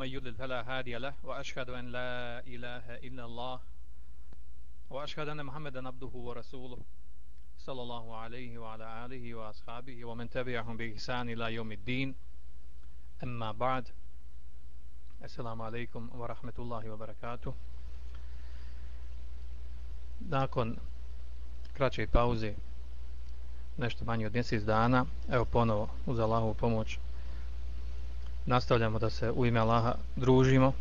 ومن يضلل فلا هادي له وأشهد أن لا إله إلا الله وأشهد أن محمدا عبده ورسوله صلى الله عليه وعلى آله وأصحابه ومن تبعهم بإحسان إلى يوم الدين أما بعد السلام عليكم ورحمة الله وبركاته nakon kraće pauze nešto manje od mjesec dana evo ponovo uz Allahovu pomoć nastavljamo da se u ime Allaha družimo.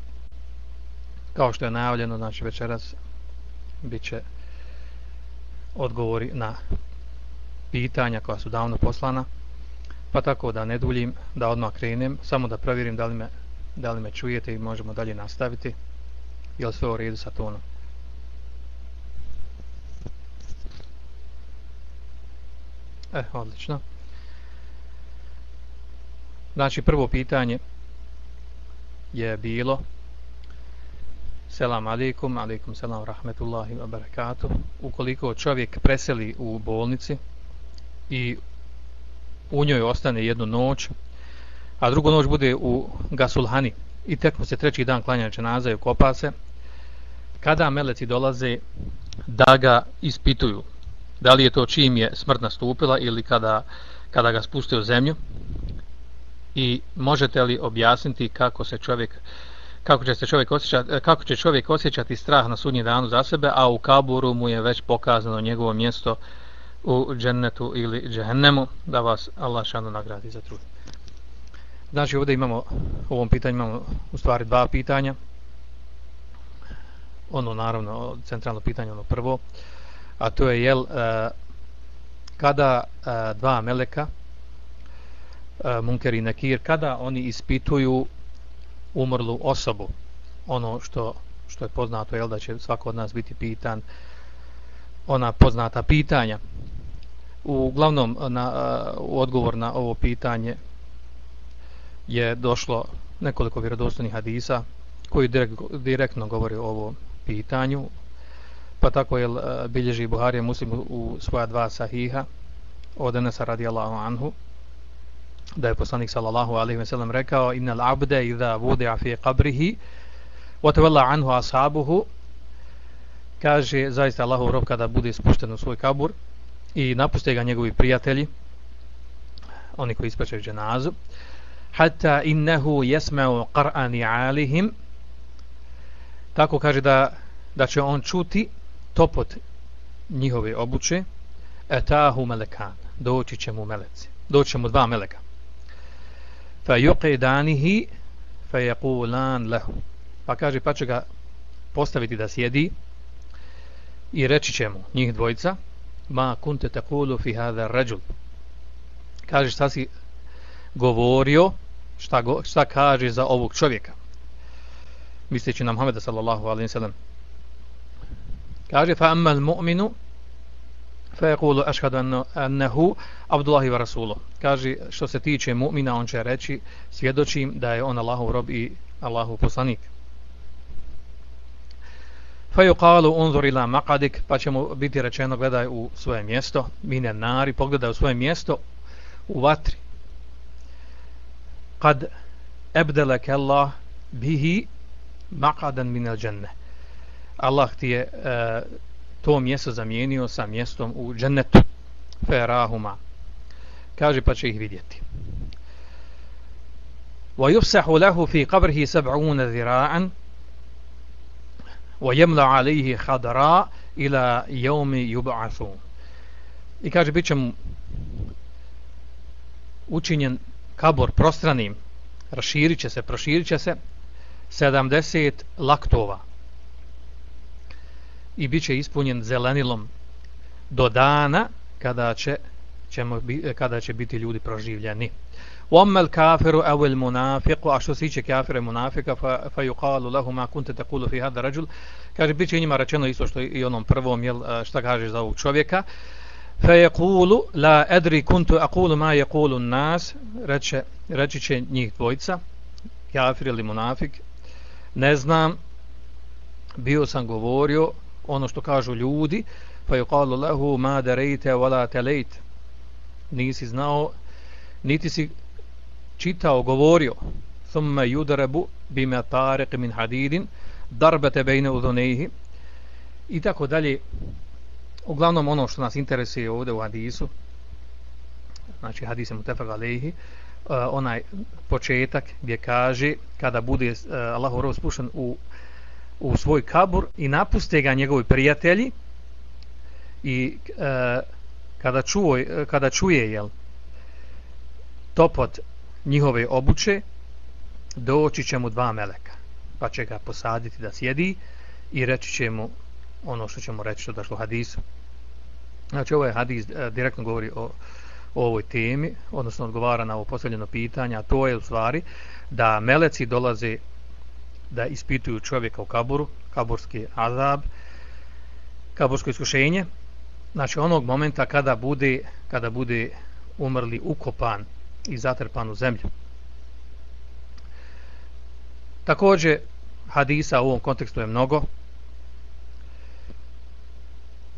Kao što je najavljeno znači večeras bit će odgovori na pitanja koja su davno poslana. Pa tako da ne duljim da odmah krenem samo da provjerim da li me, da li me čujete i možemo dalje nastaviti. Je li sve u redu sa tonom? E, odlično. Znači, prvo pitanje je bilo Selam alaikum, alaikum selam rahmetullahi wa barakatuh. Ukoliko čovjek preseli u bolnici i u njoj ostane jednu noć, a drugu noć bude u Gasulhani i tek mu se treći dan klanja dženaza i kopa se, kada meleci dolaze da ga ispituju, da li je to čim je smrt nastupila ili kada, kada ga spuste u zemlju i možete li objasniti kako se čovjek kako će se čovjek osjećati kako će čovjek osjećati strah na sudnji danu za sebe a u kaburu mu je već pokazano njegovo mjesto u džennetu ili džehennemu da vas Allah šano nagradi za trud. Znači ovdje imamo u ovom pitanju imamo u stvari dva pitanja. Ono naravno centralno pitanje ono prvo a to je jel e, kada e, dva meleka E, Munker i Nekir kada oni ispituju umrlu osobu? Ono što što je poznato jel da će svako od nas biti pitan ona poznata pitanja. Uglavnom na, e, u odgovor na ovo pitanje je došlo nekoliko vjerodostojnih hadisa koji direkt, direktno govori o ovom pitanju. Pa tako je e, bilježi Buharija muslim u svoja dva sahiha od Enesa radijallahu anhu da je poslanik sallallahu alejhi ve sellem rekao innal abda idha wudi'a fi qabrihi wa tawalla anhu ashabuhu. Kaže zaista Allahov rob kada bude spušten u svoj kabur i napuste ga njegovi prijatelji oni koji ispraćaju dženazu hatta innahu yasma'u qar'ani alihim. Tako kaže da da će on čuti topot njihove obuće etahu melekan doći će mu meleci. Doći će mu dva meleka fa yuqidanihi fa yaqulan lahu pa kaže pa će ga postaviti da sjedi i reći će mu njih dvojica ma kunte taqulu fi hadha ar-rajul kaže šta si govorio šta, go, šta kaže za ovog čovjeka. Misleći na Muhameda sallallahu alaihi sallam. Kaže fa amma al-mu'minu yaqulu ashhadu annahu Abdullahi wa Rasulu. kaže što se tiče mu'mina on će reći svjedočim da je on Allahov rob i Allahov poslanik fa unzur ila maqadik pa će mu biti rečeno gledaj u svoje mjesto mine nari pogledaj u svoje mjesto u vatri kad ebdelek Allah bihi maqadan minel dženne. Allah ti je uh, to mjesto zamijenio sa mjestom u džennetu. Ferahuma. Kaže pa će ih vidjeti. Wa yufsahu lahu fi qabrihi 70 zira'an wa yamla alayhi khadra ila yawmi yub'athu i kaže biće mu učinjen kabor prostranim. Raširit će se, proširit će se 70 laktova i bit će ispunjen zelenilom do dana kada će, ćemo, kada će biti ljudi proživljeni. وَمَّا الْكَافِرُ أَوِ الْمُنَافِقُ A što se tiče kafira i munafika, فَيُقَالُ لَهُ مَا كُنْتَ تَقُولُ فِي هَذَا رَجُلُ Kaže, bit će njima rečeno isto što i onom prvom, jel, šta kaže za ovog čovjeka. فَيَقُولُ لَا أَدْرِ كُنْتُ أَقُولُ مَا يَقُولُ النَّاسِ Reče, reći će njih dvojica, kafir ili munafik, ne znam, bio sam govorio ono što kažu ljudi pa je kalo lehu ma darejte wala telejte nisi znao niti si čitao, govorio. Thumma yudrabu bima tariq min hadidin darbata bejne udhunayhi. I tako dalje. Uglavnom ono što nas interesuje ovdje u hadisu znači hadis je mutafaq uh, onaj početak gdje kaže kada bude uh, Allahov rov spušen u u svoj kabur i napuste ga njegovi prijatelji i e, kada čuje kada čuje jel topot njihove obuće, doći će mu dva meleka pa će ga posaditi da sjedi i reći će mu ono što ćemo reći što došlo hadisu. Znači ovaj hadis e, direktno govori o o ovoj temi, odnosno odgovara na ovo postavljeno pitanje, a to je u stvari da meleci dolaze da ispituju čovjeka u kaburu, kaburski azab, kabursko iskušenje, znači onog momenta kada bude, kada bude umrli ukopan i zatrpan u zemlju. Također, hadisa u ovom kontekstu je mnogo,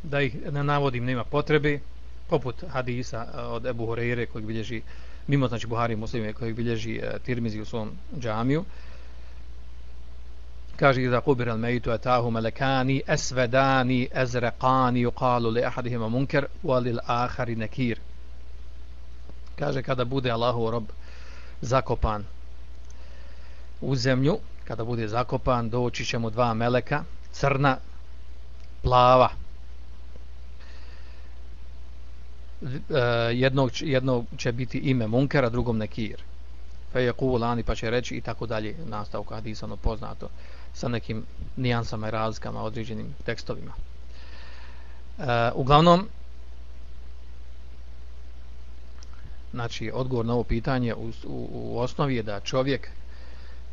da ih ne navodim, nema potrebe, poput hadisa e, od Ebu Horeire kojeg bilježi mimo znači Buhari muslime kojeg bilježi e, Tirmizi u svom džamiju kaže da kubir al meitu atahu melekani esvedani ezreqani yuqalu li ahadihima munker walil ahari nakir. Kaže kada bude Allahov rob zakopan u zemlju kada bude zakopan doći će mu dva meleka crna plava. Eh, jednog, jednog će biti ime Munkera, drugom Nekir. Fe je Kulani pa će reći i tako dalje. Nastavka hadisa ono poznato sa nekim nijansama i razlikama određenim tekstovima. Uh, uglavnom, znači, odgovor na ovo pitanje u, u, u osnovi je da čovjek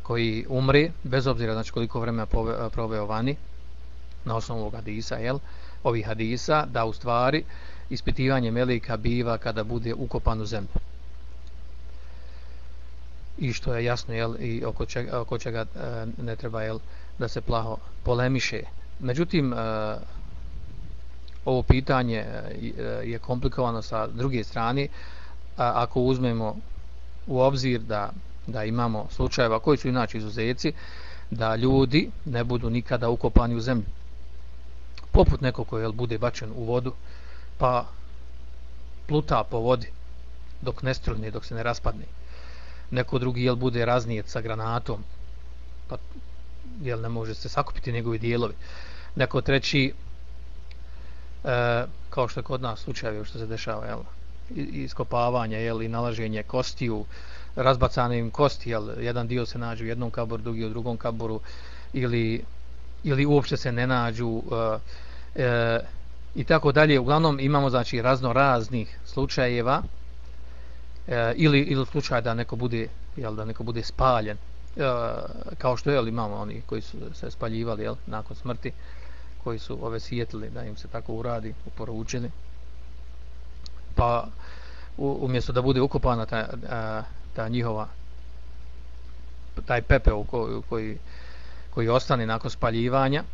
koji umri, bez obzira znači koliko vremena proveo vani, na osnovu ovog hadisa, jel, ovih hadisa, da u stvari ispitivanje meleka biva kada bude ukopan u zemlju. I što je jasno, jel, i oko čega, oko čega e, ne treba jel, da se plaho polemiše. Međutim, e, ovo pitanje e, e, je komplikovano sa druge strane, a, ako uzmemo u obzir da, da imamo slučajeva koji su inače izuzetci, da ljudi ne budu nikada ukopani u zemlju. Poput neko koji jel, bude bačen u vodu, pa pluta po vodi dok ne strune, dok se ne raspadne. Neko drugi jel bude raznijet sa granatom, pa jel ne može se sakupiti njegovi dijelovi. Neko treći, e, kao što je kod nas slučajevi što se dešava, jel, iskopavanje jel, i nalaženje kostiju, razbacane im kosti, jel, jedan dio se nađe u jednom kaboru, drugi u drugom kaboru, ili, ili uopšte se ne nađu, e, e, i tako dalje. Uglavnom imamo znači razno raznih slučajeva e, ili ili slučaj da neko bude jel da neko bude spaljen. E, kao što je ali imamo oni koji su se spaljivali jel nakon smrti koji su ove sjetili da im se tako uradi uporučili. Pa u, umjesto da bude ukopana ta, a, ta njihova taj pepeo koji, koji koji ostane nakon spaljivanja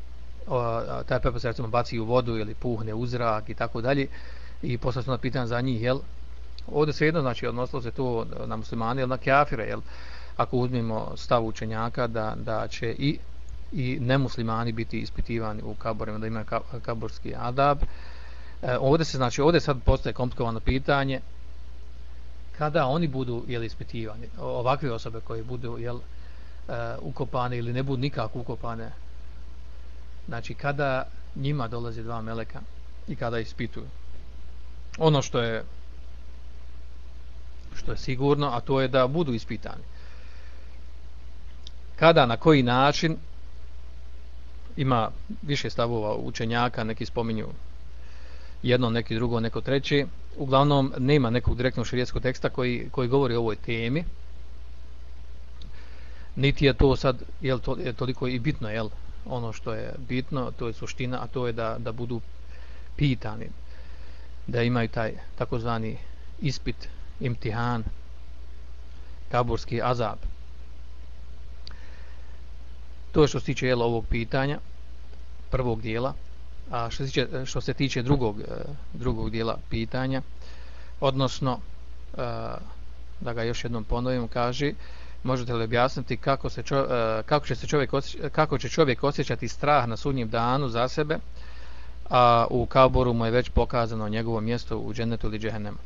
taj pepeo se recimo baci u vodu ili puhne u zrak i tako dalje i posle su na za njih jel ovdje se jedno znači odnosilo se to na muslimane ili na kafire jel? Ako uzmimo stav učenjaka da, da će i i nemuslimani biti ispitivani u kaborima da imaju kaborski adab. E, ovdje se znači ovdje sad postaje komplikovano pitanje kada oni budu jel ispitivani? Ovakve osobe koje budu jel e, ukopane ili ne budu nikako ukopane znači kada njima dolaze dva meleka i kada ispituju? Ono što je što je sigurno a to je da budu ispitani. Kada na koji način ima više stavova učenjaka neki spominju jedno, neki drugo, neko treće. Uglavnom nema nekog direktnog širijetskog teksta koji, koji govori o ovoj temi. Niti je to sad jel, to, je toliko i bitno jel, ono što je bitno, to je suština, a to je da, da budu pitani, da imaju taj takozvani ispit, imtihan, kaburski azab. To je što se tiče jel, ovog pitanja, prvog dijela, a što se tiče, što se tiče drugog, e, drugog dijela pitanja, odnosno, e, da ga još jednom ponovim, kaže, možete li objasniti kako, se čo, e, kako, će se čovjek osjećati, kako će čovjek osjećati strah na sudnjem danu za sebe, a u Kaboru mu je već pokazano njegovo mjesto u džennetu ili džehennemu.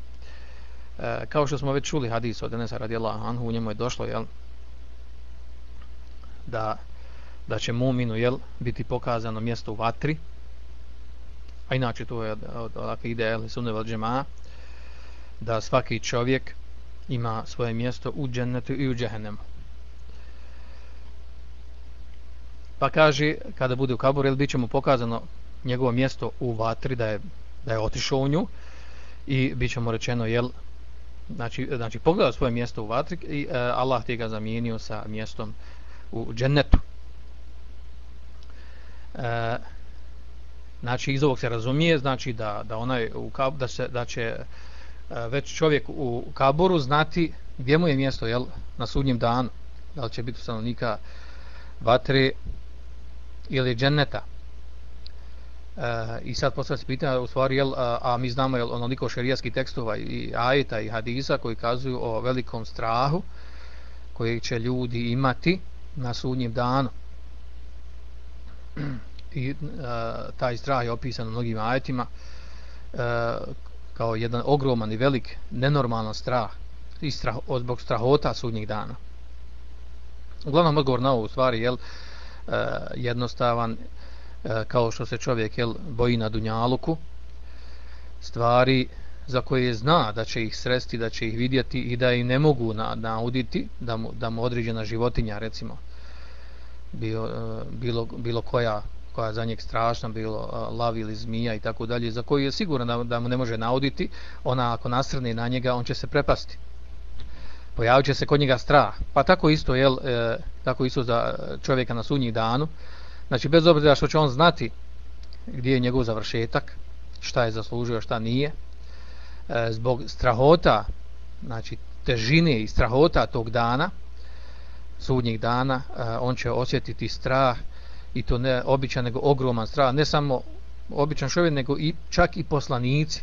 E, kao što smo već čuli hadis od Enesa radijallahu anhu, u njemu je došlo, jel, da, da će muminu, jel, biti pokazano mjesto u vatri, a inače to je od, od, od ide, sunne val džema, da svaki čovjek ima svoje mjesto u džennetu i u džehennemu. Pa kaže, kada bude u kaburu, jel, bit će mu pokazano njegovo mjesto u vatri, da je, da je otišao u nju, i bit će mu rečeno, jel, znači, znači pogledao svoje mjesto u vatri i e, Allah ti ga zamijenio sa mjestom u džennetu. E, znači iz ovog se razumije znači da da onaj u kab, da se da će e, već čovjek u kaboru znati gdje mu je mjesto jel na sudnjem danu da li će biti stanovnika vatre ili dženneta Eh, I sad postavlja se pita u stvari jel, a, a mi znamo jel onoliko šerijskih tekstova i ajeta i hadisa koji kazuju o velikom strahu koji će ljudi imati na sudnjem danu. I a, taj strah je opisan u mnogim ajetima a, kao jedan ogroman i velik nenormalan strah i strah, zbog strahota sudnjeg dana. Uglavnom odgovor na ovu stvari je a, jednostavan jednostavan E, kao što se čovjek jel, boji na dunjaluku stvari za koje zna da će ih sresti, da će ih vidjeti i da im ne mogu na, nauditi da mu, da mu određena životinja recimo bio, e, bilo, bilo koja koja za njeg strašna, bilo e, lav ili zmija i tako dalje, za koju je siguran da, da mu ne može nauditi, ona ako nasrne na njega, on će se prepasti. Pojavit će se kod njega strah. Pa tako isto, jel, e, tako isto za čovjeka na sunnjih danu, Znači, bez obzira što će on znati gdje je njegov završetak, šta je zaslužio, šta nije, e, zbog strahota, znači težine i strahota tog dana, sudnjeg dana, e, on će osjetiti strah i to ne običan, nego ogroman strah, ne samo običan čovjek, nego i čak i poslanici.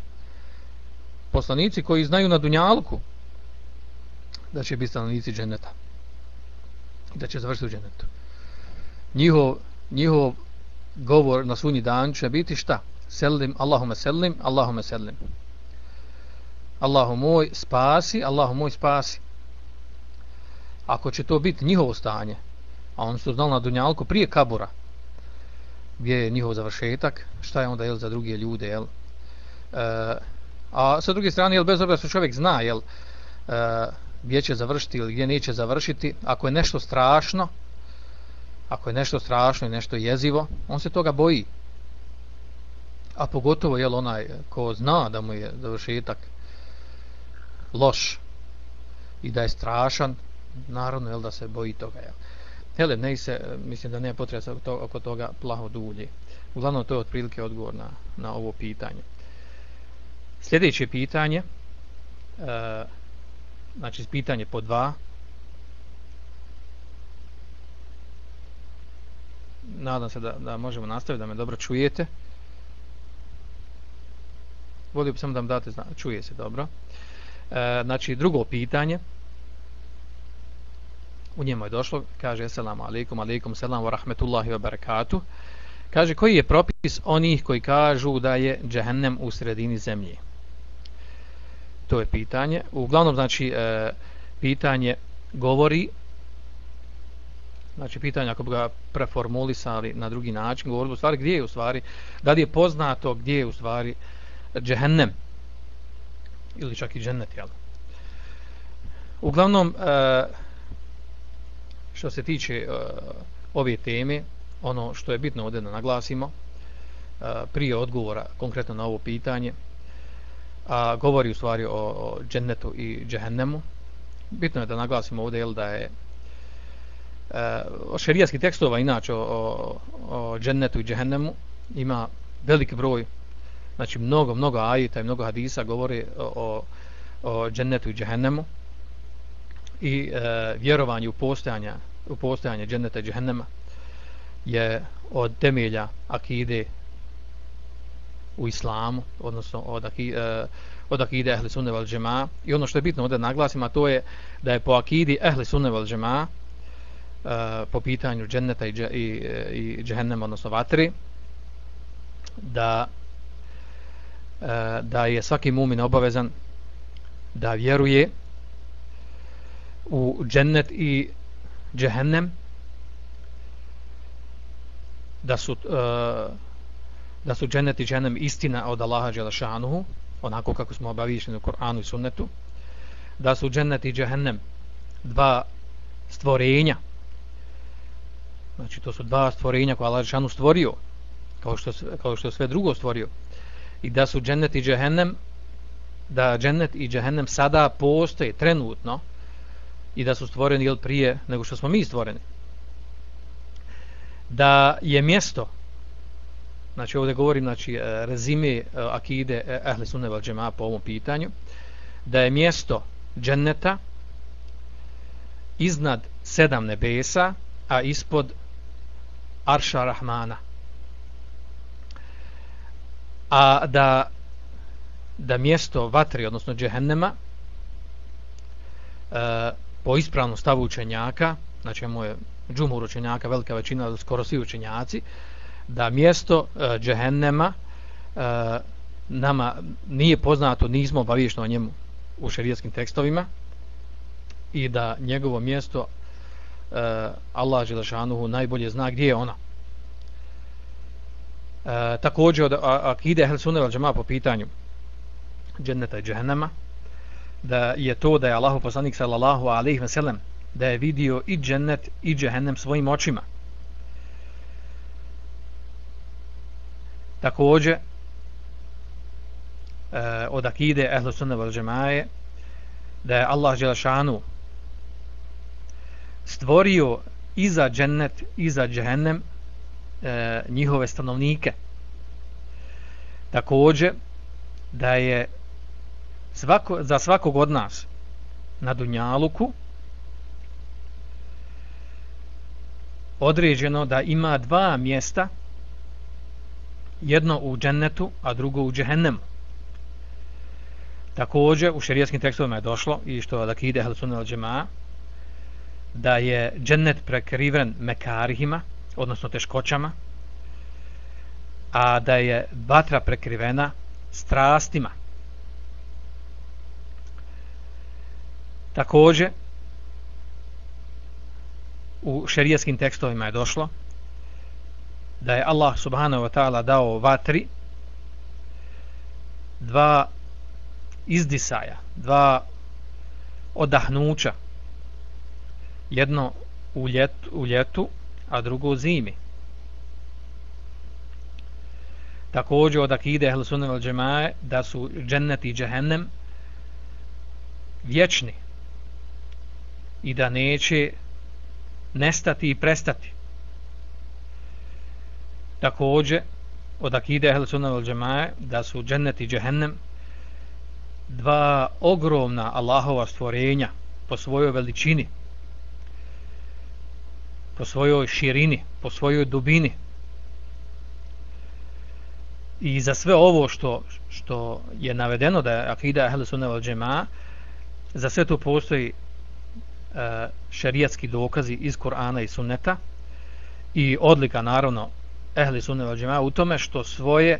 Poslanici koji znaju na Dunjalku da će biti stanovnici dženeta. Da će završiti u dženetu. Njihov njihov govor na sunji dan će biti šta? Selim, Allahume selim, Allahume selim. Allahu moj spasi, Allahu moj spasi. Ako će to biti njihovo stanje, a on su znali na Dunjalku prije Kabura, gdje je njihov završetak, šta je onda jel, za druge ljude, jel? E, a sa druge strane, jel, bez obzira što čovjek zna, jel, e, gdje će završiti ili gdje neće završiti, ako je nešto strašno, ako je nešto strašno i nešto jezivo, on se toga boji. A pogotovo je onaj ko zna da mu je završetak loš i da je strašan, naravno je da se boji toga. Jel. Hele, ne se, mislim da ne potreba to, oko toga plaho dulje. Uglavnom to je otprilike odgovor na, na ovo pitanje. Sljedeće pitanje, e, znači pitanje po dva, nadam se da, da možemo nastaviti, da me dobro čujete. Volio bi samo da mi date, zna, čuje se dobro. E, znači, drugo pitanje. U njemu je došlo, kaže, assalamu alaikum, alaikum, selam, wa rahmetullahi wa barakatuh. Kaže, koji je propis onih koji kažu da je džehennem u sredini zemlje? To je pitanje. Uglavnom, znači, e, pitanje govori znači pitanje ako bi ga preformulisali na drugi način, govorili u stvari gdje je u stvari, da li je poznato gdje je u stvari džehennem ili čak i džennet, jel? Uglavnom, e, što se tiče e, ove teme, ono što je bitno ovdje da naglasimo, e, prije odgovora konkretno na ovo pitanje, a govori u stvari o, o džennetu i džehennemu, bitno je da naglasimo ovdje jel, da je Eh, uh, šerijaskih tekstova inače o, o, o džennetu i džehennemu ima veliki broj znači mnogo, mnogo ajita i mnogo hadisa govori o, o, o džennetu i džehennemu i uh, vjerovanje u postojanje u postojanje dženneta i džehennema je od temelja akide u islamu odnosno od, uh, od akide ehli sunne val džema i ono što je bitno ovdje naglasim a to je da je po akidi ehli sunne val džema uh, E, po pitanju dženneta i, i, i džehennema odnosno vatri da uh, da je svaki mumin obavezan da vjeruje u džennet i džehennem da su uh, da su džennet i džehennem istina od Allaha Đelešanuhu onako kako smo obavišeni u Koranu i Sunnetu da su džennet i džehennem dva stvorenja znači to su dva stvorenja koja Allah Žešanu stvorio kao što, kao što sve drugo stvorio. I da su džennet i džehennem da džennet i džehennem sada postoje trenutno i da su stvoreni jel prije nego što smo mi stvoreni. Da je mjesto znači ovdje govorim znači e, rezime e, akide e, ehli sunne vel džema po ovom pitanju da je mjesto dženneta iznad sedam nebesa a ispod arša rahmana. A da da mjesto vatri odnosno džehennema e, po ispravnom stavu učenjaka znači moje džumur učenjaka velika većina skoro svi učenjaci da mjesto e, džehennema e, nama nije poznato, nismo obaviješteno o njemu u šerijskim tekstovima i da njegovo mjesto uh, Allah Đelešanuhu najbolje zna gdje je ona. Uh, također od akide Ahl Sunne vel Džema po pitanju dženneta i džehennema da je to da je Allahu poslanik sallallahu alejhi ve sellem da je vidio i džennet i džehennem svojim očima. također e, od akide ehlu sunne vel džemaje da je Allah Đelešanu stvorio i za džennet i za džehennem e, njihove stanovnike također da je svako, za svakog od nas na Dunjaluku određeno da ima dva mjesta jedno u džennetu, a drugo u džehennemu. Također u šerijskim tekstovima je došlo i što da kide Helsunel džema da je džennet prekriven mekarihima, odnosno teškoćama, a da je batra prekrivena strastima. Također u šerijskim tekstovima je došlo da je Allah subhanahu wa ta'ala dao vatri dva izdisaja, dva odahnuća. Jedno u ljetu, u ljetu a drugo u zimi. Također od akide Ahl Sunne al Džemaje da su džennet i džehennem vječni i da neće nestati i prestati također od akide Ahl Sunne al Džemaje da su džennet i džehennem dva ogromna Allahova stvorenja po svojoj veličini po svojoj širini po svojoj dubini i za sve ovo što što je navedeno da je akida Ahl sunne al Džemaje za sve to postoji uh, šerijatski dokazi iz Korana i Sunneta i odlika naravno ehli sunne vel džema u tome što svoje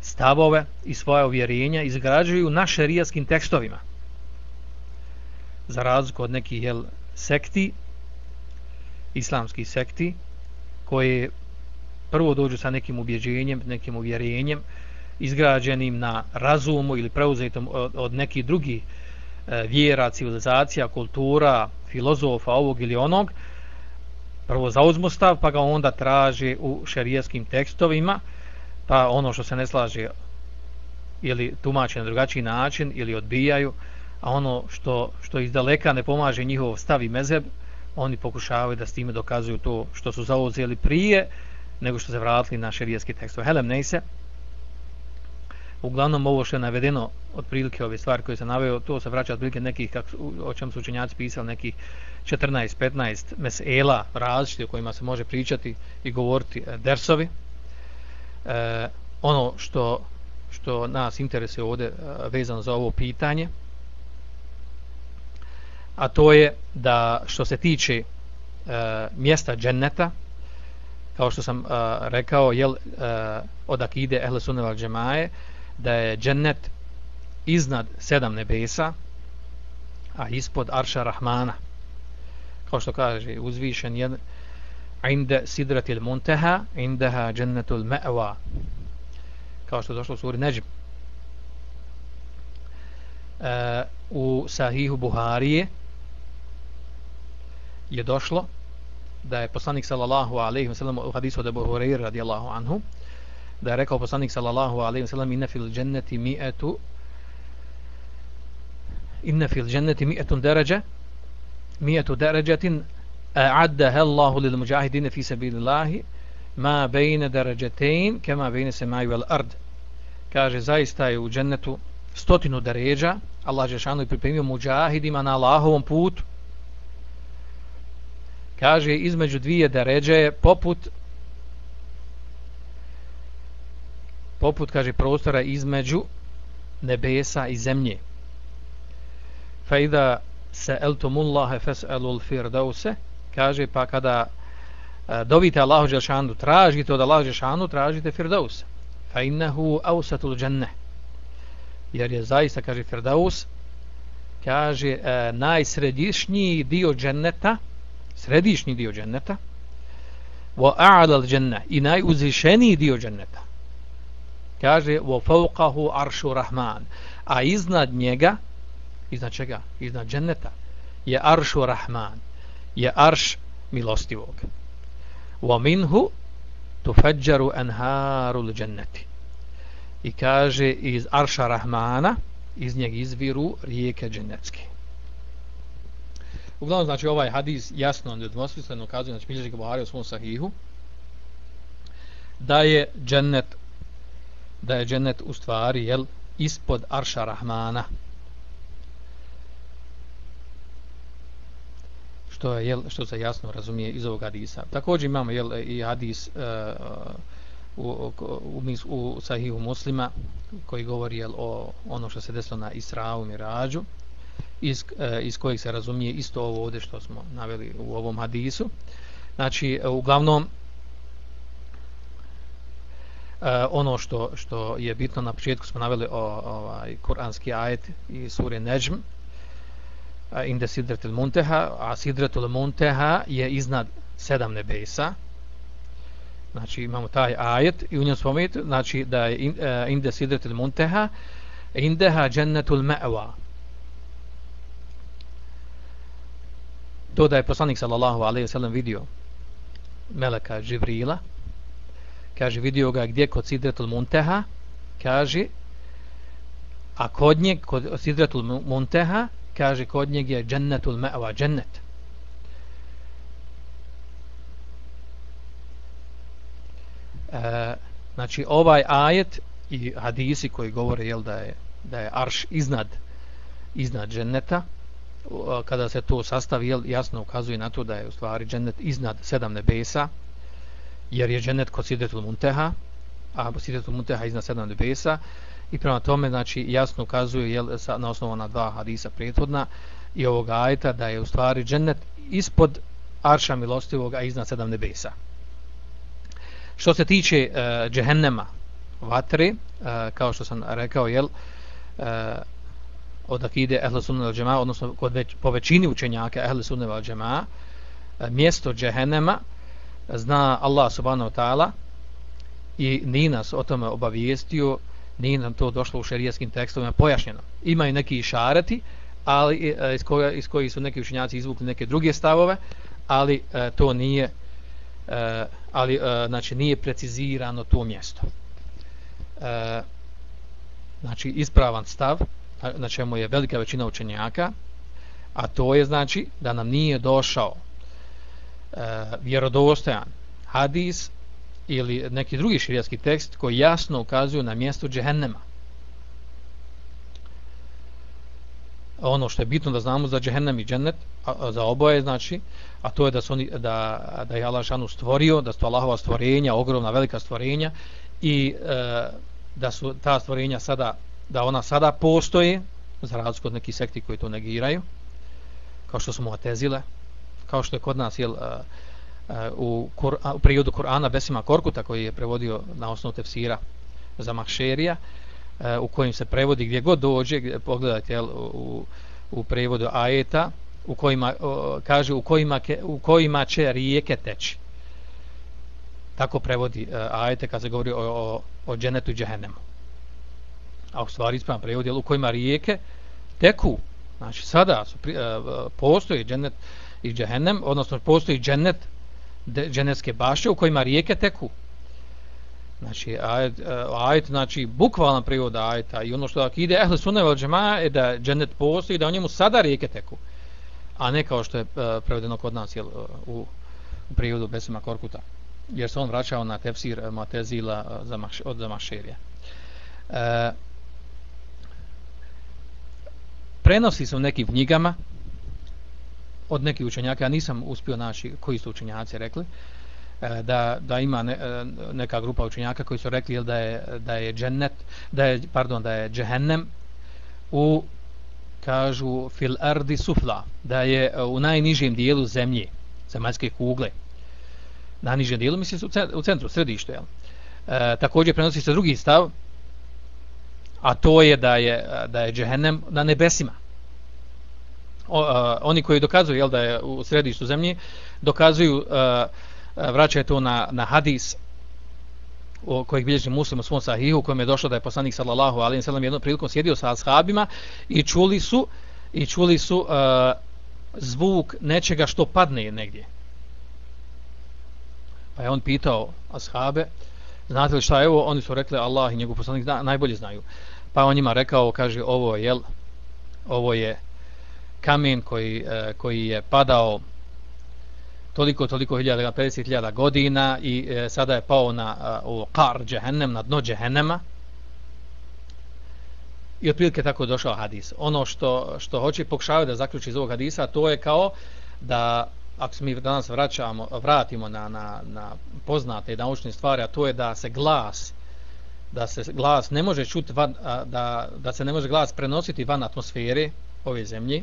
stavove i svoje uvjerenja izgrađuju na šerijatskim tekstovima. Za razliku od nekih jel, sekti, islamskih sekti, koje prvo dođu sa nekim ubjeđenjem, nekim uvjerenjem, izgrađenim na razumu ili preuzetom od, od nekih drugih e, vjera, civilizacija, kultura, filozofa, ovog ili onog, prvo zauzmu stav, pa ga onda traži u šerijskim tekstovima, pa ono što se ne slaže ili tumače na drugačiji način ili odbijaju, a ono što, što iz daleka ne pomaže njihov stav i mezeb, oni pokušavaju da s time dokazuju to što su zauzeli prije nego što se vratili na šerijski tekstove. Helem Neise. Uglavnom ovo što je navedeno od prilike ove stvari koje se naveo, to se vraća od prilike nekih, kako, o čem su učenjaci pisali, nekih 14-15 mesela različite o kojima se može pričati i govoriti e, dersovi. E, ono što što nas interesuje ovdje e, vezano za ovo pitanje a to je da što se tiče uh, mjesta dženneta kao što sam uh, rekao jel, uh, od akide Ehle Sunneval Džemaje da je džennet iznad sedam nebesa a ispod Arša Rahmana. Kao što kaže uzvišen je inde sidratil munteha indeha džennetul me'wa. Kao što je došlo u suri Neđim uh, u sahihu Buharije je došlo da je poslanik sallallahu alejhi ve sellem u hadisu od Abu Hurajra radijallahu anhu da je rekao poslanik sallallahu alejhi ve sellem inna fil jannati mi'atu inna fil jannati mi'atun daraja mi'atu darajatin a'addaha Allahu lil mujahidin fi sabilillah ma bayna darajatayn kama bayna samai wal ard kaže zaista je u džennetu stotinu deređa Allah je šano pripremio mujahidima na Allahovom putu kaže između dvije deređe poput poput kaže prostora između nebesa i zemlje. Fa ida se eltumullahe fes'elul firdause kaže pa kada e, dovite Allahu Đelšanu tražite od Allahu Đelšanu tražite firdause fa innehu ausatul dženne jer je zaista kaže firdaus kaže e, najsredišnji dio dženneta središnji dio dženneta wa a'la al-janna i najuzvišeniji dio dženneta. Kaže wa fawqahu arshu rahman a iznad njega iznad čega? Iznad dženneta je arshu rahman je arš milostivog. Wa minhu tufajjaru anharu al-jannati i kaže iz arša rahmana iz njega izviru rijeke džennetske. Uglavnom, znači, ovaj hadis jasno nedvosmisleno kazuje, znači, bilježi Buhari u svom sahihu, da je džennet, da je džennet u stvari, jel, ispod Arša Rahmana. Što je, jel, što se jasno razumije iz ovog hadisa. Također imamo, jel, i hadis uh, u, u, u, u sahihu muslima, koji govori, jel, o ono što se desilo na Israu Mirađu iz, e, iz kojeg se razumije isto ovo ovdje što smo naveli u ovom hadisu. Znači, e, uglavnom, e, ono što, što je bitno na početku smo naveli o, ovaj, kuranski ajet i suri Nejm, inde sidretil munteha, a sidretil munteha je iznad sedam nebesa. Znači, imamo taj ajet i u njom spomenuti, znači da je inde sidretil munteha, indeha džennetul ma'wa. To da je poslanik sallallahu alejhi ve sellem vidio meleka Džibrila kaže vidio ga gdje kod Sidretul Muntaha kaže a kod njeg kod Sidretul Muntaha kaže kod njeg je Jannatul Ma'wa Jannat e, znači ovaj ajet i hadisi koji govore jel da je da je arš iznad iznad dženneta kada se to sastavi, jasno ukazuje na to da je u stvari džennet iznad sedam nebesa, jer je džennet kod Sidretul Munteha, a Sidretul Munteha iznad sedam nebesa, i prema tome, znači, jasno ukazuje jel, na osnovu na dva hadisa prethodna i ovog ajeta da je u stvari džennet ispod arša milostivog, a iznad sedam nebesa. Što se tiče uh, džehennema vatre, uh, kao što sam rekao, jel, uh, od akide Ehle Sunne al Džema, odnosno kod već, po većini učenjaka Ehle Sunne al Džema, e, mjesto džehennema e, zna Allah subhanahu wa ta'ala i ni nas o tome obavijestio, ni nam to došlo u šerijskim tekstovima pojašnjeno. Imaju neki šareti, ali e, iz, koja, iz koji su neki učenjaci izvukli neke druge stavove, ali e, to nije e, ali e, znači nije precizirano to mjesto. E, znači ispravan stav na čemu je velika većina učenjaka, a to je znači da nam nije došao e, vjerodostojan hadis ili neki drugi širijski tekst koji jasno ukazuju na mjesto džehennema. Ono što je bitno da znamo za džehennem i džennet, a, a za oboje znači, a to je da, su oni, da, da je Allah šanu stvorio, da su to Allahova stvorenja, ogromna velika stvorenja i e, da su ta stvorenja sada da ona sada postoji za razliku od nekih sekti koji to negiraju kao što su Mu'tezile kao što je kod nas jel, uh, uh, u, kur, u periodu Kur'ana Besima Korkuta koji je prevodio na osnovu tefsira za Mahšerija uh, u kojim se prevodi gdje god dođe gdje, pogledajte jel, u, u prevodu ajeta u kojima uh, kaže u kojima, ke, u kojima će rijeke teći. Tako prevodi uh, ajete kad se govori o, o, o dženetu i džehennemu a u stvari ispravan prevod je u kojima rijeke teku znači sada su pri, uh, postoji džennet i džehennem odnosno postoji džennet, dženetske baše u kojima rijeke teku znači ajet, e, ajet znači bukvalan prevod ajeta i ono što dakle, ide ehle sunne vel džema je da džennet postoji da u njemu sada rijeke teku a ne kao što je uh, prevedeno kod nas jel, u, u prijevodu Besima Korkuta jer se on vraćao na tefsir Matezila za maš, od Zamašerija. E, prenosi se u nekim knjigama od nekih učenjaka, ja nisam uspio naći koji su učenjaci rekli, e, da, da ima ne, e, neka grupa učenjaka koji su rekli da je, da je džennet, da je, pardon, da je džehennem u kažu fil ardi sufla, da je e, u najnižem dijelu zemlje, zemaljske kugle, na nižem dijelu, misli u centru, središte. Jel? E, također prenosi se drugi stav, a to je da je, da je džehennem na nebesima. O, a, oni koji dokazuju jel, da je u središtu zemlje, dokazuju, a, vraćaju to na, na hadis o kojeg bilježi muslim u svom sahihu, kojem je došlo da je poslanik sallallahu alaihi sallam jednom prilikom sjedio sa ashabima i čuli su i čuli su a, zvuk nečega što padne negdje. Pa je on pitao ashabe, znate li šta je ovo? Oni su rekli Allah i njegov poslanik najbolje znaju. Pa on njima rekao, kaže, ovo je, jel, ovo je kamen koji, e, koji je padao toliko, toliko hiljada, 50.000 godina i e, sada je pao na e, u kar džehennem, na dno džehennema. I otprilike tako je došao hadis. Ono što, što hoće pokšao da zaključi iz ovog hadisa, to je kao da ako se mi danas vraćamo, vratimo na, na, na poznate i naučne stvari, a to je da se glas da se glas ne može čuti van, a, da, da se ne može glas prenositi van atmosfere ove zemlje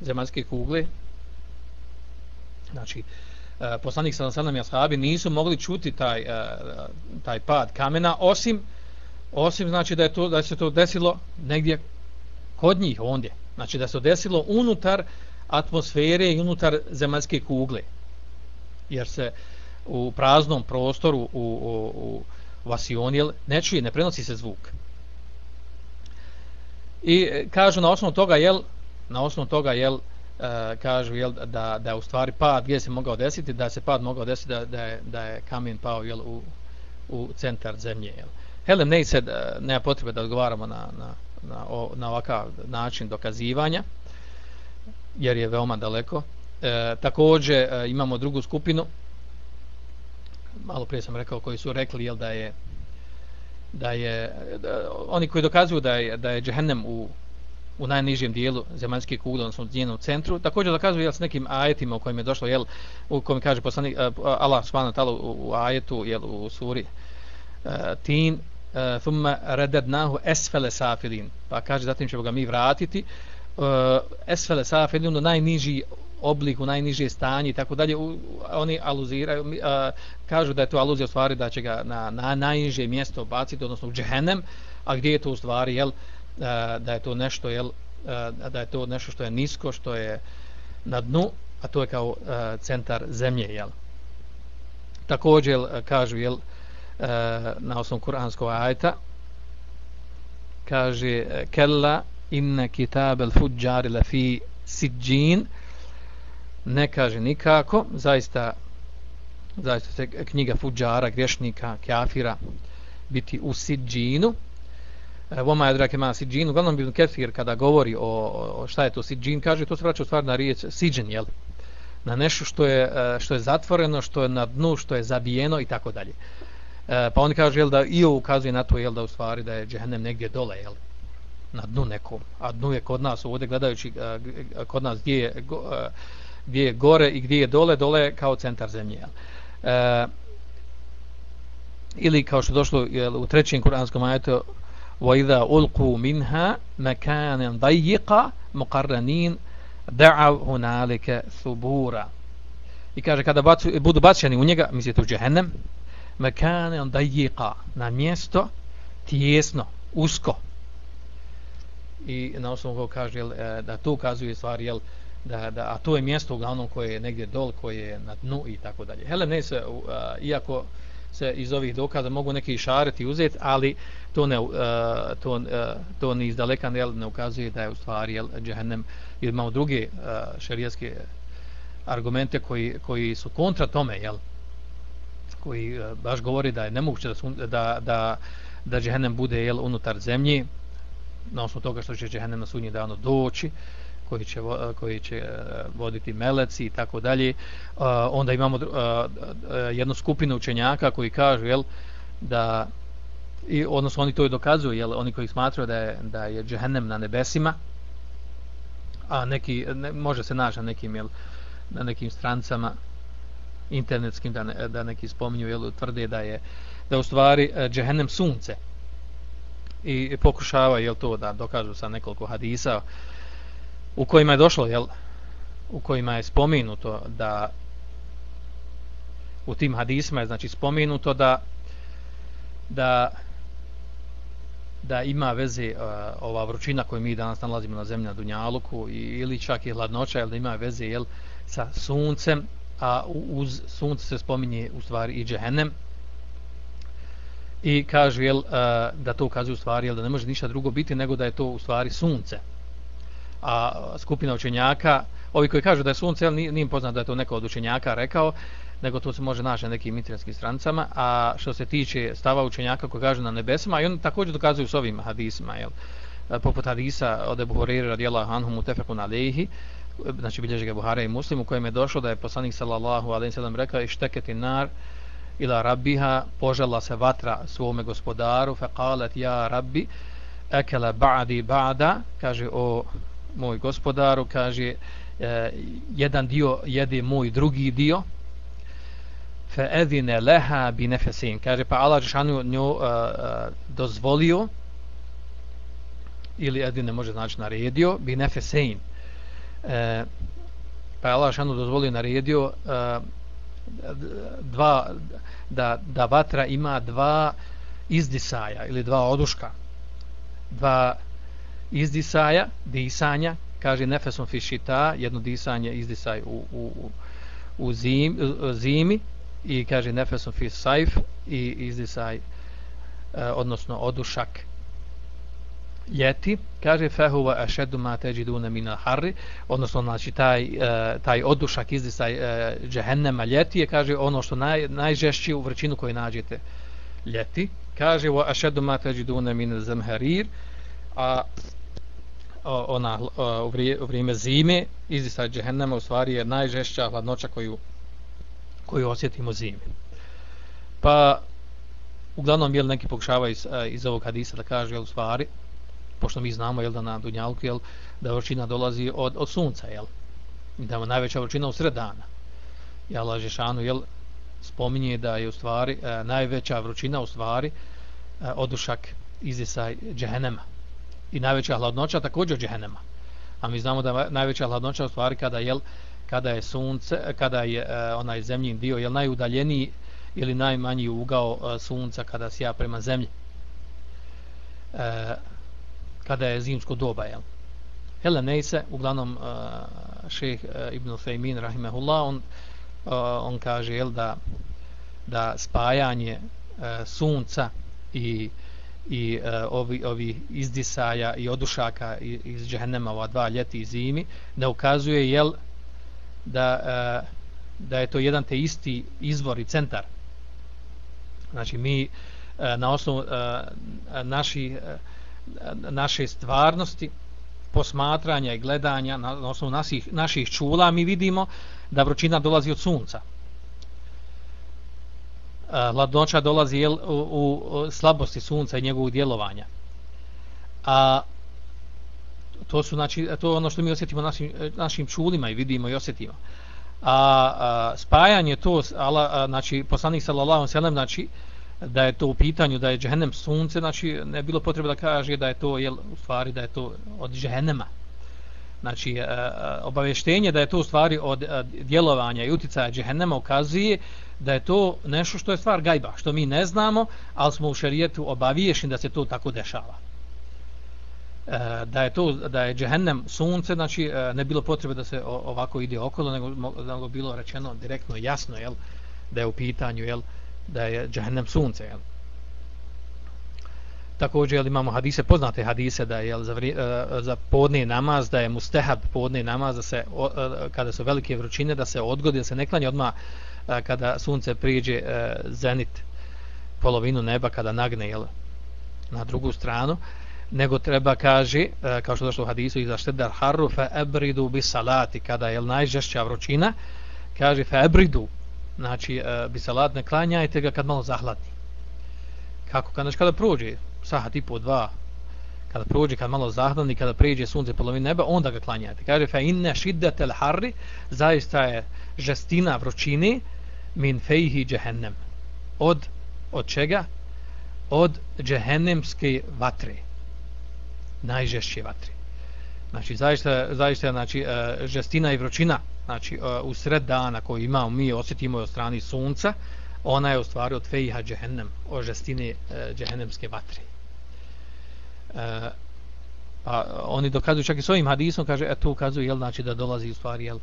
zemaljske kugle znači e, poslanik sa sadam i ashabi nisu mogli čuti taj, e, taj pad kamena osim osim znači da je to da se to desilo negdje kod njih ondje znači da se to desilo unutar atmosfere i unutar zemaljske kugle. Jer se u praznom prostoru u, u, u vasionijel ne čuje, ne prenosi se zvuk. I e, kažu na osnovu toga, jel, na osnovu toga, jel, e, kažu jel, da, da je u stvari pad gdje se mogao desiti, da se pad mogao desiti da, da, je, da je kamen pao jel, u, u centar zemlje. Jel. Helem, ne se, e, nema potrebe da odgovaramo na, na, na, na ovakav način dokazivanja jer je veoma daleko. E, također e, imamo drugu skupinu, malo prije sam rekao, koji su rekli jel, da je da je da, oni koji dokazuju da je da je džehennem u u najnižem dijelu zemaljske kugle, odnosno u njenom centru. Također dokazuju jel, s nekim ajetima u kojim je došlo, jel, u kojem kaže poslanik, eh, Allah subhanahu ta'ala u, u ajetu, jel, u suri uh, Tin, uh, thumma redadnahu esfele safilin. Pa kaže, zatim ćemo ga mi vratiti uh, esfele safilin, ono najniži oblik, u najniže stanje i tako dalje. Oni aluziraju, a, kažu da je to aluzija u stvari da će ga na, na najniže mjesto baciti, odnosno u džehennem, a gdje je to u stvari, jel, a, da je to nešto, jel, a, da je to nešto što je nisko, što je na dnu, a to je kao a, centar zemlje, jel. Također kažu, jel, a, na osnovu kuranskog ajta, kaže, kella inne kitab al fujjar la fi sijjin ne kaže nikako zaista zaista se knjiga fuđara, grešnika kafira biti u Sidžinu. e, Voma je drake ma Sidžinu, uglavnom bi Kefir kada govori o, o šta je to Sidžin, kaže to se vraća u stvar na riječ Sidžin, jel? Na nešto što je, e, što je zatvoreno, što je na dnu, što je zabijeno i tako dalje. E, pa oni kaže jel, da i ukazuje na to jel, da u stvari da je džehennem negdje dole, jel? na dnu nekom, a dnu je kod nas ovdje gledajući e, kod nas gdje je, gdje je gore i gdje je dole, dole je kao centar zemlje. E, ili kao što došlo jel, u trećem kuranskom ajetu وَإِذَا أُلْقُوا مِنْهَا مَكَانًا ضَيِّقًا مُقَرَّنِينَ دَعَوْ هُنَالِكَ ثُبُورًا I kaže, kada bacu, budu bačeni u njega, mislite u džehennem, mekane dajika, na mjesto tijesno, usko. I na osnovu ko kaže, jel, e, da to ukazuje stvar, jel, da, da, a to je mjesto uglavnom koje je negdje dol, koje je na dnu i tako dalje. Helem ne se, uh, e, iako se iz ovih dokaza mogu neki šareti uzeti, ali to ne, uh, to, uh, to ni iz daleka ne, ne ukazuje da je u stvari jel, džehennem, ili imamo druge uh, šerijaske argumente koji, koji su kontra tome, jel, koji uh, baš govori da je nemoguće da, su, da, da, da džehennem bude jel, unutar zemlji, na osnovu toga što će džehennem na sudnji dano doći, koji će, eh, koji će eh, voditi meleci i tako dalje. Eh, onda imamo jednu skupinu učenjaka koji kažu jel, da i odnosno oni to i dokazuju, jel, oni koji smatraju da je, da je džehennem na nebesima, a neki, ne, može se naći na nekim, jel, na nekim strancama internetskim, da, ne, da neki spominju, jel, tvrde da je da u stvari džehennem sunce i pokušava jel to da dokažu sa nekoliko hadisa u kojima je došlo, jel, u kojima je spomenuto da u tim hadisma je znači spomenuto da da da ima veze uh, ova vrućina koju mi danas nalazimo na zemlji na Dunjaluku i, ili čak i hladnoća, jel da ima veze jel, sa suncem, a uz sunce se spominje u stvari i džehennem. I kažu jel, uh, da to ukazuje u stvari jel, da ne može ništa drugo biti nego da je to u stvari sunce a skupina učenjaka, ovi koji kažu da je sunce, nije, nije poznat da je to neko od učenjaka rekao, nego to se može naći na nekim internetskim strancama, a što se tiče stava učenjaka koji kažu na nebesima, i oni također dokazuju s ovim hadisima, jel? poput hadisa od Ebu Horeira radijallahu Anhu Mutefeku na Lehi, znači bilježi ga Buhara i Muslim, u kojem je došlo da je poslanik sallallahu alaihi sallam rekao i šteketi nar ila rabbiha, požela se vatra svome gospodaru, fe kalet ja rabbi, ekele ba'di ba'da, kaže o moj gospodaru, kaže, e, jedan dio jede moj drugi dio, fe edine leha bi nefesin, kaže, pa Allah Žešanu nju uh, dozvolio, ili edine može znači naredio, bi nefesin. E, pa Allah Žešanu dozvolio naredio uh, dva, da, da vatra ima dva izdisaja ili dva oduška, dva izdisaja, disanja, kaže nefesom fišita, jedno disanje izdisaj u, u, u zim, zimi i kaže nefesom fi sajf i izdisaj, e, odnosno odušak. Ljeti, kaže fehuva ešedu ma teđidune mina harri, odnosno znači taj, e, taj odušak izdisaj e, džehennema ljeti je, kaže ono što naj, najžešći u vrčinu koju nađete. Ljeti, kaže wa ašedu ma teđidune mina zemherir, a ona u vrijeme zime izdisa džehennema u stvari je najžešća hladnoća koju koju osjetimo zime. Pa uglavnom jel neki pokušavaju iz, e, iz ovog hadisa da kaže jel u stvari pošto mi znamo jel da na dunjalku jel da vrućina dolazi od od sunca jel da je najveća vrućina u sred dana. Ja Lažešanu jel spominje da je u stvari e, najveća vrućina u stvari e, odušak izdisaj džehennema i najveća hladnoća također džehennema. A mi znamo da najveća hladnoća u stvari kada je kada je sunce, kada je uh, onaj zemljin dio je najudaljeniji ili najmanji ugao uh, sunca kada sija prema zemlji. Uh, kada je zimsko doba, jel? Hele Neise, uglavnom uh, šeh uh, Ibn Fejmin, rahimehullah, on, uh, on kaže, jel, da, da spajanje uh, sunca i uh, i e, ovi, ovi izdisaja i odušaka iz džehennema ova dva ljeti i zimi da ukazuje jel da, e, da je to jedan te isti izvor i centar. Znači mi e, na osnovu e, naši, e, naše stvarnosti posmatranja i gledanja na, na osnovu naših, naših čula mi vidimo da vrućina dolazi od sunca hladnoća dolazi jel, u, u slabosti sunca i njegovog djelovanja. A to su znači to ono što mi osjetimo našim našim čulima i vidimo i osjetimo. A, a spajanje to ala znači poslanik sallallahu alejhi ve sellem znači da je to u pitanju da je džehennem sunce, znači ne bilo potrebe da kaže da je to, jel, u stvari da je to od džehennema. Znači, e, e, obavještenje da je to u stvari od e, djelovanja i uticaja džehennema ukazuje da je to nešto što je stvar gajba, što mi ne znamo, ali smo u šarijetu obaviješeni da se to tako dešava. Da je to, da je džehennem sunce, znači ne bilo potrebe da se ovako ide okolo, nego, nego bilo rečeno direktno jasno, jel, da je u pitanju, jel, da je džehennem sunce, jel. Također jel, imamo hadise, poznate hadise da je za, vri, e, za podni namaz, da je mustehab podni namaz, da se, e, kada su velike vrućine, da se odgodi, da se ne klanje odmah e, kada sunce priđe zenit polovinu neba, kada nagne jel, na drugu stranu, nego treba kaže, kao što došlo u hadisu, iza štedar harru fe ebridu bi salati, kada je najžešća vrućina, kaže fe ebridu, znači bi salat ne klanjajte ga kad malo zahladni. Kako? Kada, znači, kada prođe, sahat i po dva, kada prođe, kad malo zahdani, kada priđe sunce polovin neba, onda ga klanjate. Kaže, fa inne šiddetel harri, zaista je žestina vrućini, min fejhi džehennem. Od, od čega? Od džehennemske vatre. Najžešće vatre. Znači, zaista, zaista znači, e, žestina i vrućina, znači, e, u sred dana koji imamo, mi osjetimo od strani sunca, ona je u stvari od fejha džehennem, od žestine e, džehennemske vatre. Uh, a oni dokazuju čak i svojim hadisom, kaže, eto ukazuju, jel, znači da dolazi u stvari, jel,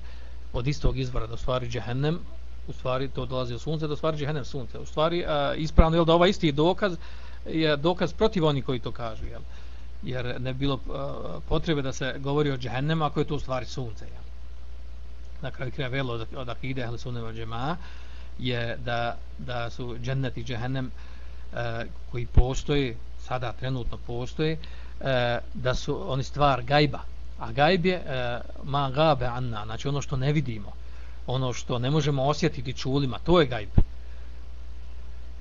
od istog izvora do stvari džehennem, u stvari to dolazi od sunca, do stvari džehennem sunce. U stvari, a, ispravno, jel, da ovaj isti dokaz je dokaz protiv oni koji to kažu, jel, jer ne bilo a, potrebe da se govori o džehennem ako je to u stvari sunce, jel. Na kraju kraja velo od, od akide, jel, sunneva džema, je da, da su džennet i džehennem a, koji postoji, sada trenutno postoji, e, da su oni stvar gajba. A gajb je e, ma gabe anna, znači ono što ne vidimo, ono što ne možemo osjetiti čulima, to je gajb.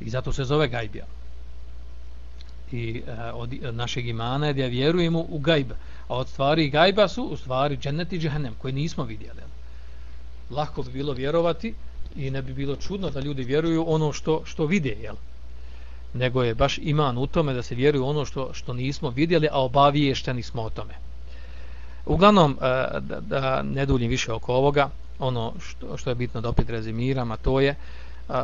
I zato se zove gajbija. I e, od našeg imana je da vjerujemo u gajb. A od stvari gajba su u stvari džennet i džehennem, koje nismo vidjeli. Lahko bi bilo vjerovati i ne bi bilo čudno da ljudi vjeruju ono što, što vide, jel? Nego je baš iman u tome da se vjeruje ono što, što nismo vidjeli, a obaviješteni smo o tome. Uglavnom, e, da, da ne duljim više oko ovoga, ono što, što je bitno da opet rezimiram, a to je, e,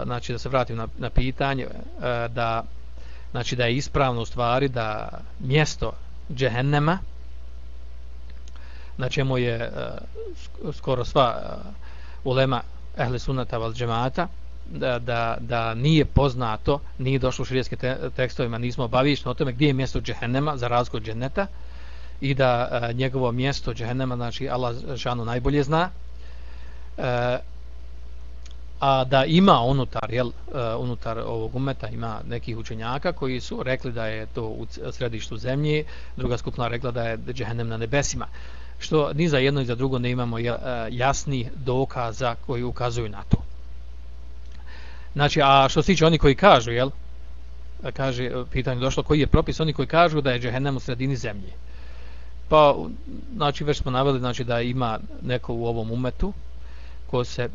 znači da se vratim na, na pitanje, e, da, znači da je ispravno u stvari da mjesto džehennema, na čemu je skoro sva ulema ehli sunata val džemata, da, da, da nije poznato, nije došlo u širijske te, tekstovima, nismo obavišni o tome gdje je mjesto džehennema za razgod dženeta i da a, njegovo mjesto džehennema, znači Allah žanu najbolje zna, a, a da ima unutar, jel, e, unutar ovog umeta ima nekih učenjaka koji su rekli da je to u središtu zemlje, druga skupna rekla da je džehennem na nebesima što ni za jedno i za drugo ne imamo jasni dokaza koji ukazuju na to. Znači, a što se tiče oni koji kažu, jel? Kaže, e, pitanje došlo, koji je propis oni koji kažu da je džehennem u sredini zemlje? Pa, znači, već smo naveli, znači, da ima neko u ovom umetu ko se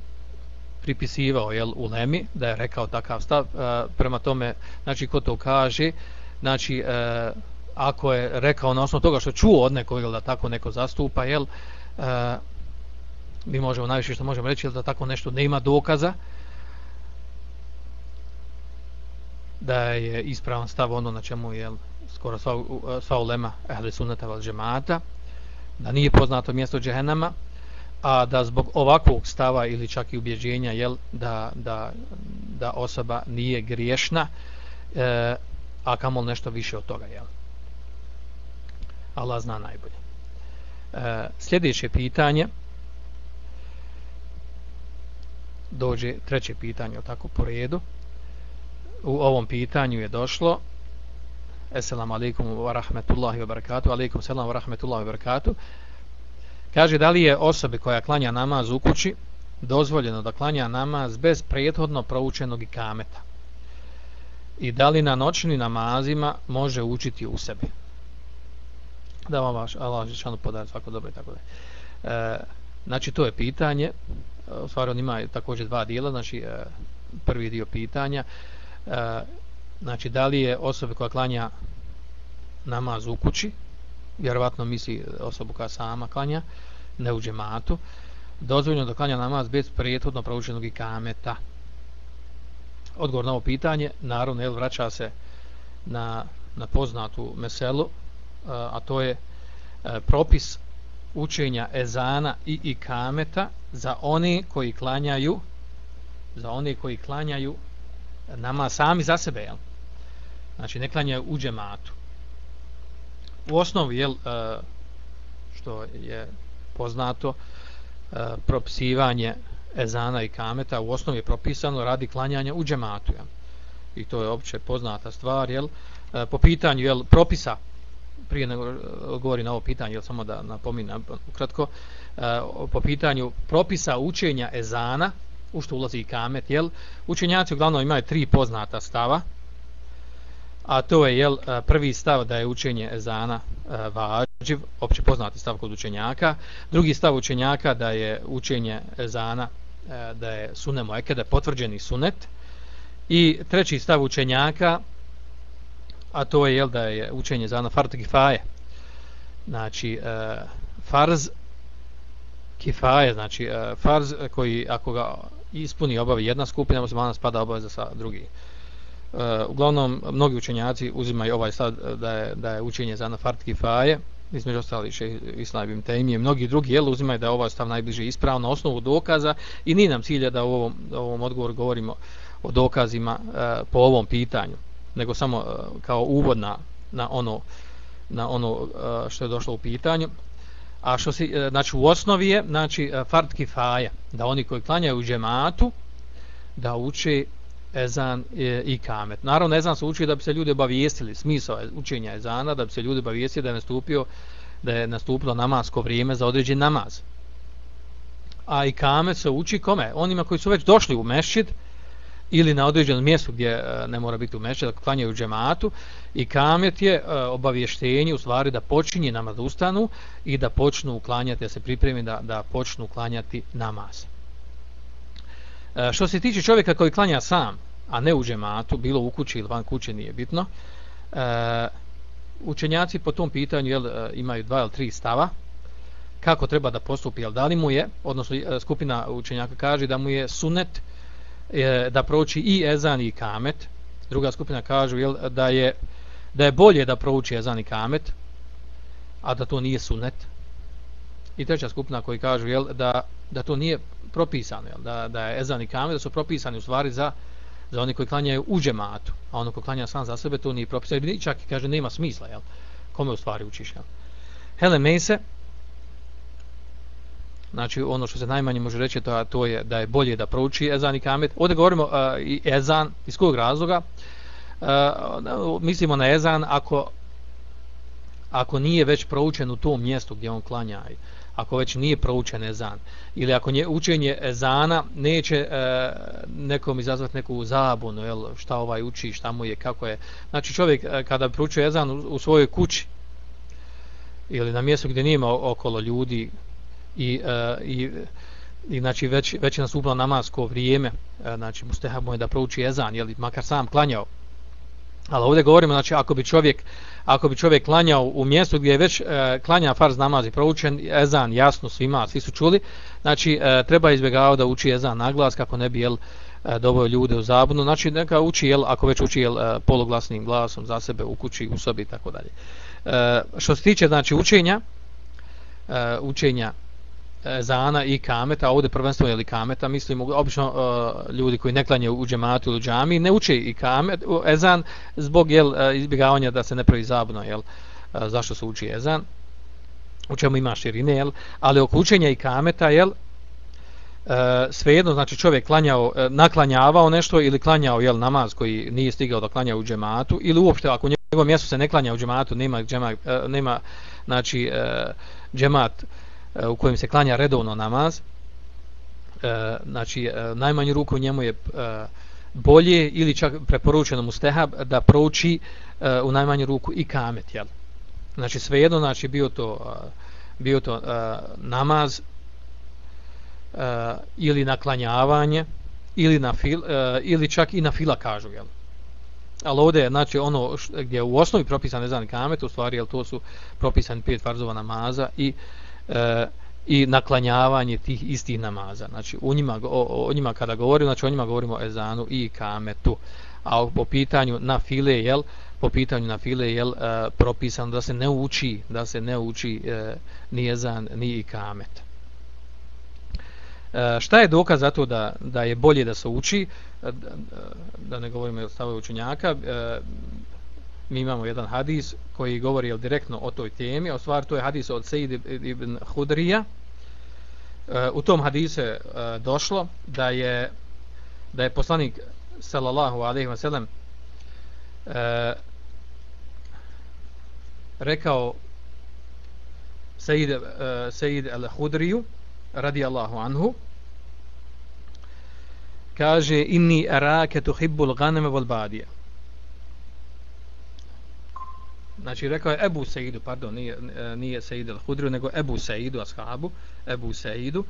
pripisivao, jel, u Lemi, da je rekao takav stav. E, prema tome, znači, ko to kaže, znači, e, ako je rekao na osnovu toga što čuo od nekog, jel, da tako neko zastupa, jel, e, mi možemo, najviše što možemo reći, jel, da tako nešto ne ima dokaza, da je ispravan stav ono na čemu je skoro sva, sva ulema ehli sunnata val džemata, da nije poznato mjesto džehennama, a da zbog ovakvog stava ili čak i ubjeđenja jel, da, da, da osoba nije griješna, e, a kamo nešto više od toga. Jel. Allah zna najbolje. E, sljedeće pitanje, dođe treće pitanje, tako po redu, u ovom pitanju je došlo. Esselamu alaikum wa rahmetullahi wa barakatuh. Alaikum selam wa rahmetullahi wa barakatuh. Kaže da li je osobi koja klanja namaz u kući dozvoljeno da klanja namaz bez prethodno proučenog ikameta i da li na noćni namazima može učiti u sebi? Da vam vaš Allah žešanu podaje svako dobro i tako da e, znači to je pitanje. U stvari on ima također dva dijela. Znači e, prvi dio pitanja E, znači da li je osoba koja klanja namaz u kući vjerovatno misli osobu koja sama klanja ne u džematu dozvoljeno da klanja namaz bez prijethodno proučenog ikameta? Odgovor na ovo pitanje naravno jel vraća se na, na poznatu meselu e, a to je e, propis učenja ezana i ikameta za one koji klanjaju za one koji klanjaju nama sami za sebe jel? znači ne klanjaju u džematu u osnovi jel, e, što je poznato e, propisivanje ezana i kameta u osnovi je propisano radi klanjanja u džematu jel? i to je opće poznata stvar jel? E, po pitanju jel, propisa prije nego govori na ovo pitanje jel, samo da napominam ukratko po pitanju propisa učenja ezana u što ulazi i kamet jel? učenjaci uglavnom imaju tri poznata stava a to je jel prvi stav da je učenje ezana vađiv, opće poznati stav kod učenjaka. Drugi stav učenjaka da je učenje ezana da je sunemo ekede, potvrđeni sunet. I treći stav učenjaka a to je jel da je učenje ezana fard kifaje. Znači farz kifaje, znači farz koji ako ga ispuni obavi jedna skupina, muslimana spada obaveza sa drugi. Uh, uglavnom, mnogi učenjaci uzimaju ovaj stav e, da je, da je učenje za nafart kifaje, između ostali še Islam ibn mnogi drugi jel, uzimaju da je ovaj stav najbliže isprav na osnovu dokaza i ni nam cilja da u ovom, ovom odgovoru govorimo o dokazima e, po ovom pitanju, nego samo e, kao uvod na, na ono, na ono e, što je došlo u pitanju. A što se, znači u osnovi je, znači, e, fard kifaja, da oni koji klanjaju u džematu, da uče ezan e, i kamet. Naravno, ezan se uči da bi se ljudi obavijestili, smisao je učenja ezana, da bi se ljudi obavijestili da je nastupio da je nastupilo namasko vrijeme za određen namaz. A i kamet se uči kome? Onima koji su već došli u mešćid ili na određenom mjestu gdje e, ne mora biti u mešćid, da dakle, klanjaju u džematu. I kamet je e, obavještenje u stvari da počinje namaz ustanu i da počnu uklanjati, da se pripremi da, da počnu uklanjati namaz. E, što se tiče čovjeka koji klanja sam, a ne u džematu, bilo u kući ili van kuće, nije bitno, učenjaci po tom pitanju jel, imaju dva ili tri stava, kako treba da postupi, jel, da li mu je, odnosno skupina učenjaka kaže da mu je sunet da prouči i ezan i kamet, druga skupina kažu jel, da, je, da je bolje da prouči ezan i kamet, a da to nije sunet, i treća skupina koji kažu jel, da, da to nije propisano, jel, da, da je ezan i kamet, da su propisani u stvari za, za oni koji klanjaju u džematu, a ono ko klanja sam za sebe, to nije propisano, i čak i kaže nema smisla, jel, kome u stvari učiš. Jel. Hele Mejse, znači ono što se najmanje može reći, to, to je da je bolje da prouči ezan i kamet. Ovdje govorimo uh, i ezan, iz kojeg razloga, uh, mislimo na ezan ako ako nije već proučen u tom mjestu gdje on klanja ako već nije proučen ezan. Ili ako nje učenje ezana neće e, nekom izazvati neku zabunu jel, šta ovaj uči, šta mu je, kako je. Znači čovjek e, kada proučuje ezan u, u svojoj kući ili na mjestu gdje nema okolo ljudi i, e, i, i znači već, već je nastupilo namasko vrijeme e, znači znači mu je da prouči ezan jeli, makar sam klanjao ali ovdje govorimo znači ako bi čovjek ako bi čovjek klanjao u mjestu gdje je već e, klanja farz namaz i proučen ezan jasno svima, svi su čuli, znači e, treba izbjegavati da uči ezan na glas kako ne bi jel, e, ljude u zabunu, znači neka uči jel, ako već uči jel, e, pologlasnim glasom za sebe u kući, u sobi i tako dalje. E, što se tiče znači učenja, e, učenja ezana i kameta, ovdje prvenstveno je li kameta, mislim, obično uh, ljudi koji ne klanje u džematu ili u džami, ne uče i kamet, ezan zbog jel, e, izbjegavanja da se ne pravi zabuna, jel, uh, zašto se uči ezan, u čemu ima širine, jel, ali oko učenja i kameta, jel, e, svejedno, znači čovjek klanjao, e, naklanjavao nešto ili klanjao jel, namaz koji nije stigao da klanja u džematu, ili uopšte ako u njegovom mjestu se ne klanja u džematu, nema, džema, e, nema znači, e, džemat, E, E, u kojem se klanja redovno namaz e, znači e, najmanju ruku njemu je bolje ili čak preporučeno mu stehab da prouči u najmanju ruku i kamet jel? znači svejedno znači bio to bio to namaz ili naklanjavanje ili na fil, ili čak i na fila kažu jel? ali ovdje je znači ono gdje je u osnovi propisan ezan i kamet u stvari jel to su propisani pet farzova namaza i e, i naklanjavanje tih istih namaza. Znači u njima o, o njima kada govorimo znači o njima govorimo o ezanu i kametu. A po pitanju na file jel po pitanju na file jel e, propisano da se ne uči da se ne uči e, ni ezan ni kamet. E, šta je dokaz za to da, da je bolje da se uči, e, da ne govorimo o stavu učenjaka, e, mi imamo jedan hadis koji govori jel, direktno o toj temi, a u stvari to je hadis od Sejid ibn Hudrija. E, u tom hadise e, došlo da je da je poslanik sallallahu alejhi ve sellem rekao Sejid e, Sejid al-Hudriju radijallahu anhu kaže inni arake tuhibbul ganeme wal badije znači rekao je Ebu Seidu pardon nije, nije Seid al-Hudru, nego Ebu Seidu ashabu Ebu Seidu.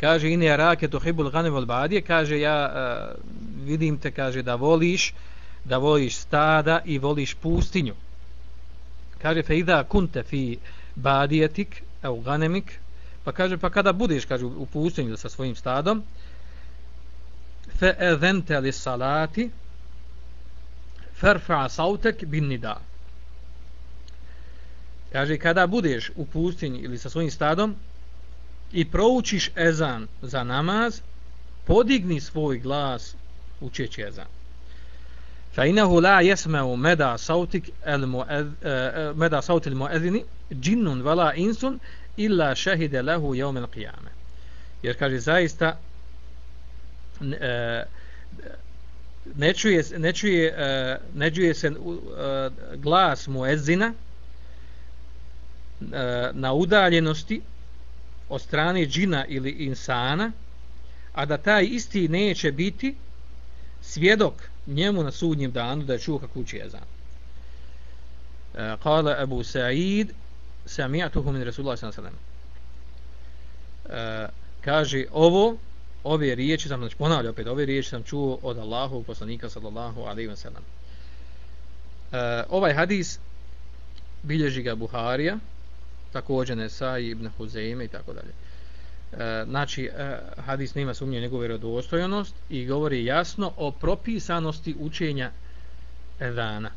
Kaže ine rake tuhibbul ghanem al badije, kaže ja uh, vidim te kaže da voliš da voliš stada i voliš pustinju. Kaže fe idha kunte fi badiyatik au ghanemik, Pa kaže, pa kada budeš, kaže, u pustinju sa svojim stadom, fe edhente li salati, ferfa sautek bin nida. Kaže, kada budeš u pustinji ili sa svojim stadom i proučiš ezan za namaz, podigni svoj glas učeći ezan. Fa inahu la jesmeu meda sautik el mued, eh, eh, saut meda sautil muedini, džinnun vala insun, illa shahida lahu yawm al-qiyamah. Jer kaže zaista e, ne čuje ne čuje ne čuje se glas muezina E, na udaljenosti od strane džina ili insana a da taj isti neće biti svjedok njemu na sudnjem danu da je čuo kako uči jezan. E, Kala Abu Sa'id sami'atuhu min Rasulullah sallallahu alejhi ve sellem. Kaže ovo ove riječi sam znači ponavljam opet ove riječi sam čuo od Allahu poslanika sallallahu alejhi ve sellem. ovaj hadis bilježi ga Buharija, također Nesai, ibn Huzeime i tako dalje. E, znači, e, hadis nema sumnje njegovu vjerodostojnost i govori jasno o propisanosti učenja Edana.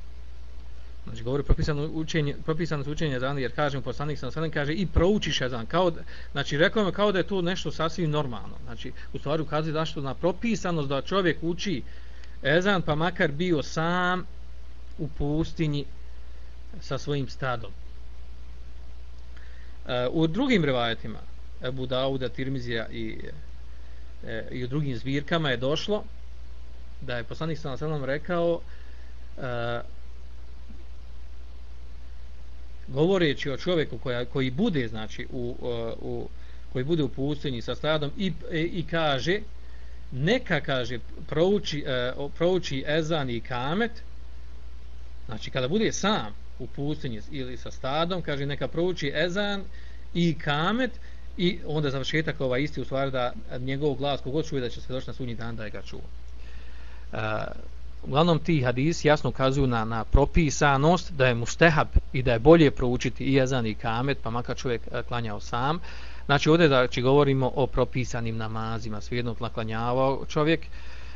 Znači govori propisano učenje, propisano učenje ezana jer kažem poslanik sam sam kaže i proučiš ezan kao znači rekao je kao da je to nešto sasvim normalno. Znači u stvari ukazuje da što na propisanost da čovjek uči ezan pa makar bio sam u pustinji sa svojim stadom. Eh, u drugim rivajetima Ebu Dauda, Tirmizija i, eh, i u drugim zbirkama je došlo da je poslanik sa sam rekao eh, govoreći o čovjeku koja, koji bude znači u, u koji bude u pustinji sa stadom i, e, i kaže neka kaže prouči, prouči ezan i kamet znači kada bude sam u pustinji ili sa stadom kaže neka prouči ezan i kamet i onda završetak ovaj isti u stvari da njegov glas kogod čuje da će se doći na sudnji dan da je ga čuo. Uh, uglavnom ti hadisi jasno ukazuju na, na propisanost da je mustehab i da je bolje proučiti i ezan i kamet, pa makar čovjek e, klanjao sam. Znači ovdje da znači, govorimo o propisanim namazima, svijedno naklanjavao čovjek,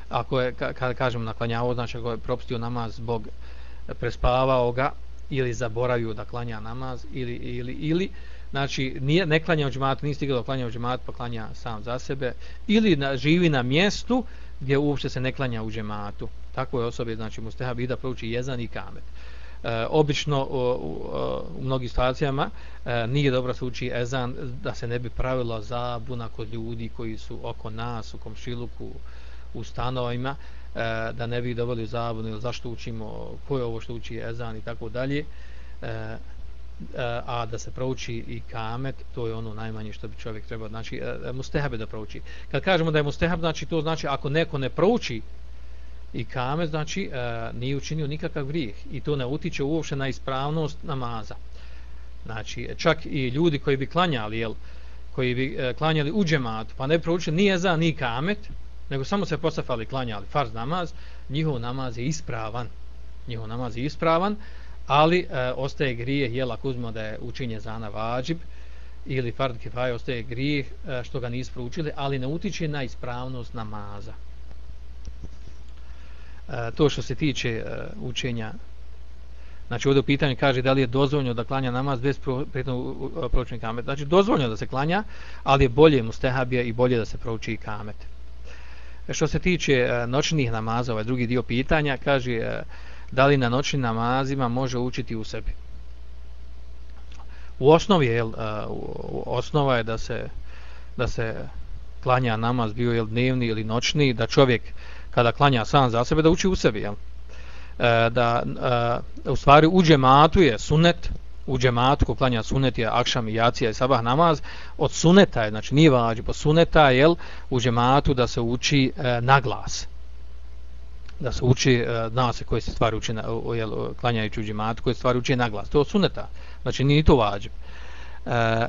ako je, kada kažemo naklanjavao, znači ako je propustio namaz zbog e, prespavao ga ili zaboravio da klanja namaz ili, ili, ili znači nije, ne klanja u džematu, nije stigao da klanja u džematu, pa klanja sam za sebe, ili na, živi na mjestu gdje uopšte se ne klanja u džematu takvoj osobi znači mustehab i da prouči jezan i kamet. E, obično u, u, u mnogim situacijama e, nije dobro se uči ezan da se ne bi pravilo zabuna kod ljudi koji su oko nas u komšiluku u stanovima E, da ne bi dobili zabunu ili zašto učimo ko je ovo što uči ezan i tako dalje e, e, a da se prouči i kamet, to je ono najmanje što bi čovjek trebao, znači mustehabe da prouči. Kad kažemo da je mustehab, znači to znači ako neko ne prouči i kamet, znači nije učinio nikakav grijeh i to ne utiče uopšte na ispravnost namaza znači čak i ljudi koji bi klanjali jel, koji bi klanjali u džemat pa ne proučili nije za ni kamet nego samo se posafali klanjali farz namaz njihov namaz je ispravan njihov namaz je ispravan, ali e, ostaje grijeh, jel, ako uzmemo da je učinje zana vađib, ili fard kifaj, ostaje grijeh e, što ga nisu proučili, ali ne utiče na ispravnost namaza. E, to što se tiče e, učenja Znači ovdje u pitanju kaže da li je dozvoljeno da klanja namaz bez prijetnog proučenja kamet. Znači dozvoljeno da se klanja, ali je bolje mu stehabija i bolje da se prouči kamet. E, što se tiče e, noćnih namaza, ovaj drugi dio pitanja, kaže e, da li na noćnim namazima može učiti u sebi. U osnovi je, osnova je da se, da se klanja namaz bio je dnevni ili noćni, da čovjek kada klanja sam za sebe da uči u sebi. Jel? Da u stvari u džematu je sunet u džematu ko klanja sunet je akšam i jacija i sabah namaz od suneta je, znači nije vađi po suneta jel, u džematu da se uči e, na glas. Da se uči e, zna se koje se stvari uči na, jel, klanjajući u džematu koje stvari uči na glas. To je suneta, znači nije to vađi. E,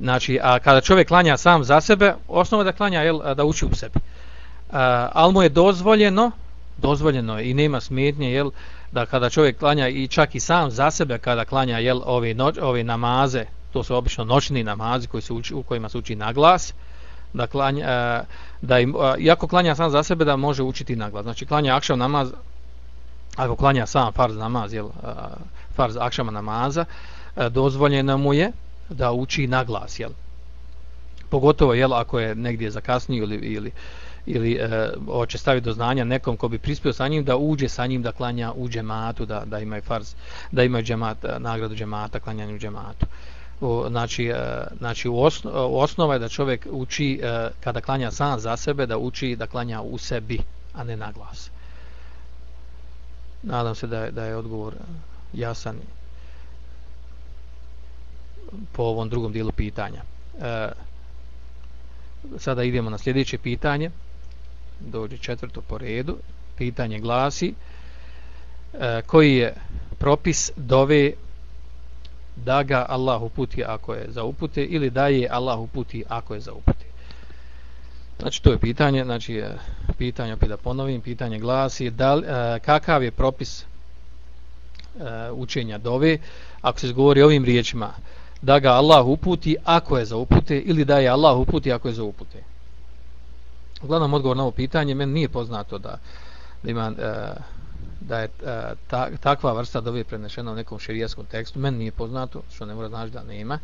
znači a kada čovjek klanja sam za sebe osnova da klanja jel, da uči u sebi. E, ali mu je dozvoljeno dozvoljeno i nema smetnje jel da kada čovjek klanja i čak i sam za sebe kada klanja jel ove noć, ove namaze to su obično noćni namazi koji se uči u kojima se uči na glas da klanja e, da im jako iako klanja sam za sebe da može učiti na glas znači klanja akşam namaz ako klanja sam farz namaz jel e, farz akşam namaza dozvoljeno mu je da uči na glas jel. Pogotovo jel ako je negdje zakasnio ili ili ili e, hoće staviti do znanja nekom ko bi prispio sa njim da uđe sa njim da klanja u džematu da da ima farz da ima džemat e, nagradu džemata klanjanju u džematu. U, znači e, znači u, osno, u e, osnova je da čovjek uči e, kada klanja sam za sebe da uči da klanja u sebi a ne na glas. Nadam se da je, da je odgovor jasan po ovom drugom dijelu pitanja. E, sada idemo na sljedeće pitanje dođe četvrto po redu pitanje glasi e, koji je propis dove da ga Allah uputi ako je za upute ili da je Allah uputi ako je za upute? Znači to je pitanje znači e, pitanje opet da ponovim pitanje glasi da, e, kakav je propis e, učenja dove ako se govori ovim riječima da ga Allah uputi ako je za upute ili da je Allah uputi ako je za upute? Uglavnom odgovor na ovo pitanje, meni nije poznato da, da ima e, da je e, ta, takva vrsta dove prenešena u nekom šerijeskom tekstu, meni nije poznato, što ne mora znači da nema,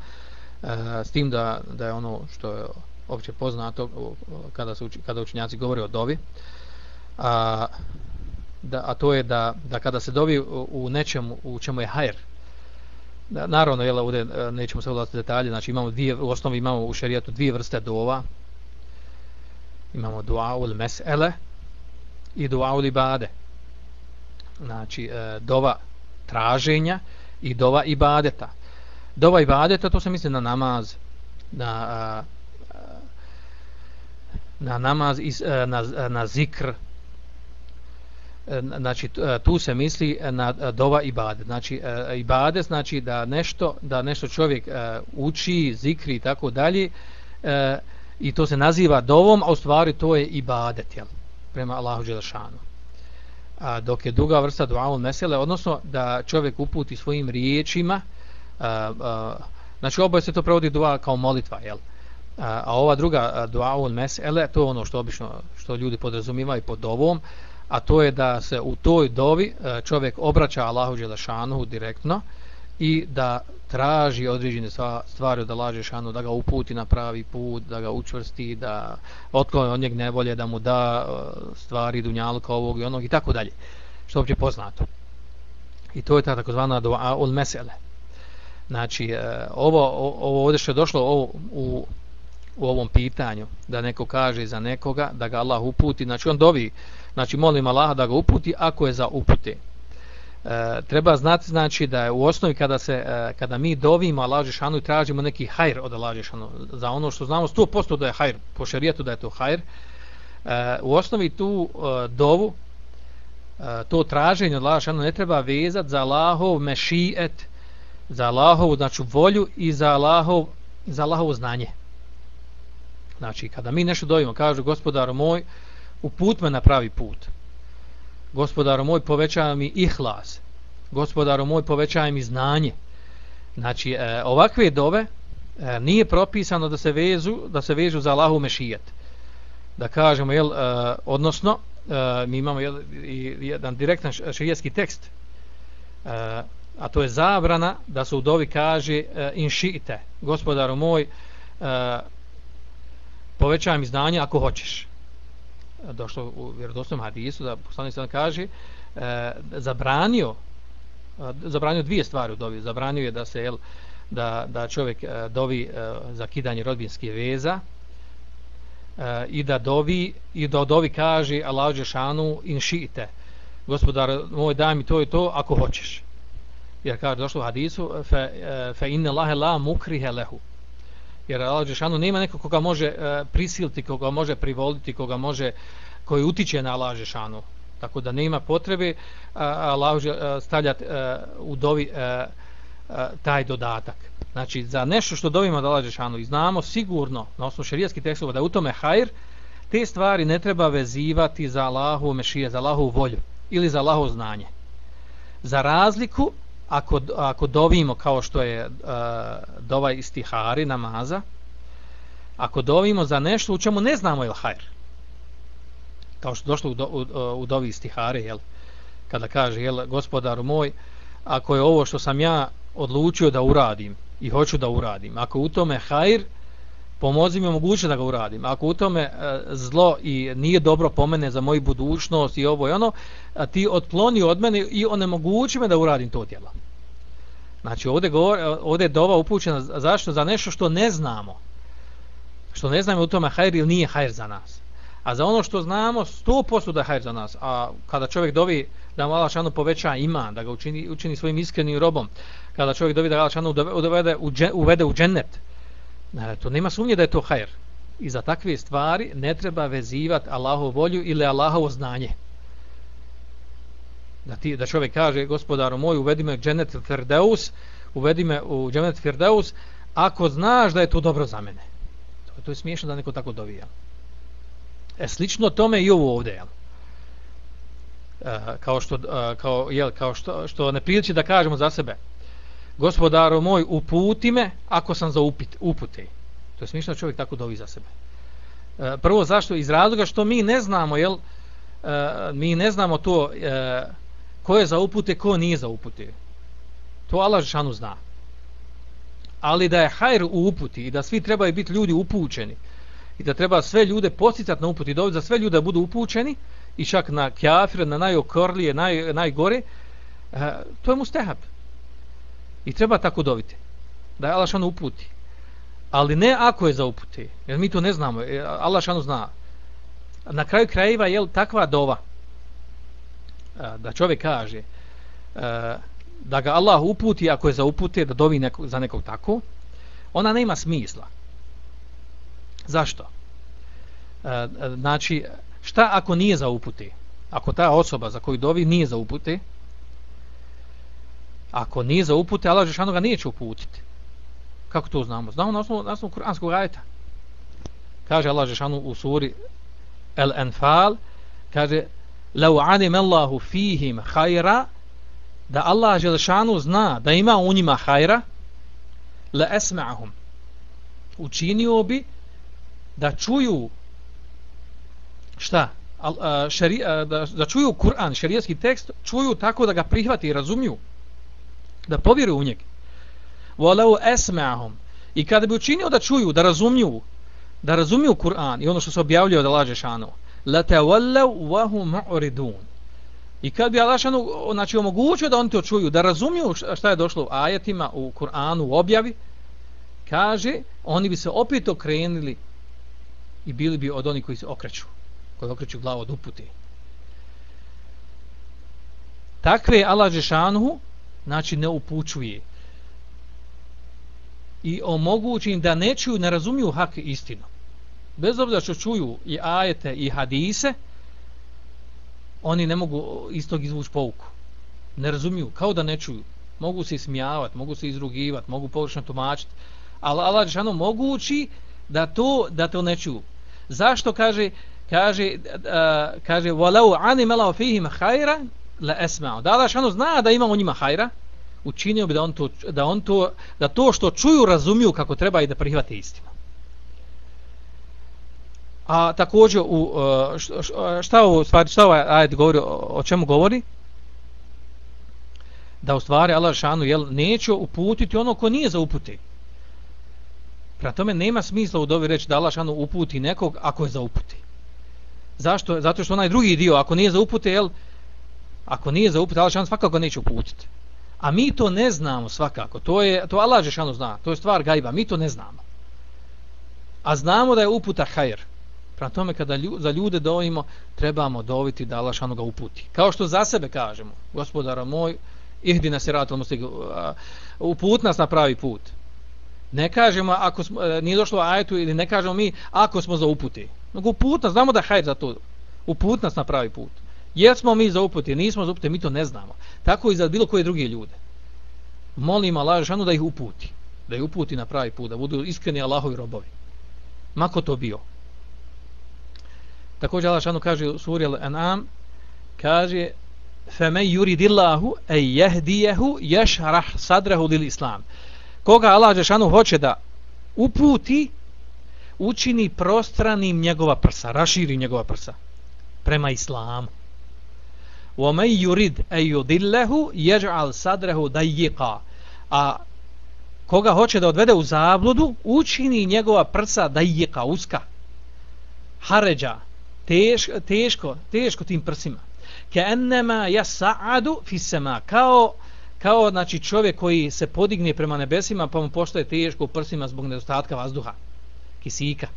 e, s tim da, da je ono što je opće poznato kada, su, kada učinjaci govore o dovi, a, da, a to je da, da kada se dovi u, u nečemu u čemu je hajr, naravno, jel, ovdje e, nećemo se ulaziti detalje, znači imamo dvije, u osnovi imamo u šerijatu dvije vrste dova, imamo duaul mes'ele i duaul ibade. Znači, e, dova traženja i dova ibadeta. Dova ibadeta, to se misli na namaz, na, e, e, na namaz, e, na, e, na zikr, e, znači tu se misli na dova ibade znači ibade znači da nešto da nešto čovjek uči zikri i tako dalje i to se naziva dovom, a u stvari to je ibadet, jel? prema Allahu Đelešanu. A dok je druga vrsta duaul mesele, odnosno da čovjek uputi svojim riječima, a, a, znači oboje se to provodi dua kao molitva, jel? A, a ova druga duaul mesele, to je ono što obično što ljudi podrazumivaju pod dovom, a to je da se u toj dovi čovjek obraća Allahu Đelešanu direktno i da traži određene stvari od Allah Žešanu, da ga uputi na pravi put, da ga učvrsti, da otkloni od njeg nevolje, da mu da e, stvari dunjalka ovog i onog i tako dalje. Što je poznato. I to je ta takozvana dua ul mesele. Znači, e, ovo, ovo ovdje što je došlo ovo, u, u ovom pitanju, da neko kaže za nekoga, da ga Allah uputi, znači on dovi, znači molim Allah da ga uputi ako je za upute. E, treba znati znači da je u osnovi kada se e, kada mi dovimo Allahu i tražimo neki hajr od Allahu za ono što znamo 100% da je hajr po šerijatu da je to hajr e, u osnovi tu e, dovu e, to traženje od Allahu ne treba vezati za Allahov mešiet za Allahovu znači volju i za Allahov za Allahovo znanje. Znači kada mi nešto dovimo kaže gospodaru moj uput me na pravi put. Gospodaro moj povećaj mi ihlas. Gospodaro moj povećaj mi znanje. Znači e, ovakve dove e, nije propisano da se vezu da se vežu za Allahu mešijet da kažemo jel e, odnosno e, mi imamo jel, jedan direktan šijetski tekst e, a to je zabrana da se u dovi kaže e, inšite gospodaru moj e, povećaj mi znanje ako hoćeš došlo u vjerodostojnom hadisu da poslanik sam kaže e, zabranio e, zabranio dvije stvari u dovi zabranio je da se jel, da, da čovjek e, dovi e, za kidanje rodbinske veza e, i da dovi i da dovi kaže Allah in inšite gospodar moj daj mi to i to ako hoćeš. Jer kaže došlo u hadisu fe, e, fe inne lahe la mukrihe lehu jer Allah Žešanu nema nekog koga može uh, prisiliti, koga može privoliti, koga može, koji utiče na Allah Žešanu. Tako da nema potrebe uh, Allah uh, e, stavljati uh, u dovi uh, uh, taj dodatak. Znači, za nešto što dovimo od Allah Žešanu i znamo sigurno, na osnovu šarijetskih tekstova, da u tome hajr, te stvari ne treba vezivati za Allahu mešije, za Allahu volju ili za Allahu znanje. Za razliku ako, ako dovimo kao što je uh, dova istihari namaza, ako dovimo za nešto u čemu ne znamo je hajr, kao što došlo u, do, u, eh, u dovi istihari, jel, kada kaže, jel, gospodaru moj, ako je ovo što sam ja odlučio da uradim i hoću da uradim, ako u tome hajr, pomozi mi omogući da ga uradim. Ako u tome e, zlo i nije dobro pomene za moju budućnost i ovo i ono, a ti otkloni od mene i onemogući me da uradim to djelo. Znači ovdje, govor, e, ovdje je dova upućena zašto? Za nešto što ne znamo. Što ne znamo u tome hajr ili nije hajr za nas. A za ono što znamo, sto posto da je hajr za nas. A kada čovjek dovi da mu Allah poveća ima, da ga učini, učini svojim iskrenim robom, kada čovjek dovi da ga Allah šanu uvede, uvede u džennet, Ne, to nema sumnje da je to hajr. I za takve stvari ne treba vezivati Allahovu volju ili Allahovo znanje. Da, ti, da čovjek kaže, gospodaru moj, uvedi me dženet Firdeus, uvedi me u dženet Firdeus, ako znaš da je to dobro za mene. To, to je smiješno da neko tako dovija. E, slično tome i ovo ovdje, jel? E, kao što, e, kao, jel, kao što, što ne priliči da kažemo za sebe gospodaru moj uputi me ako sam za upit, upute. To je smišno čovjek tako dovi za sebe. E, prvo zašto? Iz razloga što mi ne znamo jel e, mi ne znamo to e, ko je za upute ko nije za upute. To Allah Žešanu zna. Ali da je hajr u uputi i da svi trebaju biti ljudi upućeni i da treba sve ljude posticati na uputi dovi za sve ljude da budu upućeni i čak na kjafir, na najokorlije, naj, najgore, e, to je mu stehab. I treba tako dovite. Da je Allah šanu uputi. Ali ne ako je za upute. Jer mi to ne znamo. E, Allah šanu zna. Na kraju krajeva je takva dova da čovjek kaže da ga Allah uputi ako je za upute da dovi neko, za nekog tako ona nema smisla. Zašto? Znači, šta ako nije za upute? Ako ta osoba za koju dovi nije za upute, Ako nije za upute, Allah Žešanu ga neće uputiti. Kako to znamo? Znamo na osnovu, na osnovu kuranskog ajeta. Kaže Allah Žešanu u suri El Enfal, kaže Lau anim Allahu fihim hajra, da Allah Žešanu zna da ima u njima hajra, le esma'hum. Učinio bi da čuju šta? Šari, da, da čuju Kur'an, šarijski tekst, čuju tako da ga prihvati i razumiju da povjeruju u njeg. Volau esma'hum. I kada bi učinio da čuju, da razumiju, da razumiju Kur'an i ono što se objavljuje od Allah Žešanu, la tawallaw wa hum mu'ridun. I kad bi Allah Žešanu znači omogućio da oni to čuju, da razumiju šta je došlo u ajetima, u Kur'anu, u objavi, kaže, oni bi se opet okrenili i bili bi od onih koji se okreću, koji okreću glavu od uputi. Takve Allah Žešanuhu znači ne upućuje i omogući im da ne čuju, ne razumiju hak istinu. Bez obzira što čuju i ajete i hadise, oni ne mogu istog izvući pouku. Ne razumiju, kao da ne čuju. Mogu se ismijavati, mogu se izrugivati, mogu površno tumačiti, ali Allah Žešanu mogući da to, da to ne čuju. Zašto kaže, kaže uh, kaže walau animala fihim khayran la esma'u. da Allah šanu zna da ima u njima hajra učinio bi da on to da on to da to što čuju razumiju kako treba i da prihvate istinu a također u e, šta u stvari šta ovaj ajet govori o, čemu govori da u stvari Allah šanu jel neće uputiti ono ko nije za upute Prema tome nema smisla u dovi reći da Allah šanu uputi nekog ako je za upute. Zašto? Zato što onaj drugi dio, ako nije za upute, jel, ako nije za uput, Allah šanu svakako neće uputiti. A mi to ne znamo svakako. To je to Allah Žešanu zna. To je stvar gajba. Mi to ne znamo. A znamo da je uputa hajr. Prema tome kada lju, za ljude dovimo, trebamo doviti da Allah ga uputi. Kao što za sebe kažemo, gospodara moj, ihdi nas i ratel uh, uput nas na pravi put. Ne kažemo ako smo, uh, nije došlo ajetu ili ne kažemo mi ako smo za uputi. Nego uput nas, znamo da je hajr za to. Uput nas na pravi put. Jesmo mi za upute, nismo za upute, mi to ne znamo. Tako i za bilo koje druge ljude. Molim Allah žanu da ih uputi. Da ih uputi na pravi put, da budu iskreni Allahovi robovi. Mako to bio. Također Allah žanu kaže u suri Al-An'am, kaže فَمَنْ يُرِدِ اللَّهُ أَنْ يَهْدِيَهُ يَشْرَحْ صَدْرَهُ لِلْإِسْلَامِ koga Allah Žešanu hoće da uputi, učini prostranim njegova prsa, raširi njegova prsa prema islamu. وَمَنْ يُرِدْ أَيُّدِلَّهُ يَجْعَلْ صَدْرَهُ دَيِّقَا A koga hoće da odvede u zabludu, učini njegova prsa dajika, uska. Haređa, teško, teško, teško tim prsima. كَأَنَّمَا يَسَعَدُ فِي السَّمَا Kao kao znači čovjek koji se podigne prema nebesima pa mu postaje teško u prsima zbog nedostatka vazduha kisika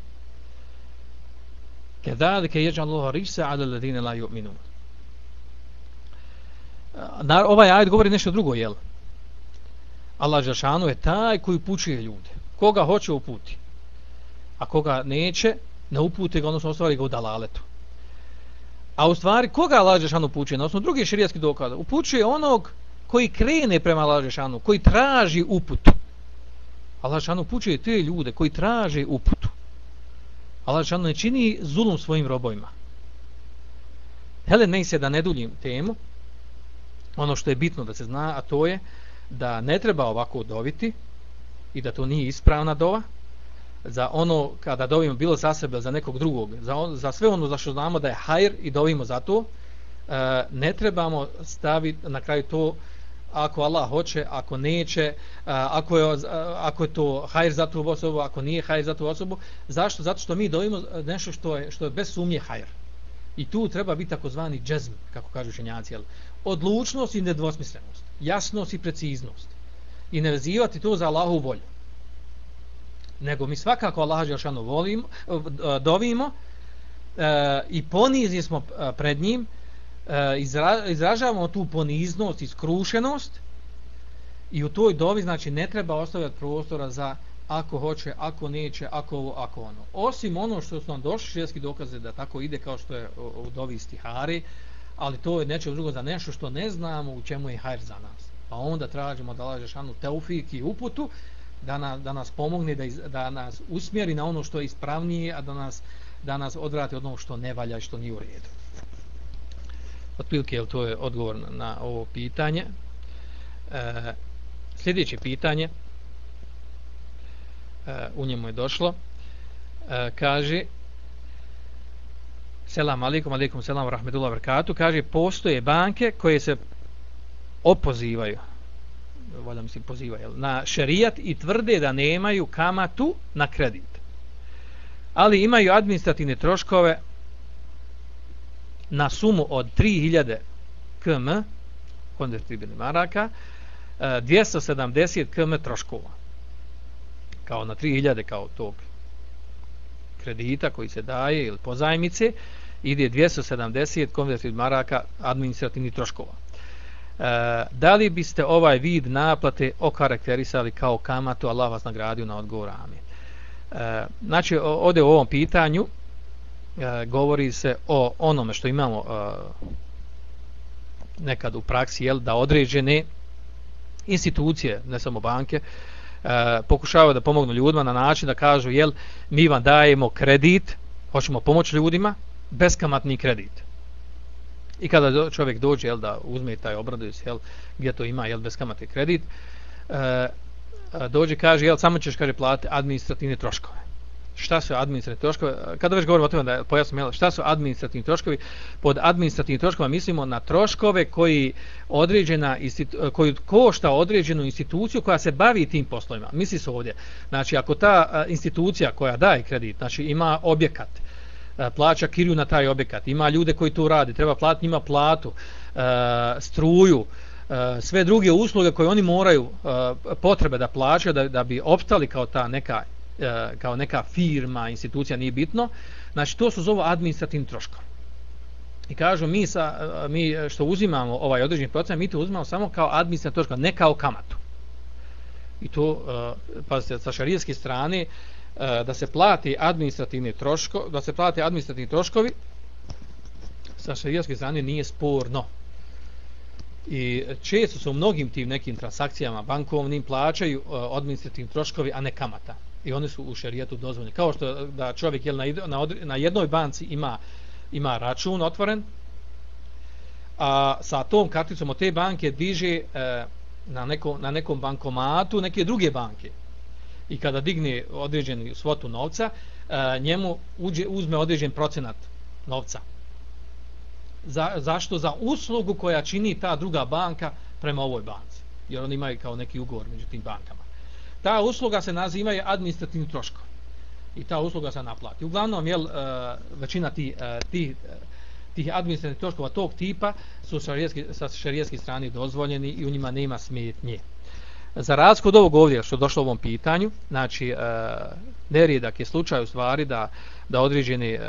kedalike jeđa Allah rise ala ladine la yu'minu Na, ovaj ajd govori nešto drugo, jel? Allah Žešanu je taj koji upućuje ljude. Koga hoće uputi. A koga neće, ne upute ga, odnosno ostvari ga u dalaletu. A u stvari, koga Allah Žešanu upućuje? Na osnovu drugi širijski dokada. Upućuje onog koji krene prema Allahšanu, koji traži uputu. Allahšanu upućuje te ljude koji traže uputu. Allahšanu ne čini zulum svojim robojima. Hele, ne se da ne duljim temu, ono što je bitno da se zna, a to je da ne treba ovako doviti i da to nije ispravna dova, za ono kada dovimo bilo za sebe za nekog drugog, za, on, za sve ono za što znamo da je hajr i dovimo za to, e, ne trebamo staviti na kraju to ako Allah hoće, ako neće, e, ako je, e, ako je to hajr za tu osobu, ako nije hajr za tu osobu. Zašto? Zato što mi dovimo nešto što je, što je bez sumnje hajr. I tu treba biti takozvani džezm, kako kažu učenjaci. Jel? Odlučnost i nedvosmislenost. Jasnost i preciznost. I ne vezivati to za Allahu volju. Nego mi svakako Allah Đelšanu volimo, eh, dovimo e, i ponizni smo eh, pred njim, E, izražavamo tu poniznost i skrušenost i u toj dovi znači ne treba ostavljati prostora za ako hoće, ako neće, ako ovo, ako ono. Osim ono što su nam došli šrijetski dokaze da tako ide kao što je u dovi stihari, ali to je nečeg drugo za nešto što ne znamo u čemu je hajr za nas. Pa onda tražimo da lažeš anu teufik i uputu da, na, da nas pomogne, da, iz, da nas usmjeri na ono što je ispravnije, a da nas, da nas odvrati od onog što ne valja i što nije u redu. Otprilike je to je odgovor na, na ovo pitanje. E, sljedeće pitanje e, u njemu je došlo. E, kaže selam alikum alikum selam rahmetullah vrkatu kaže postoje banke koje se opozivaju. Valjda mislim pozivaju na šerijat i tvrde da nemaju kamatu na kredit. Ali imaju administrativne troškove na sumu od 3000 km konvertibilni maraka eh, 270 km troškova. Kao na 3000 kao tog kredita koji se daje ili pozajmice ide 270 konvertibilni maraka administrativnih troškova. E, da li biste ovaj vid naplate okarakterisali kao kamatu? Allah vas nagradio na odgovor amin. E, znači ovdje u ovom pitanju e, govori se o onome što imamo e, nekad u praksi jel, da određene institucije, ne samo banke, e, E, pokušavaju da pomognu ljudima na način da kažu jel, mi vam dajemo kredit, hoćemo pomoći ljudima, beskamatni kredit. I kada čovjek dođe jel, da uzme taj obradujući, jel, gdje to ima jel, beskamatni kredit, e, e dođe kaže, jel, samo ćeš kaže, platiti administrativne troškove šta su administrativni troškovi, kada već govorimo o tome da pojasnimo šta su administrativni troškovi, pod administrativnim troškovima mislimo na troškove koji određena koji košta određenu instituciju koja se bavi tim poslovima. Misli se ovdje, znači ako ta e, institucija koja daje kredit, znači ima objekat, e, plaća kiriju na taj objekat, ima ljude koji tu radi, treba platiti njima platu, e, struju, sve druge usluge koje oni moraju potrebe da plaćaju da, da bi opstali kao ta neka E, kao neka firma, institucija, nije bitno. Znači, to su zovu administrativni troškovi. I kažu, mi, sa, e, mi e, što uzimamo ovaj određeni proces, mi to uzimamo samo kao administrativni troškovi, ne kao kamatu. I to, uh, pazite, sa šarijske strane, da se plati administrativni troško, da se plati administrativni troškovi, sa šarijske strane nije sporno. I često su u mnogim tim nekim transakcijama bankovnim plaćaju administrativni troškovi, a ne kamata i one su u šerijetu dozvoljene. Kao što da čovjek jel, na, na, na jednoj banci ima ima račun otvoren, a sa tom karticom od te banke diže e, na, neko, na nekom bankomatu neke druge banke. I kada digne određenu svotu novca, e, njemu uđe, uzme određen procenat novca. Za, zašto? Za uslugu koja čini ta druga banka prema ovoj banci. Jer oni imaju kao neki ugovor među tim bankama ta usluga se naziva je administrativni troško i ta usluga se naplati. Uglavnom, jel, e, većina ti, e, ti, e, tih administrativnih troškova tog tipa su sa šarijetske strane dozvoljeni i u njima nema smetnje. Za razliku od ovog ovdje što je došlo u ovom pitanju, znači, uh, nerijedak je slučaj u stvari da, da određene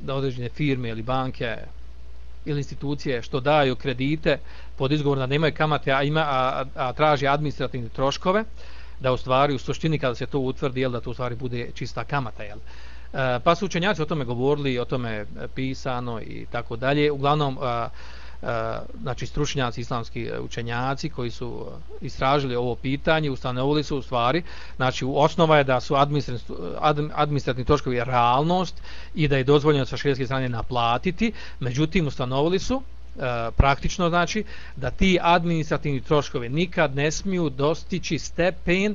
da određene firme ili banke ili institucije što daju kredite pod izgovor da nemaju kamate, a, ima, a, a traži administrativne troškove, da u stvari, u suštini kada se to utvrdi, jel, da to u stvari bude čista kamata. Jel. E, pa su učenjaci o tome govorili, o tome pisano i tako dalje. Uglavnom, a, E, znači stručnjaci islamski učenjaci koji su e, istražili ovo pitanje ustanovili su u stvari znači osnova je da su administrativni troškovi realnost i da je dozvoljeno sa švedske strane naplatiti. Međutim ustanovili su e, praktično znači da ti administrativni troškovi nikad ne smiju dostići stepen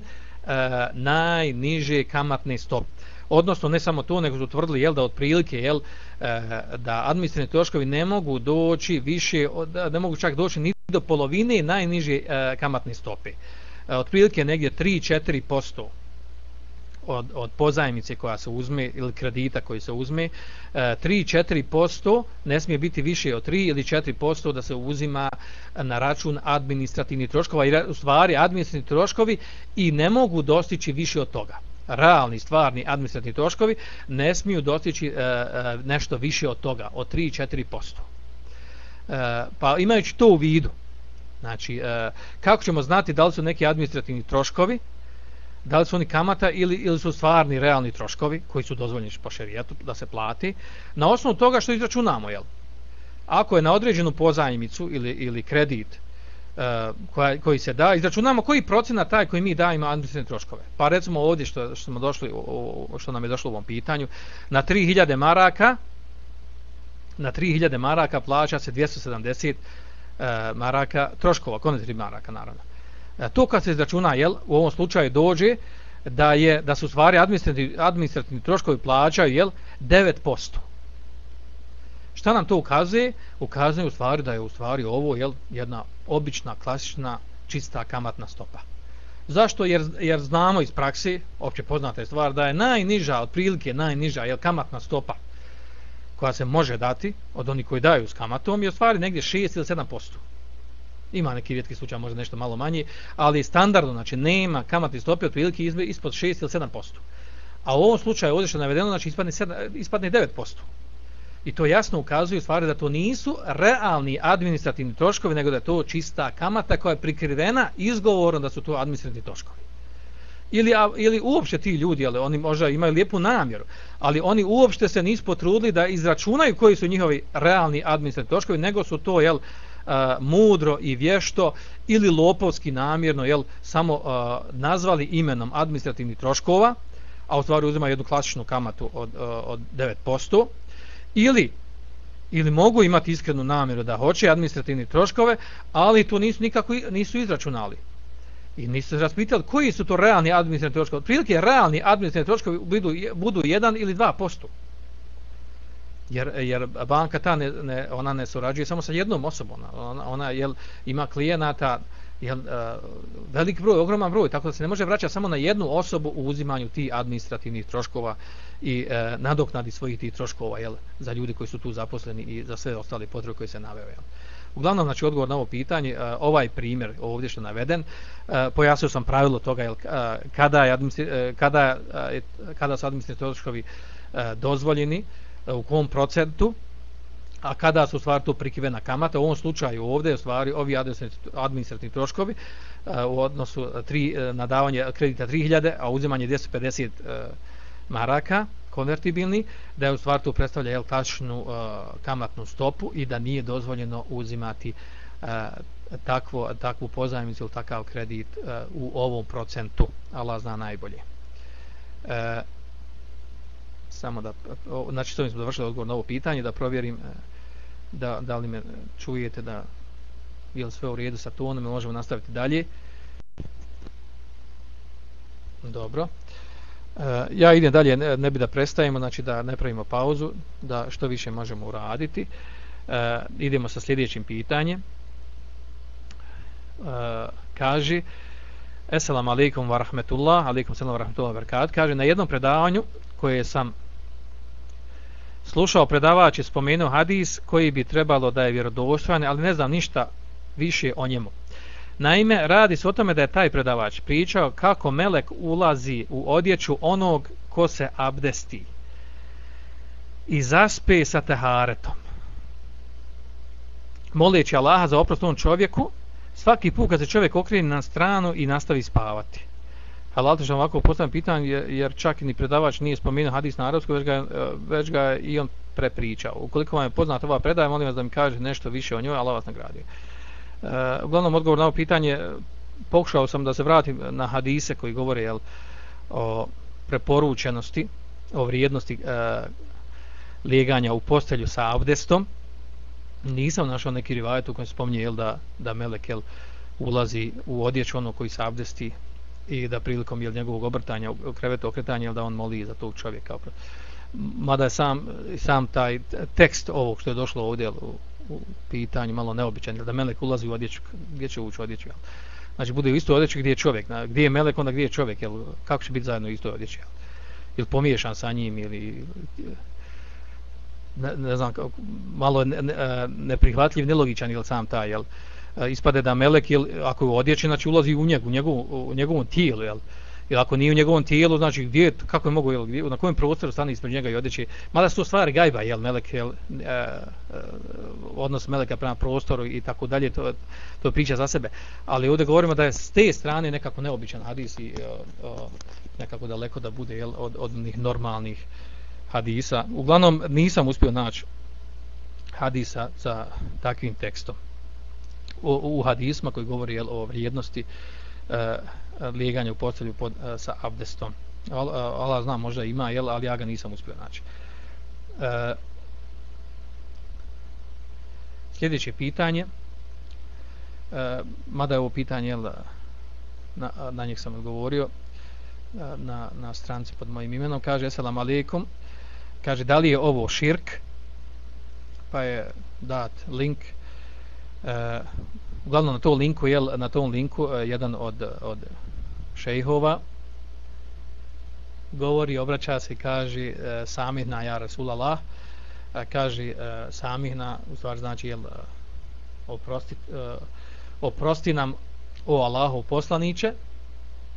najniže kamatne stope odnosno ne samo to, nego su utvrdili jel, da otprilike jel, e, da administrativni troškovi ne mogu doći više, ne mogu čak doći ni do polovine najniže e, kamatne stope. E, otprilike negdje 3-4% od, od pozajmice koja se uzme ili kredita koji se uzme, 3-4% ne smije biti više od 3 ili 4% da se uzima na račun administrativnih troškova. I u stvari administrativni troškovi i ne mogu dostići više od toga realni, stvarni administrativni troškovi ne smiju dostići e, e nešto više od toga, od 3-4%. E, pa imajući to u vidu, znači, e, kako ćemo znati da li su neki administrativni troškovi, da li su oni kamata ili, ili su stvarni, realni troškovi koji su dozvoljeni po šerijetu da se plati, na osnovu toga što izračunamo, jel? Ako je na određenu pozajmicu ili, ili kredit, E, koja, koji se da, izračunamo koji procenat taj koji mi dajemo administrativne troškove. Pa recimo ovdje što, što, smo došli, što nam je došlo u ovom pitanju, na 3000 maraka, na 3000 maraka plaća se 270 e, maraka troškova, konetri maraka naravno. Uh, to kad se izračuna, jel, u ovom slučaju dođe da je da su stvari administrativni, administrativni troškovi plaćaju jel, 9%. Šta nam to ukazuje? Ukazuje u stvari da je u stvari ovo jel, jedna obična, klasična, čista kamatna stopa. Zašto? Jer, jer znamo iz praksi, opće poznata je stvar, da je najniža, otprilike najniža jel, kamatna stopa koja se može dati od onih koji daju s kamatom je u stvari negdje 6 ili 7%. Ima neki rijetki slučaj, možda nešto malo manje, ali standardno, znači nema kamatne stope otprilike ispod 6 ili 7%. A u ovom slučaju ovdje što je navedeno, znači ispadne, 7, ispadne 9%. I to jasno ukazuje stvari da to nisu realni administrativni troškovi, nego da je to čista kamata koja je prikrivena izgovorom da su to administrativni troškovi. Ili, a, ili uopšte ti ljudi, ali oni možda imaju lijepu namjeru, ali oni uopšte se nisu potrudili da izračunaju koji su njihovi realni administrativni troškovi, nego su to jel, a, mudro i vješto ili lopovski namjerno jel, samo a, nazvali imenom administrativnih troškova, a u stvari uzima jednu klasičnu kamatu od, od 9%, ili ili mogu imati iskrenu namjeru da hoće administrativni troškove, ali to nisu nikako nisu izračunali. I nisu se raspitali koji su to realni administrativni troškovi. Prilike realni administrativni troškovi budu, budu 1 ili 2%. Jer, jer banka ta ne, ne, ona ne surađuje samo sa jednom osobom. Ona, ona jel, ima klijenata, jel, uh, velik broj, ogroman broj, tako da se ne može vraćati samo na jednu osobu u uzimanju ti administrativnih troškova i uh, nadoknadi svojih tih troškova jel, za ljudi koji su tu zaposleni i za sve ostale potrebe koje se naveo. Jel. Uglavnom, znači, odgovor na ovo pitanje, uh, ovaj primjer ovdje što je naveden, uh, pojasnio sam pravilo toga jel, uh, kada, je uh, kada, uh, kada su administrativni troškovi uh, dozvoljeni, uh, u kom procentu, a kada su stvari to prikivena kamata, u ovom slučaju ovdje u stvari ovi administrativni troškovi e, u odnosu e, tri, e, na davanje kredita 3000, a uzimanje 250 maraka konvertibilni, da je u stvari to predstavlja jel, tačnu kamatnu stopu i da nije dozvoljeno uzimati takvo, takvu pozajmicu ili takav kredit u ovom procentu. Allah zna najbolje. E, samo da, znači što mi smo završili odgovor na ovo pitanje, da provjerim e, da, da li me čujete da je li sve u redu sa tonom i možemo nastaviti dalje. Dobro. E, ja idem dalje, ne, ne bi da prestajemo, znači da ne pravimo pauzu, da što više možemo uraditi. E, idemo sa sljedećim pitanjem. E, kaži, Assalamu alaikum wa rahmetullah, alaikum salam wa rahmetullah wa barakat, Kaže, na jednom predavanju koje sam slušao predavač je spomenuo hadis koji bi trebalo da je vjerodostojan, ali ne znam ništa više o njemu. Naime, radi se o tome da je taj predavač pričao kako melek ulazi u odjeću onog ko se abdesti i zaspe sa teharetom. Moleći Allaha za oprost ovom čovjeku, svaki put kad se čovjek okreni na stranu i nastavi spavati. Halal što ovako postavljam pitanje jer čak ni predavač nije spomenuo hadis na arapskom, već ga, e, već ga i on prepričao. Ukoliko vam je poznata ova predaja, molim vas da mi kaže nešto više o njoj, Allah vas nagradio. Uh, uglavnom, odgovor na ovo pitanje, pokušao sam da se vratim na hadise koji govore jel, o preporučenosti, o vrijednosti e, lijeganja u postelju sa abdestom. Nisam našao neki rivajet u kojem spominje jel, da, da Melek jel, ulazi u odjeću ono koji se abdesti i da prilikom jel, njegovog obrtanja u krevetu okretanja jel, da on moli za tog čovjeka mada je sam, sam taj tekst ovog što je došlo ovdje u, u pitanju malo neobičan jel, da melek ulazi u odjeću gdje će ući u odjeću jel? znači bude u istoj odjeću gdje je čovjek na, gdje je melek onda gdje je čovjek jel? kako će biti zajedno u istoj odjeći. jel? ili pomiješan sa njim ili ne, ne znam malo ne, ne, neprihvatljiv, nelogičan jel sam taj jel? E, ispade da melek jel, ako je odjeće, znači ulazi u njegu, u njegovom, u njegovom tijelu, jel? Ili ako nije u njegovom tijelu, znači gdje, kako je mogu, jel, gdje, na kojem prostoru stane ispred njega i odjeće. Mada su to stvari gajba, jel, melek, jel, e, e, odnos meleka prema prostoru i tako dalje, to, to priča za sebe. Ali ovdje govorimo da je s te strane nekako neobičan hadis i o, o, nekako daleko da bude, jel, od, od onih normalnih hadisa. Uglavnom, nisam uspio naći hadisa sa takvim tekstom u, u hadisma koji govori jel, o vrijednosti e, lijeganja u postelju pod, e, sa abdestom. Al, e, Allah zna, možda ima, jel, ali ja ga nisam uspio naći. E, sljedeće pitanje, e, mada je ovo pitanje, jel, na, na njeg sam odgovorio, e, na, na stranci pod mojim imenom, kaže, assalamu alaikum, kaže, da li je ovo širk, pa je dat link, Uh, uglavnom na tom linku je na tom linku e, jedan od od šejhova govori obraća se i kaže uh, samihna ja rasulallah kaže uh, samihna u stvari znači jel oprosti oprosti nam o Allahu poslanice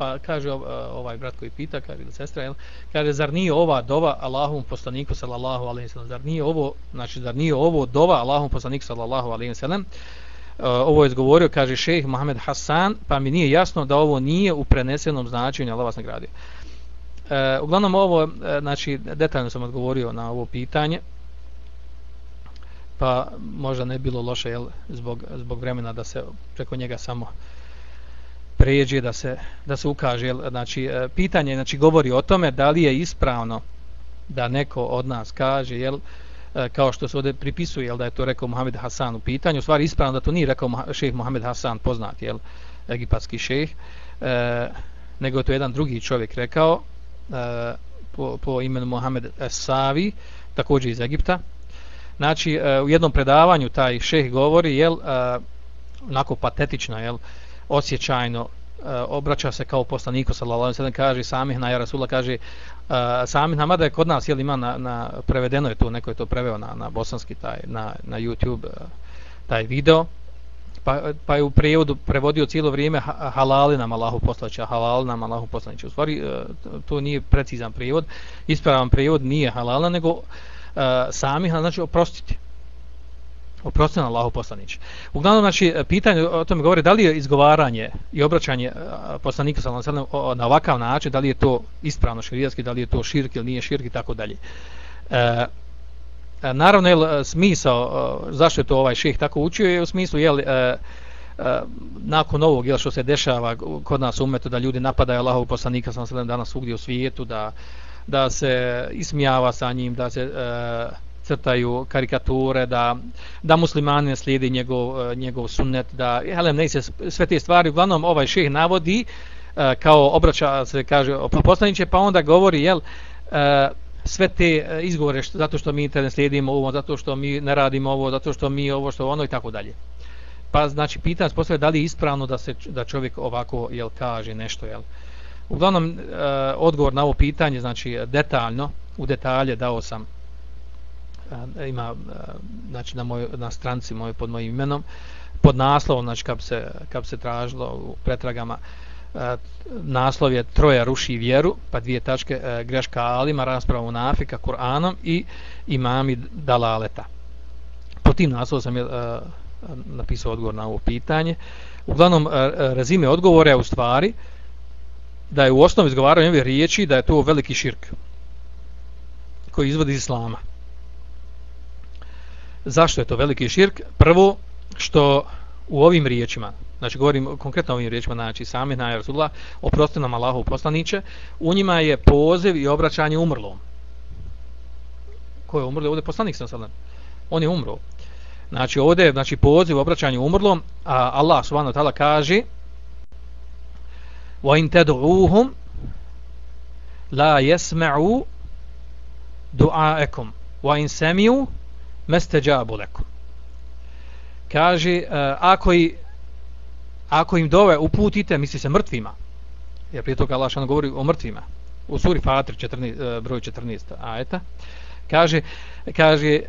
pa kaže e, ovaj brat koji pita kaže ili sestra jel kaže zar nije ova dova Allahovom poslaniku sallallahu alejhi ve sellem? Zar nije ovo znači zar nije ovo dova Allahovom poslaniku sallallahu alejhi ve sellem? E, ovo je izgovorio kaže šejh Muhammed Hasan pa mi nije jasno da ovo nije u prenesenom značenju Allah vas nagradio E, uglavnom ovo e, znači detaljno sam odgovorio na ovo pitanje pa možda ne bilo loše jel, zbog, zbog vremena da se preko njega samo pređe da se da se ukaže znači e, pitanje znači govori o tome da li je ispravno da neko od nas kaže jel e, kao što se ovdje pripisuje jel da je to rekao Muhammed Hasan u pitanju. U stvari ispravno da to nije rekao šejh Muhammed Hasan poznat jel egipatski šejh e, nego je to jedan drugi čovjek rekao e, po, po imenu Muhammed Savi također iz Egipta. Znači e, u jednom predavanju taj šejh govori jel e, onako patetično jel osjećajno uh, obraća se kao poslaniku sallallahu alejhi ve sellem kaže samih na Rasula kaže uh, samih na mada je kod nas jel ima na, na prevedeno je to neko je to preveo na na bosanski taj na na YouTube uh, taj video pa, pa je u prijevodu prevodio cijelo vrijeme halali nam Allahu poslaća, halal nam Allahu poslanića u stvari to nije precizan prijevod ispravan prijevod nije halala nego uh, samih znači oprostiti oprostite na Allahu poslanić. Uglavnom, znači, pitanje o tome govori da li je izgovaranje i obraćanje poslanika sallallahu alejhi na ovakav način, da li je to ispravno šerijatski, da li je to širk ili nije širk i tako dalje. E, e naravno, je e, smisao, e, zašto je to ovaj šejh tako učio, je u smislu, jel, e, nakon ovog, jel, što se dešava kod nas umetu, da ljudi napadaju Allahov poslanika sallallahu alejhi danas svugdje u svijetu, da, da se ismijava sa njim, da se... E, crtaju karikature, da, da muslimani ne slijedi njegov, e, njegov sunnet, da, helem, ne se sve te stvari, uglavnom ovaj šeh navodi, e, kao obraća se kaže, poslaniće, pa onda govori, jel, e, sve te izgovore, što, zato što mi ne slijedimo ovo, zato što mi ne radimo ovo, zato što mi ovo, što ono i tako dalje. Pa znači, pitan se postavlja da li je ispravno da se da čovjek ovako jel kaže nešto, jel. Uglavnom, uh, odgovor na ovo pitanje, znači, detaljno, u detalje dao sam ima znači na moj na stranci moj pod mojim imenom pod naslovom znači kad se kad se tražilo u pretragama naslov je troja ruši vjeru pa dvije tačke e, greška alima rasprava u nafika Kur'anom i imami dalaleta. Po tim naslovom sam je napisao odgovor na ovo pitanje. Uglavnom e, razime odgovore u stvari da je u osnovi izgovaranje ove riječi da je to veliki širk koji izvodi iz islama Zašto je to veliki širk? Prvo, što u ovim riječima, znači govorim konkretno o ovim riječima, znači sami na Rasulullah, oprosti nam Allahu poslaniće, u njima je poziv i obraćanje umrlom. Ko je umrlo? Ovdje poslanik sam sad. On je umro. Znači ovdje je znači, poziv i obraćanje umrlom, a Allah subhanahu ta'ala kaže وَإِن تَدْعُوهُمْ لَا يَسْمَعُوا دُعَاءَكُمْ وَإِن سَمِيُوا mesteđabu leku. Kaže, uh, ako, i, ako im dove uputite, misli se mrtvima, jer prije toga Allah govori o mrtvima, u suri Fatir 14, uh, broj 14, ajeta, kaže, kaže,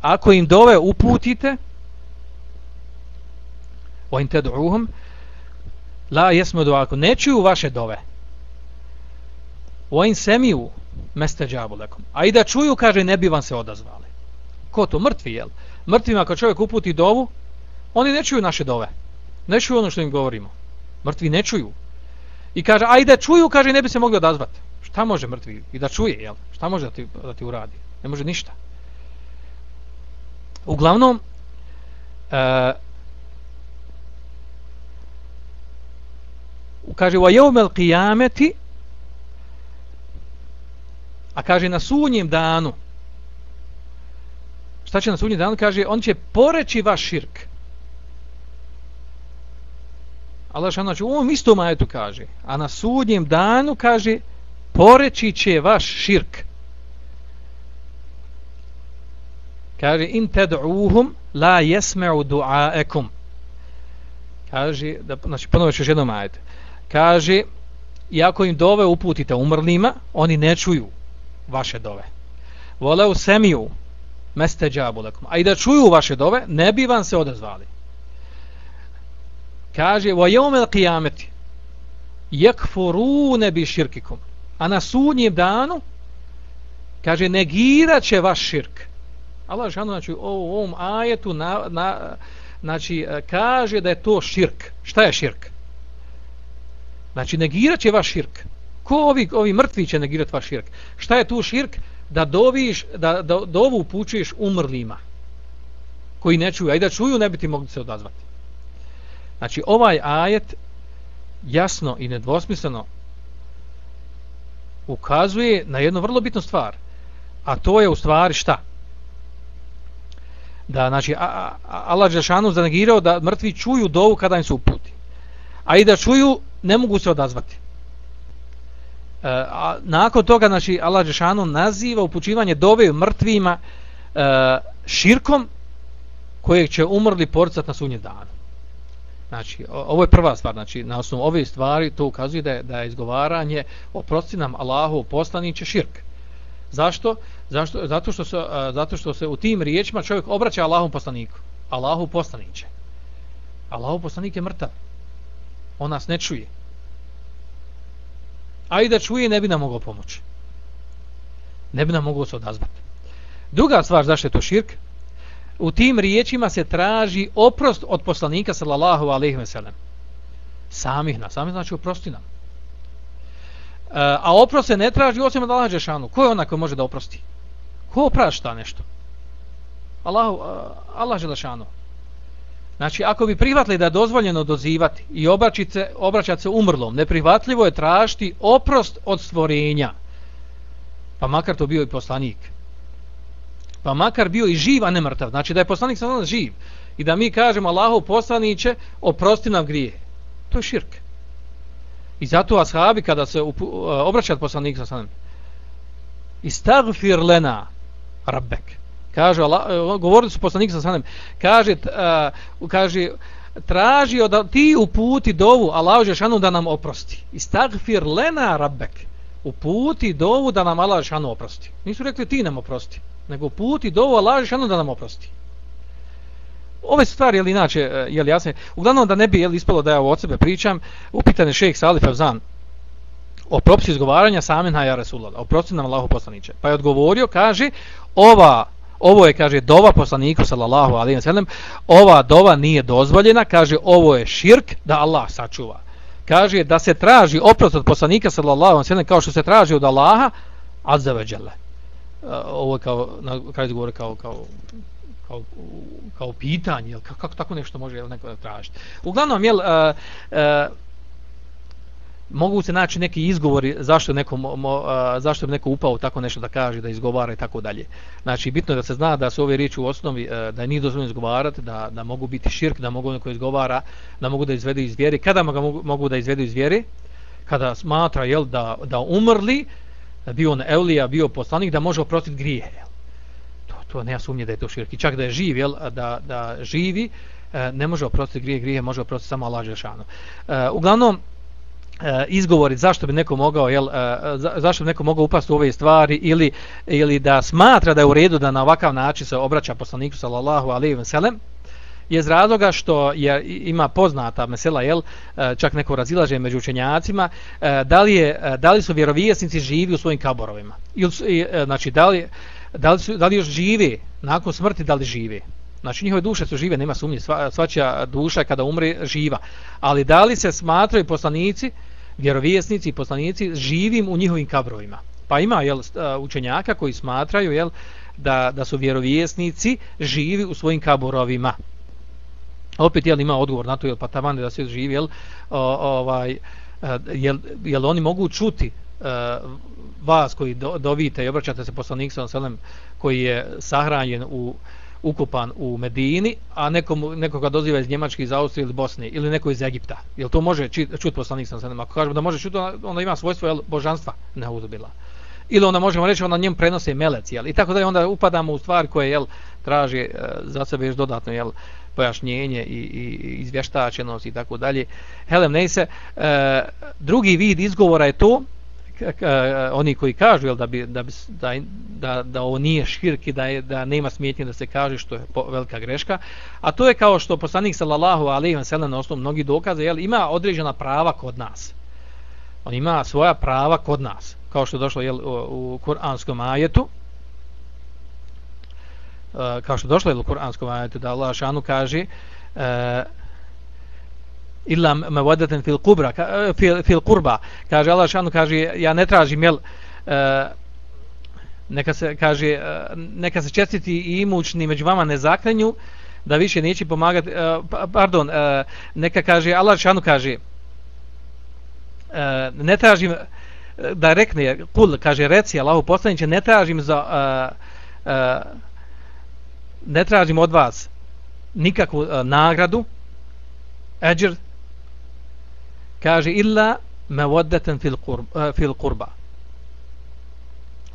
ako im dove uputite, o in te la jesmo do ako ne čuju vaše dove, o in semiju, meste džabu lekom. A i da čuju, kaže, ne bi vam se odazvali. Ko to? Mrtvi, jel? Mrtvima, kad čovjek uputi dovu, oni ne čuju naše dove. Ne čuju ono što im govorimo. Mrtvi ne čuju. I kaže, a i da čuju, kaže, ne bi se mogli odazvati. Šta može mrtvi? I da čuje, jel? Šta može da ti, da ti uradi? Ne može ništa. Uglavnom, uh, kaže, wa yawm al-qiyamati A kaže na sunjem danu. Šta će na sunjem danu? Kaže, on će poreći vaš širk. Allah što znači, u ovom istom ajetu kaže. A na sudnjem danu kaže, poreći će vaš širk. Kaže, in ted'uhum la jesme'u du'aekum. Kaže, da, znači, ponovno ću još jednom majete. Kaže, iako im dove uputite umrlima, oni ne čuju vaše dove. Voleu semiju meste džabulekom. A i da čuju vaše dove, ne bi vam se odazvali. Kaže, vo jeumel qiyameti, jekfurune bi širkikom. A na sudnjem danu, kaže, negirat će vaš širk. Allah žanu, znači, u ovom ajetu, na, na, znači, e, kaže da je to širk. Šta je širk? Znači, negirat će vaš širk. Ko ovi, ovi mrtvi će negirati vaš širk? Šta je tu širk? Da doviš, da, da dovu upućuješ umrlima koji ne čuju, a i da čuju ne bi ti mogli se odazvati. Znači, ovaj ajet jasno i nedvosmisleno ukazuje na jednu vrlo bitnu stvar. A to je u stvari šta? Da, znači, a, a, Allah Žešanu zanegirao da mrtvi čuju dovu kada im se uputi. A i da čuju, ne mogu se odazvati. E, a nakon toga, znači, Allah Žešanu naziva upućivanje dove mrtvima e, širkom kojeg će umrli porcat na sunje danu. Znači, ovo je prva stvar, znači, na osnovu ove stvari to ukazuje da je, da je izgovaranje oprosti nam Allahu poslaniće širk. Zašto? Zašto? Zato što, se, e, zato što se u tim riječima čovjek obraća Allahom poslaniku. Allahu poslaniće. Allahu poslanik je mrtav. On nas ne čuje. A i da čuje ne bi nam mogao pomoći. Ne bi nam mogao se odazvati. Druga stvar zašto je to širk, u tim riječima se traži oprost od poslanika sallallahu alejhi ve sellem. Samih nas, samih znači oprosti nam. E, a oprost se ne traži osim od Allaha džeshanu. Ko je ona koji može da oprosti? Ko oprašta nešto? E, Allah, Allah džeshanu. Znači, ako bi prihvatili da je dozvoljeno dozivati i obraćati se, obraćati se umrlom, neprihvatljivo je tražiti oprost od stvorenja. Pa makar to bio i poslanik pa makar bio i živ, a ne mrtav. Znači da je poslanik sam živ i da mi kažemo Allahov poslaniće, oprosti nam grije. To je širk. I zato ashabi kada se e, obraćati poslanik sa sanem, istagfir lena rabbek. Kaže, Allah, eh, govorili su poslanik sa sanem, kaže, uh, kaže, tražio da ti uputi dovu Allahu Žešanu da nam oprosti. Istagfir lena rabbek. Uputi dovu da nam Allah Žešanu oprosti. Nisu rekli ti nam oprosti nego uputi dovu Allah Žešanu da nam oprosti. Ove stvari, jel inače, eh, jel jasne, uglavnom da ne bi jel, ispalo da ja od sebe pričam, upitan je šejh Salif Evzan o propisu izgovaranja samin haja Resulullah, o propisu nam Allahu poslaniče. Pa je odgovorio, kaže, ova, ovo je, kaže, dova poslaniku, sallallahu alaihi wa sallam, ova dova nije dozvoljena, kaže, ovo je širk da Allah sačuva. Kaže, da se traži oprost od poslanika, sallallahu alaihi wa sallam, kao što se traži od Allaha, azza wa jalla. E, ovo je kao na kraju govore kao kao kao kao pitanje jel kako, kako tako nešto može jel neko tražiti uglavnom jel uh, uh, mogu se naći neki izgovori zašto neko mo, zašto bi neko upao tako nešto da kaže da izgovara i tako dalje znači bitno je da se zna da su ove riječi u osnovi uh, da nije dozvoljeno izgovarati da da mogu biti širk da mogu neko izgovara da mogu da izvedu iz vjere kada mogu, mogu da izvedu iz vjere kada smatra jel da da umrli bio on evlija, bio poslanik, da može oprostiti grije. To, to nema sumnje da je to širki. Čak da je živ, jel, da, da živi, e, ne može oprostiti grije, grije može oprostiti samo Allah Žešanu. E, uglavnom, E, izgovori zašto bi neko mogao jel e, zašto bi neko mogao upasti u ove stvari ili ili da smatra da je u redu da na ovakav način se obraća poslaniku sallallahu alejhi ve sellem je iz razloga što je ima poznata mesela jel e, čak neko razilaže među učenjacima da li je da li su vjerovjesnici živi u svojim kaborovima ili znači da li da li, su, da li još živi nakon smrti da li žive? Znači njihove duše su žive nema sumnje sva, svačija duša kada umre živa. Ali da li se smatraju poslanici vjerovjesnici i poslanici živim u njihovim kabrovima. Pa ima jel učenjaka koji smatraju jel da, da su vjerovjesnici živi u svojim kaborovima. Opet jel ima odgovor na to jel pa taman da se živi jel o, ovaj jel, jel oni mogu čuti vas koji do, dovite i obraćate se poslanik sa koji je sahranjen u ukupan u Medini, a nekom, nekoga doziva iz Njemačke, iz Austrije ili Bosne, ili neko iz Egipta. Jel to može čuti poslanik sa selem? Ako kažemo da može čuti, onda ima svojstvo jel, božanstva, ne uzubila. Ili onda možemo reći, onda njem prenose melec, jel? I tako da onda upadamo u stvar koje, jel, traži e, za sebe još dodatno, jel, pojašnjenje i, i izvještačenost i tako dalje. Helem Neise, e, drugi vid izgovora je to, oni koji kažu jel, da, bi, da, bi, da, da, da ovo nije širk da, je, da nema smjetnje da se kaže što je po, velika greška, a to je kao što poslanik sallallahu alejhi ve sellem na osnovu mnogih dokaza jel, ima određena prava kod nas. On ima svoja prava kod nas, kao što je došlo jel, u, u kuranskom ajetu, e, kao što je došlo jel, u kuranskom ajetu da Allah šanu kaže e, illa mawadatan fil qubra eh, fil, fil qurba. Kaže Allah šanu kaže ja ne tražim jel eh, neka se kaže eh, neka se čestiti i imućni među vama ne zaklenju da više neće pomagati, uh, pa- pardon, neka kaže, Allah šanu kaže, ne tražim, da rekne, kul, kaže, reci Allahu poslanice ne tražim za, ne tražim od vas nikakvu nagradu, eđer, kaže, illa mawaddatan fil, qurb, uh, fil qurba.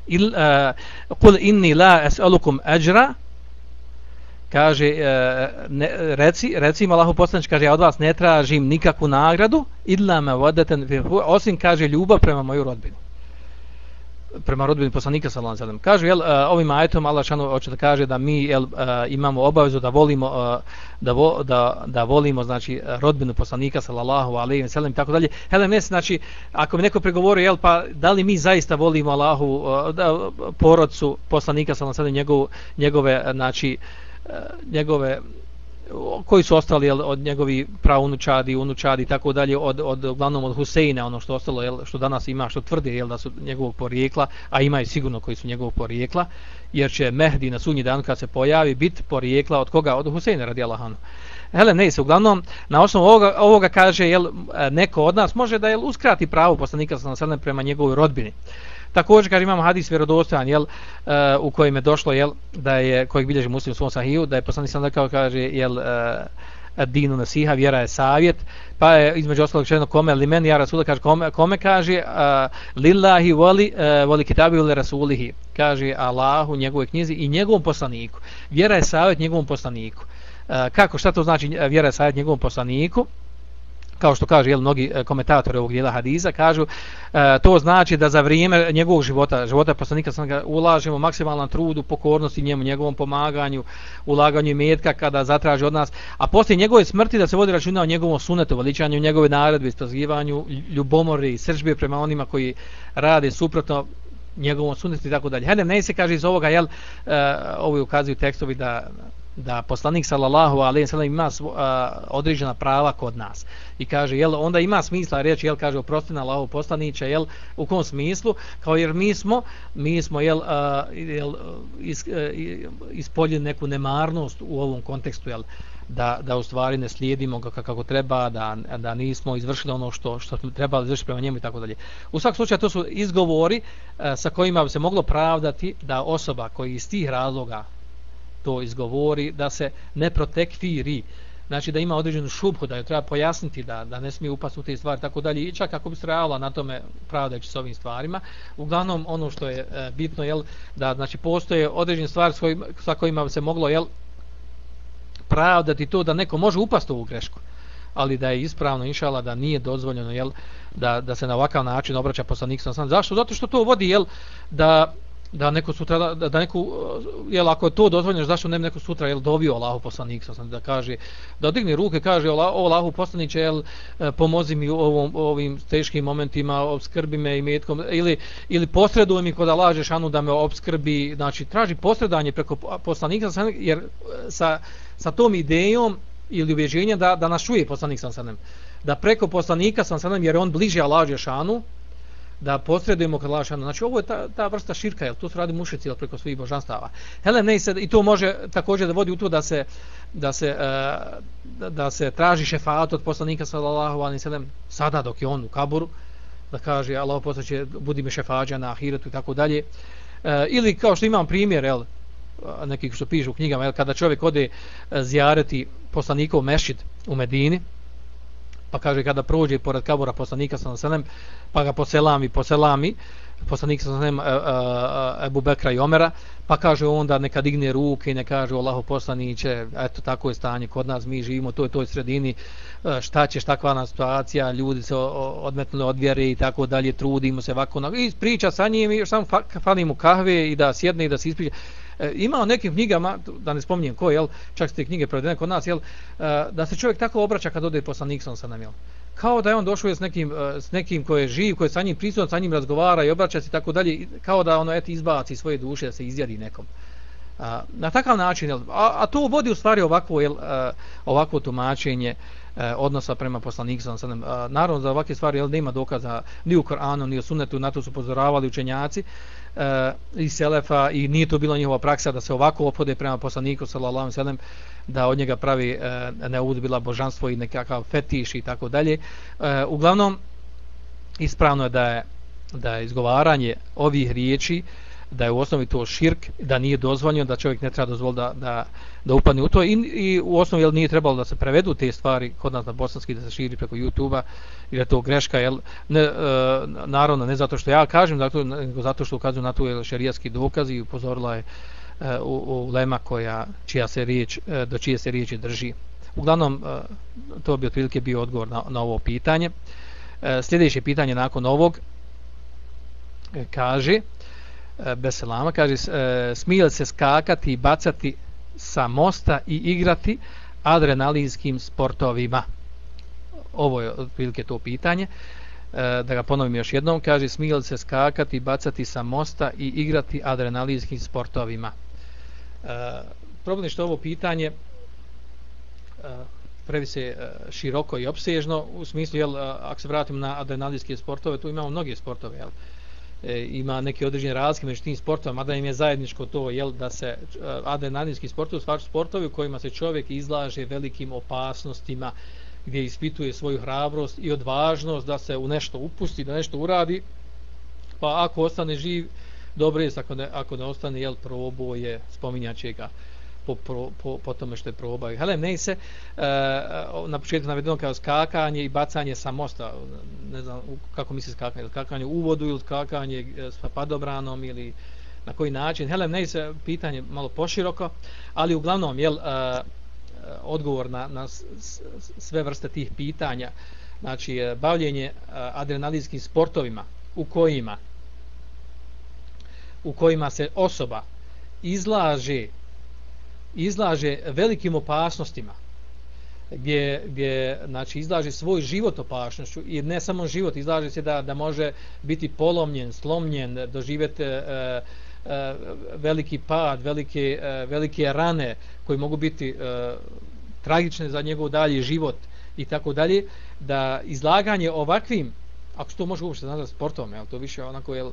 Il, eh, uh, kul inni la es'alukum ajra, kaže uh, ne, reci reci Allahu poslanik kaže ja od vas ne tražim nikakvu nagradu illa mawaddatan wadatan osim kaže ljubav prema mojoj rodbini prema rodbini poslanika sallallahu alejhi ve sellem. Kaže jel e, ovim ajetom Allah šano hoće da kaže da mi jel e, imamo obavezu da volimo e, da, vo, da, da volimo znači rodbinu poslanika sallallahu alejhi ve sellem i tako dalje. Hele ne znači ako mi neko pregovori jel pa da li mi zaista volimo Allahu da, porodcu poslanika sallallahu alejhi ve sellem njegove znači njegove koji su ostali jel, od njegovi praunučadi, unučadi i tako dalje od od uglavnom od Huseina ono što ostalo jel, što danas ima što tvrde jel da su njegovog porijekla, a ima i sigurno koji su njegovog porijekla, jer će Mehdi na sunji dan kad se pojavi bit porijekla od koga od Huseina radijallahu anhu. Hele, ne, se uglavnom, na osnovu ovoga, ovoga kaže, jel, e, neko od nas može da jel, uskrati pravo poslanika sa prema njegovoj rodbini. Također kad imamo hadis vjerodostojan jel uh, u kojem je došlo jel da je kojeg bilježi Muslim u svom sahiju da je poslanik sam rekao kaže jel eh, uh, dinu nasiha vjera je savjet pa je između ostalog rečeno kome li meni ja rasul kaže kome, kome kaže uh, lillahi voli uh, voli kitabi li rasulihi kaže Allahu njegovoj knjizi i njegovom poslaniku. Vjera je savjet njegovom poslaniku. Uh, kako šta to znači vjera je savjet njegovom poslaniku? Kao što kaže jel, mnogi e, komentatori ovog dijela hadiza, kažu e, to znači da za vrijeme njegovog života, života poslanika sam ga ulažemo maksimalan trud u pokornosti njemu, njegovom pomaganju, ulaganju metka kada zatraži od nas, a poslije njegove smrti da se vodi računa o njegovom sunetu, veličanju njegove naredbe, istrazivanju, ljubomori i sržbe prema onima koji rade suprotno njegovom sunetu i tako dalje. Hedem, ne se kaže iz ovoga, jel, e, uh, ovo ukazuju tekstovi da da poslanik sallallahu alejhi ve sellem ima uh, određena prava kod nas. I kaže jel onda ima smisla reći jel kaže oprosti na Allahu poslanice jel u kom smislu? Kao jer mi smo mi smo jel, a, jel is, a, e, ispoljili neku nemarnost u ovom kontekstu jel da, da u stvari ne slijedimo ga kako treba da, da nismo izvršili ono što što treba izvršiti prema njemu i tako dalje. U svakom slučaju to su izgovori uh, sa kojima bi se moglo pravdati da osoba koji iz tih razloga to izgovori, da se ne protekfiri, znači da ima određenu šubhu, da je treba pojasniti da, da ne smije upasti u te stvari, tako dalje, i čak ako bi se realila na tome pravdajući s ovim stvarima. Uglavnom, ono što je e, bitno, je da znači, postoje određene stvari s kojima, sa kojima se moglo jel, pravdati to da neko može upasti u ovu grešku. Ali da je ispravno inšala da nije dozvoljeno jel da da se na ovakav način obraća poslanik sam zašto? Zato što to vodi jel da da neko sutra da, da neko eh, jel ako je to dozvoljeno zašto ne neko sutra jel dovio Allahu poslanik sam da kaže da digne ruke kaže o Allahu poslanice jel eh, pomozi mi u ovom ovim teškim momentima obskrbi me imetkom ili ili posreduj mi kod Allaha šanu da me obskrbi. Znači traži posredanje preko poslanika sam jer eh, sa sa tom idejom ili ubeđenjem da da nas čuje poslanik sam da preko poslanika sam jer on bliže Allahu šanu da posredujemo kod lašana. Znači ovo je ta, ta vrsta širka, jel to su radi mušici jel, preko svih božanstava. Hele, ne, i to može također da vodi u to da se, da se, uh, da se traži šefat od poslanika sallallahu alaihi sallam sada dok je on u kaburu, da kaže Allah poslaće budi mi šefađa na ahiretu i tako dalje. E, ili kao što imam primjer, jel, neki što pišu u knjigama, jel, kada čovjek ode e, zjareti poslanikov mešid u Medini, pa kaže kada prođe pored kabura poslanika sa selem pa ga poselami poselami poslanik sa selem e, e, e, Ebu Bekra i Omera pa kaže onda neka digne ruke i ne kaže Allahu poslanice eto tako je stanje kod nas mi živimo to je toj sredini e, šta će takva nam situacija ljudi se odmetnuli od vjere i tako dalje trudimo se ovako i priča sa njim i samo falimo kahve i da sjedne i da se ispriča e, ima u nekim knjigama, da ne spominjem ko, jel, čak ste knjige prevedene kod nas, jel, e, da se čovjek tako obraća kad ode posla Nixon sa nam, jel. Kao da je on došao s nekim, e, s nekim ko je živ, ko je sa njim prisutan, sa njim razgovara i obraća se tako dalje, kao da ono, eto, izbaci svoje duše da se izjadi nekom. A, na takav način, jel, a, a to vodi u stvari ovakvo, jel, a, ovakvo tumačenje a, E, odnosa prema poslaniku sallallahu alejhi ve sellem. E, naravno za ovakve stvari jel, nema dokaza ni u Koranu, ni u Sunnetu, na to su upozoravali učenjaci e, i Selefa i nije to bilo njihova praksa da se ovako opode prema poslaniku sallallahu alejhi ve sellem da od njega pravi e, neudbila božanstvo i nekakav fetiš i tako dalje. E, uglavnom ispravno je da je da je izgovaranje ovih riječi da je u osnovi to širk, da nije dozvoljeno, da čovjek ne treba dozvoliti da, da, da upadne u to i, i u osnovi jel, nije trebalo da se prevedu te stvari kod nas na bosanski da se širi preko YouTube-a i da to greška, jel, ne, e, naravno ne zato što ja kažem, zato, nego zato što ukazuju na to jel, šarijatski dokaz i upozorila je e, u, u Lema koja, čija se riječ, e, do čije se riječi drži. Uglavnom, e, to bi otprilike bio odgovor na, na ovo pitanje. E, sljedeće pitanje nakon ovog e, kaže, E, Beselama, kaže, e, smije se skakati i bacati sa mosta i igrati adrenalinskim sportovima? Ovo je otprilike to pitanje. E, da ga ponovim još jednom, kaže, smije se skakati i bacati sa mosta i igrati adrenalinskim sportovima? E, problem je što ovo pitanje previ previše široko i opsežno, u smislu, jel, ako se vratimo na adrenalinske sportove, tu imamo mnoge sportove, jel, e, E, ima neke određene razlike među tim sportovima, mada im je zajedničko to jel, da se e, adrenalinski sportovi stvar sportovi u kojima se čovjek izlaže velikim opasnostima gdje ispituje svoju hrabrost i odvažnost da se u nešto upusti, da nešto uradi pa ako ostane živ dobro je, ako ne, ako ne ostane jel, proboje, spominjaće ga po, po, po, po tome što je probao. Helem, Neise, e, e na početku navedeno kao skakanje i bacanje sa mosta, ne znam kako misli skakanje, skakanje u vodu ili skakanje e, sa padobranom ili na koji način. Helem, Neise, pitanje malo poširoko, ali uglavnom, jel, e, e odgovor na, na sve vrste tih pitanja, znači bavljenje adrenalinskim sportovima u kojima u kojima se osoba izlaže izlaže velikim opasnostima gdje, gdje znači, izlaže svoj život opasnošću i ne samo život, izlaže se da, da može biti polomljen, slomljen, doživjeti e, e, e, veliki pad, velike, e, velike rane koji mogu biti e, tragične za njegov dalji život i tako dalje, da izlaganje ovakvim, ako se to može uopšte nazvati sportom, jel, to više onako, jel,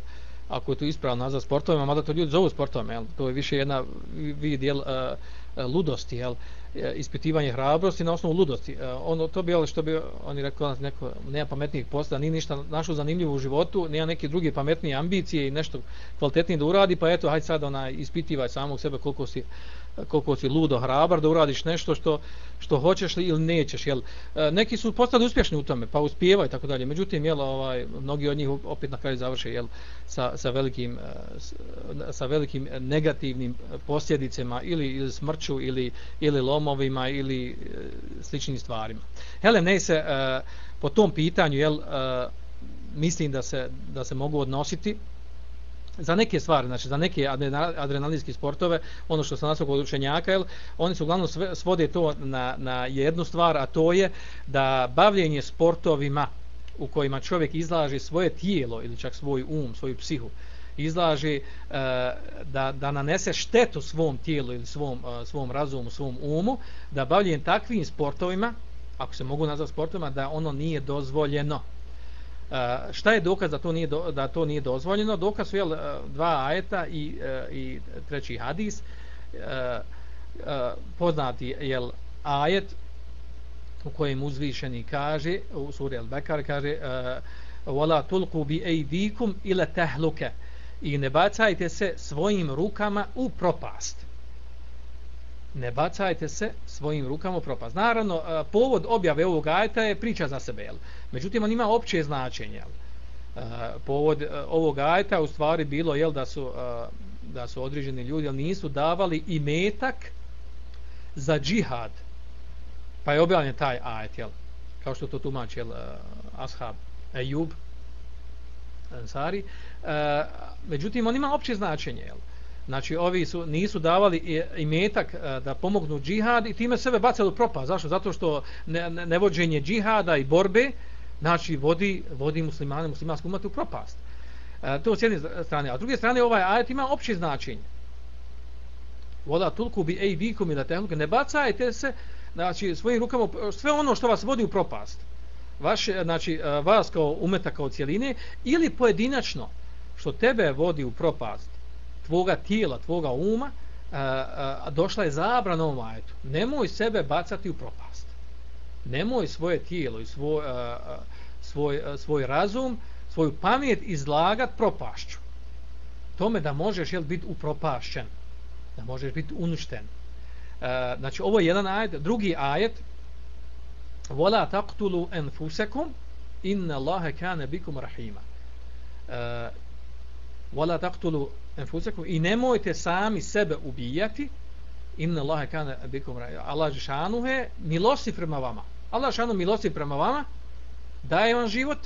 ako je to ispravno nazvat sportovima, mada to ljudi zovu sportovima, jel? to je više jedna vid jel, e, e, ludosti, jel? E, ispitivanje hrabrosti na osnovu ludosti. Ono, to bi, što bi oni rekli, ono, neko, nema pametnijih posla, ni ništa našo zanimljivo u životu, nema neke druge pametnije ambicije i nešto kvalitetnije da uradi, pa eto, hajde sad ona, ispitivaj samog sebe koliko si, koliko si ludo hrabar da uradiš nešto što što hoćeš ili nećeš jel? E, neki su postali uspješni u tome pa uspijevaju i tako dalje. Međutim jel ovaj mnogi od njih opet na kraju završe jel sa, sa velikim e, sa velikim negativnim posljedicama ili ili smrću ili ili lomovima ili e, sličnim stvarima. Helen ne se po tom pitanju jel mislim da se da se mogu odnositi za neke stvari, znači za neke adrenalinske sportove, ono što sam nas kod učenjaka, jel, oni su uglavnom sve, svode to na, na jednu stvar, a to je da bavljenje sportovima u kojima čovjek izlaže svoje tijelo ili čak svoj um, svoju psihu, izlaže e, da, da nanese štetu svom tijelu ili svom, e, svom razumu, svom umu, da bavljenje takvim sportovima, ako se mogu nazvati sportovima, da ono nije dozvoljeno. Šta je dokaz da to nije do, da to nije dozvoljeno? Dokaz su jel, dva ajeta i, e, i treći hadis. Uh, uh, poznati jel, ajet u kojem uzvišeni kaže u suri Al-Bekar kaže wala tulqu bi aydikum ila tahluka i ne bacajte se svojim rukama u propast ne bacajte se svojim rukama u propast. Naravno, e, povod objave ovog ajeta je priča za sebe. Jel? Međutim, on ima opće značenje. Jel? E, povod e, ovog ajeta u stvari bilo jel, da, su, da su određeni ljudi jel, nisu davali i metak za džihad. Pa je objavljen taj ajet. Jel? Kao što to tumači jel, Ashab Ejub Ansari. Međutim, on ima opće značenje. Jel? Znači, ovi su, nisu davali imetak e, da pomognu džihad i time sebe bacali u propast. Zašto? Zato što ne, ne, nevođenje džihada i borbe, znači, vodi, vodi muslimane, muslimansku umate u propast. E, to s jedne strane. A s druge strane, ovaj ajet ima opće značenje. Vola tulku bi ej vikum ila tehluke. Ne bacajte se znači, svojim rukama, sve ono što vas vodi u propast. Vaše, znači, e, vas kao umeta kao cijeline ili pojedinačno što tebe vodi u propast tvoga tijela, tvoga uma, a, a, došla je zabrana ovom ajetu. Nemoj sebe bacati u propast. Nemoj svoje tijelo i svoj, a, a, svoj, a, svoj razum, svoju pamet izlagat propašću. Tome da možeš jel, biti upropašćen. Da možeš biti uništen. A, znači, ovo je jedan ajet. Drugi ajet. Vola taqtulu enfusekum inna Allahe kane bikum rahima wala taqtulu anfusakum i nemojte sami sebe ubijati. Inna Allaha kana bikum Allah šanu je milosti prema vama. Allah šanu milosti prema vama daje vam život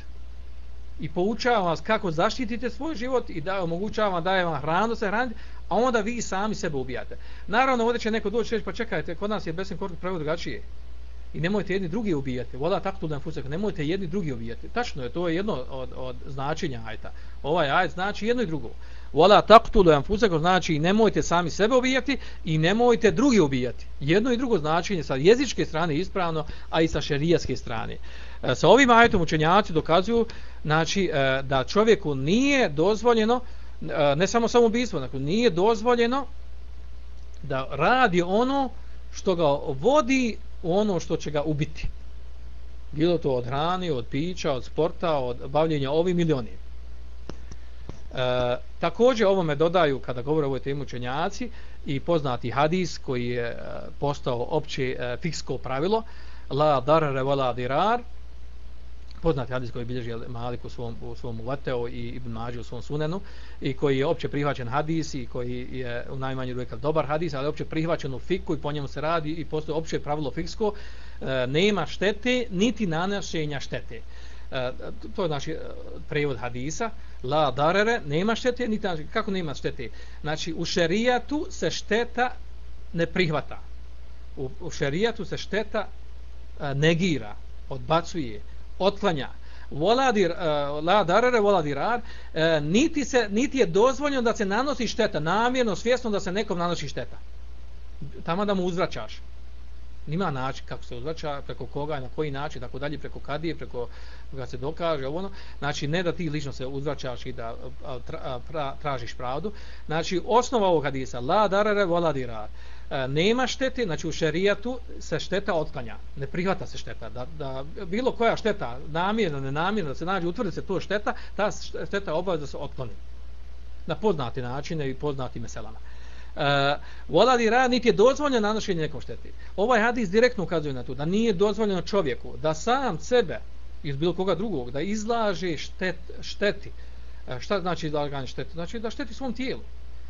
i poučava vas kako zaštitite svoj život i daje omogućava vam daje vam hranu da se hranite a onda vi sami sebe ubijate. Naravno ovdje će neko doći reći pa čekajte kod nas je Besim korpus pravo drugačije i nemojte jedni drugi ubijati vola taktul dan fusak nemojte jedni drugi ubijati tačno je to je jedno od, od značenja ajta ovaj ajet znači jedno i drugo Vola dan anfusakum znači nemojte sami sebe ubijati i nemojte drugi ubijati. Jedno i drugo značenje sa jezičke strane ispravno, a i sa šerijaske strane. E, sa ovim ajetom učenjaci dokazuju znači e, da čovjeku nije dozvoljeno e, ne samo samoubistvo, nego nije dozvoljeno da radi ono što ga vodi ono što će ga ubiti. Bilo to od hrane, od pića, od sporta, od bavljenja ovim ili onim. E, također ovome dodaju kada govore o ovoj temu učenjaci i poznati hadis koji je e, postao opće e, fiksko pravilo la darare vola dirar poznati hadis koji bilježi Malik u svom, u svom uvateo i Ibn Mađi u svom sunenu i koji je opće prihvaćen hadis i koji je u najmanju ruku dobar hadis, ali opće prihvaćen u fiku i po njemu se radi i postoje opće pravilo fiksko e, nema štete niti nanašenja štete. E, to je naš e, prevod hadisa la darere, nema štete, niti, kako nema štete? Znači, u šerijatu se šteta ne prihvata. U, u šerijatu se šteta e, negira, odbacuje, otklanja. Voladir, uh, eh, la darere, voladirar, uh, eh, niti, se, niti je dozvoljeno da se nanosi šteta, namjerno, svjesno da se nekom nanosi šteta. Tamo da mu uzvraćaš nima način kako se uzvraća, preko koga, na koji način, tako dalje, preko kadije, preko koga se dokaže, ono, znači ne da ti lično se uzvraćaš i da eh, tra, tra, tražiš pravdu, znači osnova ovog hadisa, la darare vola dirar, E, nema štete, znači u šerijatu se šteta otklanja, ne prihvata se šteta, da, da bilo koja šteta, namjerna, nenamjerna, da se nađe, utvrdi se to šteta, ta šteta obavlja da se otkloni na poznati načine i poznati meselama. E, uh, voladi rad niti je dozvoljeno nanošenje nekom šteti. Ovaj hadis direktno ukazuje na to da nije dozvoljeno čovjeku da sam sebe ili bilo koga drugog da izlaže štet, šteti. Uh, šta znači izlaganje šteti? Znači da šteti svom tijelu.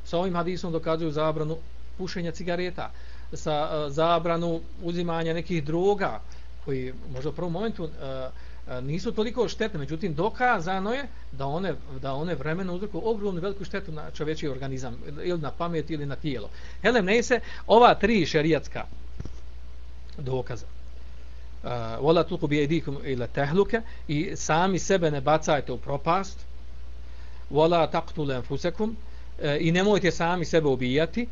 Sa ovim hadisom dokazuju zabranu pušenja cigareta, sa e, zabranu uzimanja nekih droga koji možda u prvom momentu E, e nisu toliko štetne, međutim dokazano je da one, da one vremeno uzrokuju ogromnu veliku štetu na čovječiji organizam, ili na pamet ili na tijelo. Helem ne se ova tri šerijatska dokaza. Uh, Vola tulku bi edikum ila tehluke i sami sebe ne bacajte u propast. Vola taktule enfusekum uh, i nemojte sami sebe ubijati.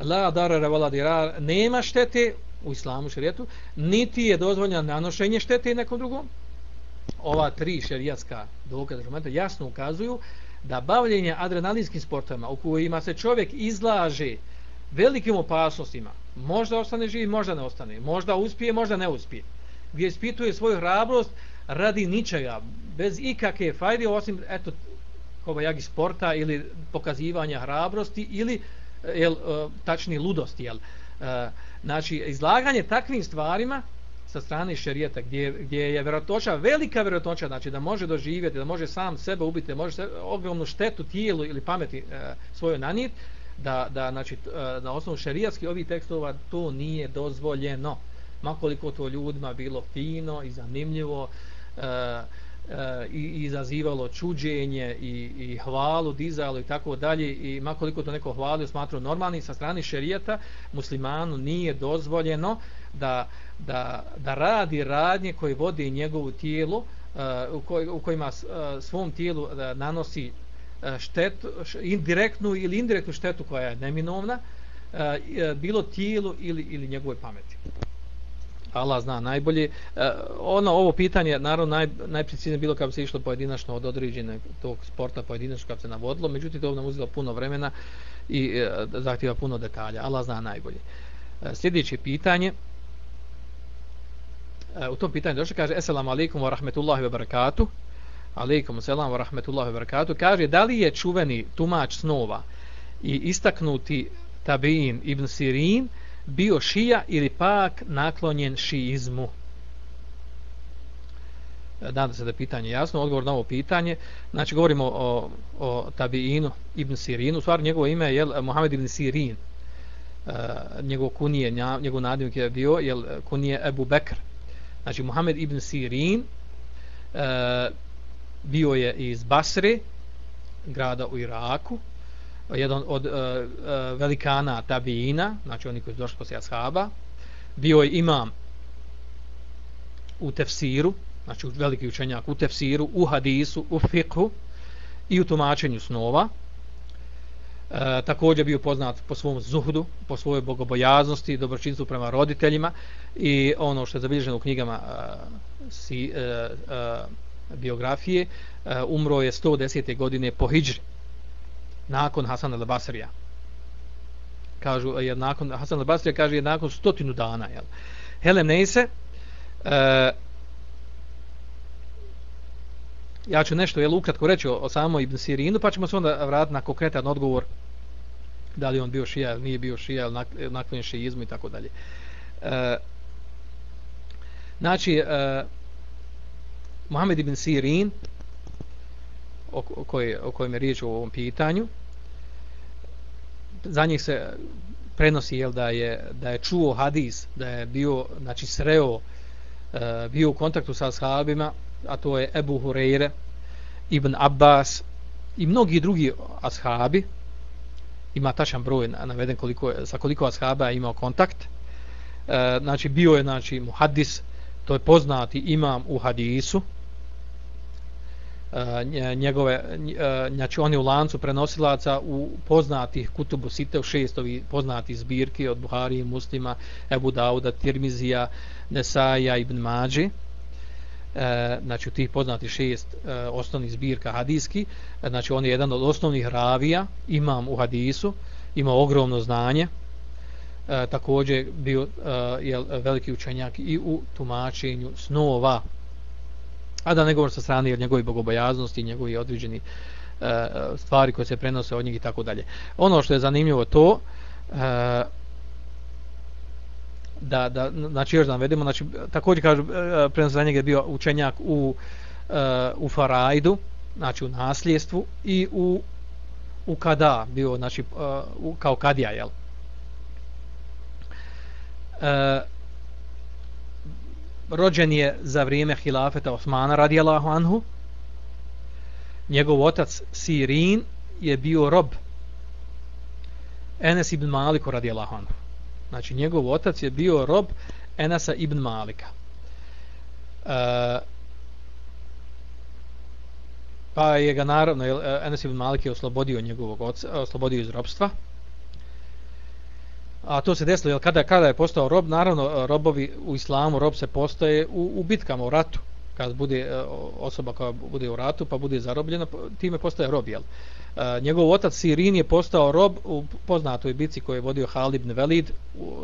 La darara vola dirar nema štete u islamu šerijetu, niti je dozvoljeno nanošenje štete nekom drugom. Ova tri šerijatska dokaza argumenta jasno ukazuju da bavljenje adrenalinskim sportovima u kojima se čovjek izlaže velikim opasnostima, možda ostane živ, možda ne ostane, možda uspije, možda ne uspije, gdje ispituje svoju hrabrost radi ničega, bez ikakve fajde, osim eto, kova jagi sporta ili pokazivanja hrabrosti ili Eh, jel, eh, tačni ludosti. Jel. Eh, znači, izlaganje takvim stvarima sa strane šerijeta gdje, gdje je vjerotoča, velika vjerotoča, znači da može doživjeti, da može sam sebe ubiti, da može se, ogromnu štetu tijelu ili pameti e, nanijeti, da, da znači, na osnovu šerijatskih ovih tekstova to nije dozvoljeno. Makoliko to ljudima bilo fino i zanimljivo, e, Eh, i izazivalo čuđenje i, i hvalu, dizalo i tako dalje i makoliko to neko hvalio smatrao normalnim sa strane šerijeta muslimanu nije dozvoljeno da, da, da radi radnje koje vodi njegovu tijelu uh, u, koj, u kojima uh, svom tijelu uh, nanosi štetu, indirektnu ili indirektnu štetu koja je neminovna bilo tijelu ili, ili njegove pameti. Allah zna najbolje. E, ono, ovo pitanje, naravno, naj, najpreciznije bilo kako bi se išlo pojedinačno od određene tog sporta, pojedinačno kako se navodilo, međutim, to nam uzelo puno vremena i e, zahtjeva puno detalja. Allah zna najbolje. E, sljedeće pitanje, u tom pitanju došlo, kaže, Esselamu alaikum wa rahmetullahi wa barakatuh, alaikum selam wa rahmetullahi wa barakatuh, kaže da li je čuveni tumač snova i istaknuti tabiin ibn Sirin bio šija ili pak naklonjen šiizmu? Nadam se da je pitanje jasno. Odgovor na ovo pitanje. Znači, govorimo o, o tabiinu ibn Sirinu. U stvari, njegovo ime je Mohamed ibn Sirin. E, njegov kunije, njegov nadimik je bio je kunije Ebu Bekr. Znači, Mohamed ibn Sirin e, bio je iz Basre, grada u Iraku, jedan od uh, uh, velikana tabijina, znači oni koji su došli poslije ashaba, bio je imam u tefsiru, znači veliki učenjak u tefsiru, u hadisu, u fikhu i u tumačenju snova. E, također bio poznat po svom zuhdu, po svojoj bogobojaznosti, dobročinstvu prema roditeljima i ono što je zabilježeno u knjigama e, si, e, e, biografije, e, umro je 110. godine po Hidžri, nakon Hasan al-Basrija. Kažu, e, je nakon, Hasan al-Basrija kaže je nakon stotinu dana. Jel? Helem Neise, e, ja ću nešto jel, ukratko reći o, o samo Ibn Sirinu, pa ćemo se onda vratiti na konkretan odgovor da li on bio šija ili nije bio šija ili nakon šijizmu i tako dalje. E, znači, e, Mohamed ibn Sirin o, o, koje, o kojem je riječ u ovom pitanju za njih se prenosi jel, da, je, da je čuo hadis da je bio, znači sreo e, bio u kontaktu sa ashabima a to je Ebu Hureyre Ibn Abbas i mnogi drugi ashabi. Ima tačan broj naveden koliko sa koliko ashaba je imao kontakt. E, znači bio je znači muhaddis to je poznati imam u hadisu. E, njegove e, znači oni u lancu prenosilaca u poznatih kutubu sitev šestovi poznati zbirki od Buhari i Muslima Ebu Dauda, Tirmizija Nesaja ibn Mađi. E, znači u tih poznati šest e, osnovnih zbirka hadijski. E, znači on je jedan od osnovnih ravija imam u hadisu ima ogromno znanje. E, također bio e, je veliki učenjak i u tumačenju snova a da ne govor sa strane od njegove bogobojaznosti, njegovi određeni e, stvari koje se prenose od njih i tako dalje. Ono što je zanimljivo to, e, da, da, znači još da nam vedemo, znači, također kažu, e, prenos za njega je bio učenjak u, e, u Farajdu, znači u nasljedstvu, i u, u Kada, bio, znači, e, u, kao Kadija, jel? E, rođen je za vrijeme hilafeta Osmana radijallahu anhu. Njegov otac Sirin je bio rob Enes ibn Maliku radijallahu anhu. Znači njegov otac je bio rob Enesa ibn Malika. E, pa je ga naravno Enes ibn Malik je oslobodio njegovog oca, oslobodio iz robstva a to se desilo jer kada kada je postao rob? Naravno e, robovi u islamu rob se postaje u, u bitkama u ratu. Kad bude e, osoba koja bude u ratu pa bude zarobljena time postaje rob jel? E, njegov otac Sirin je postao rob u poznatoj bitci koju je vodio Halid ibn Velid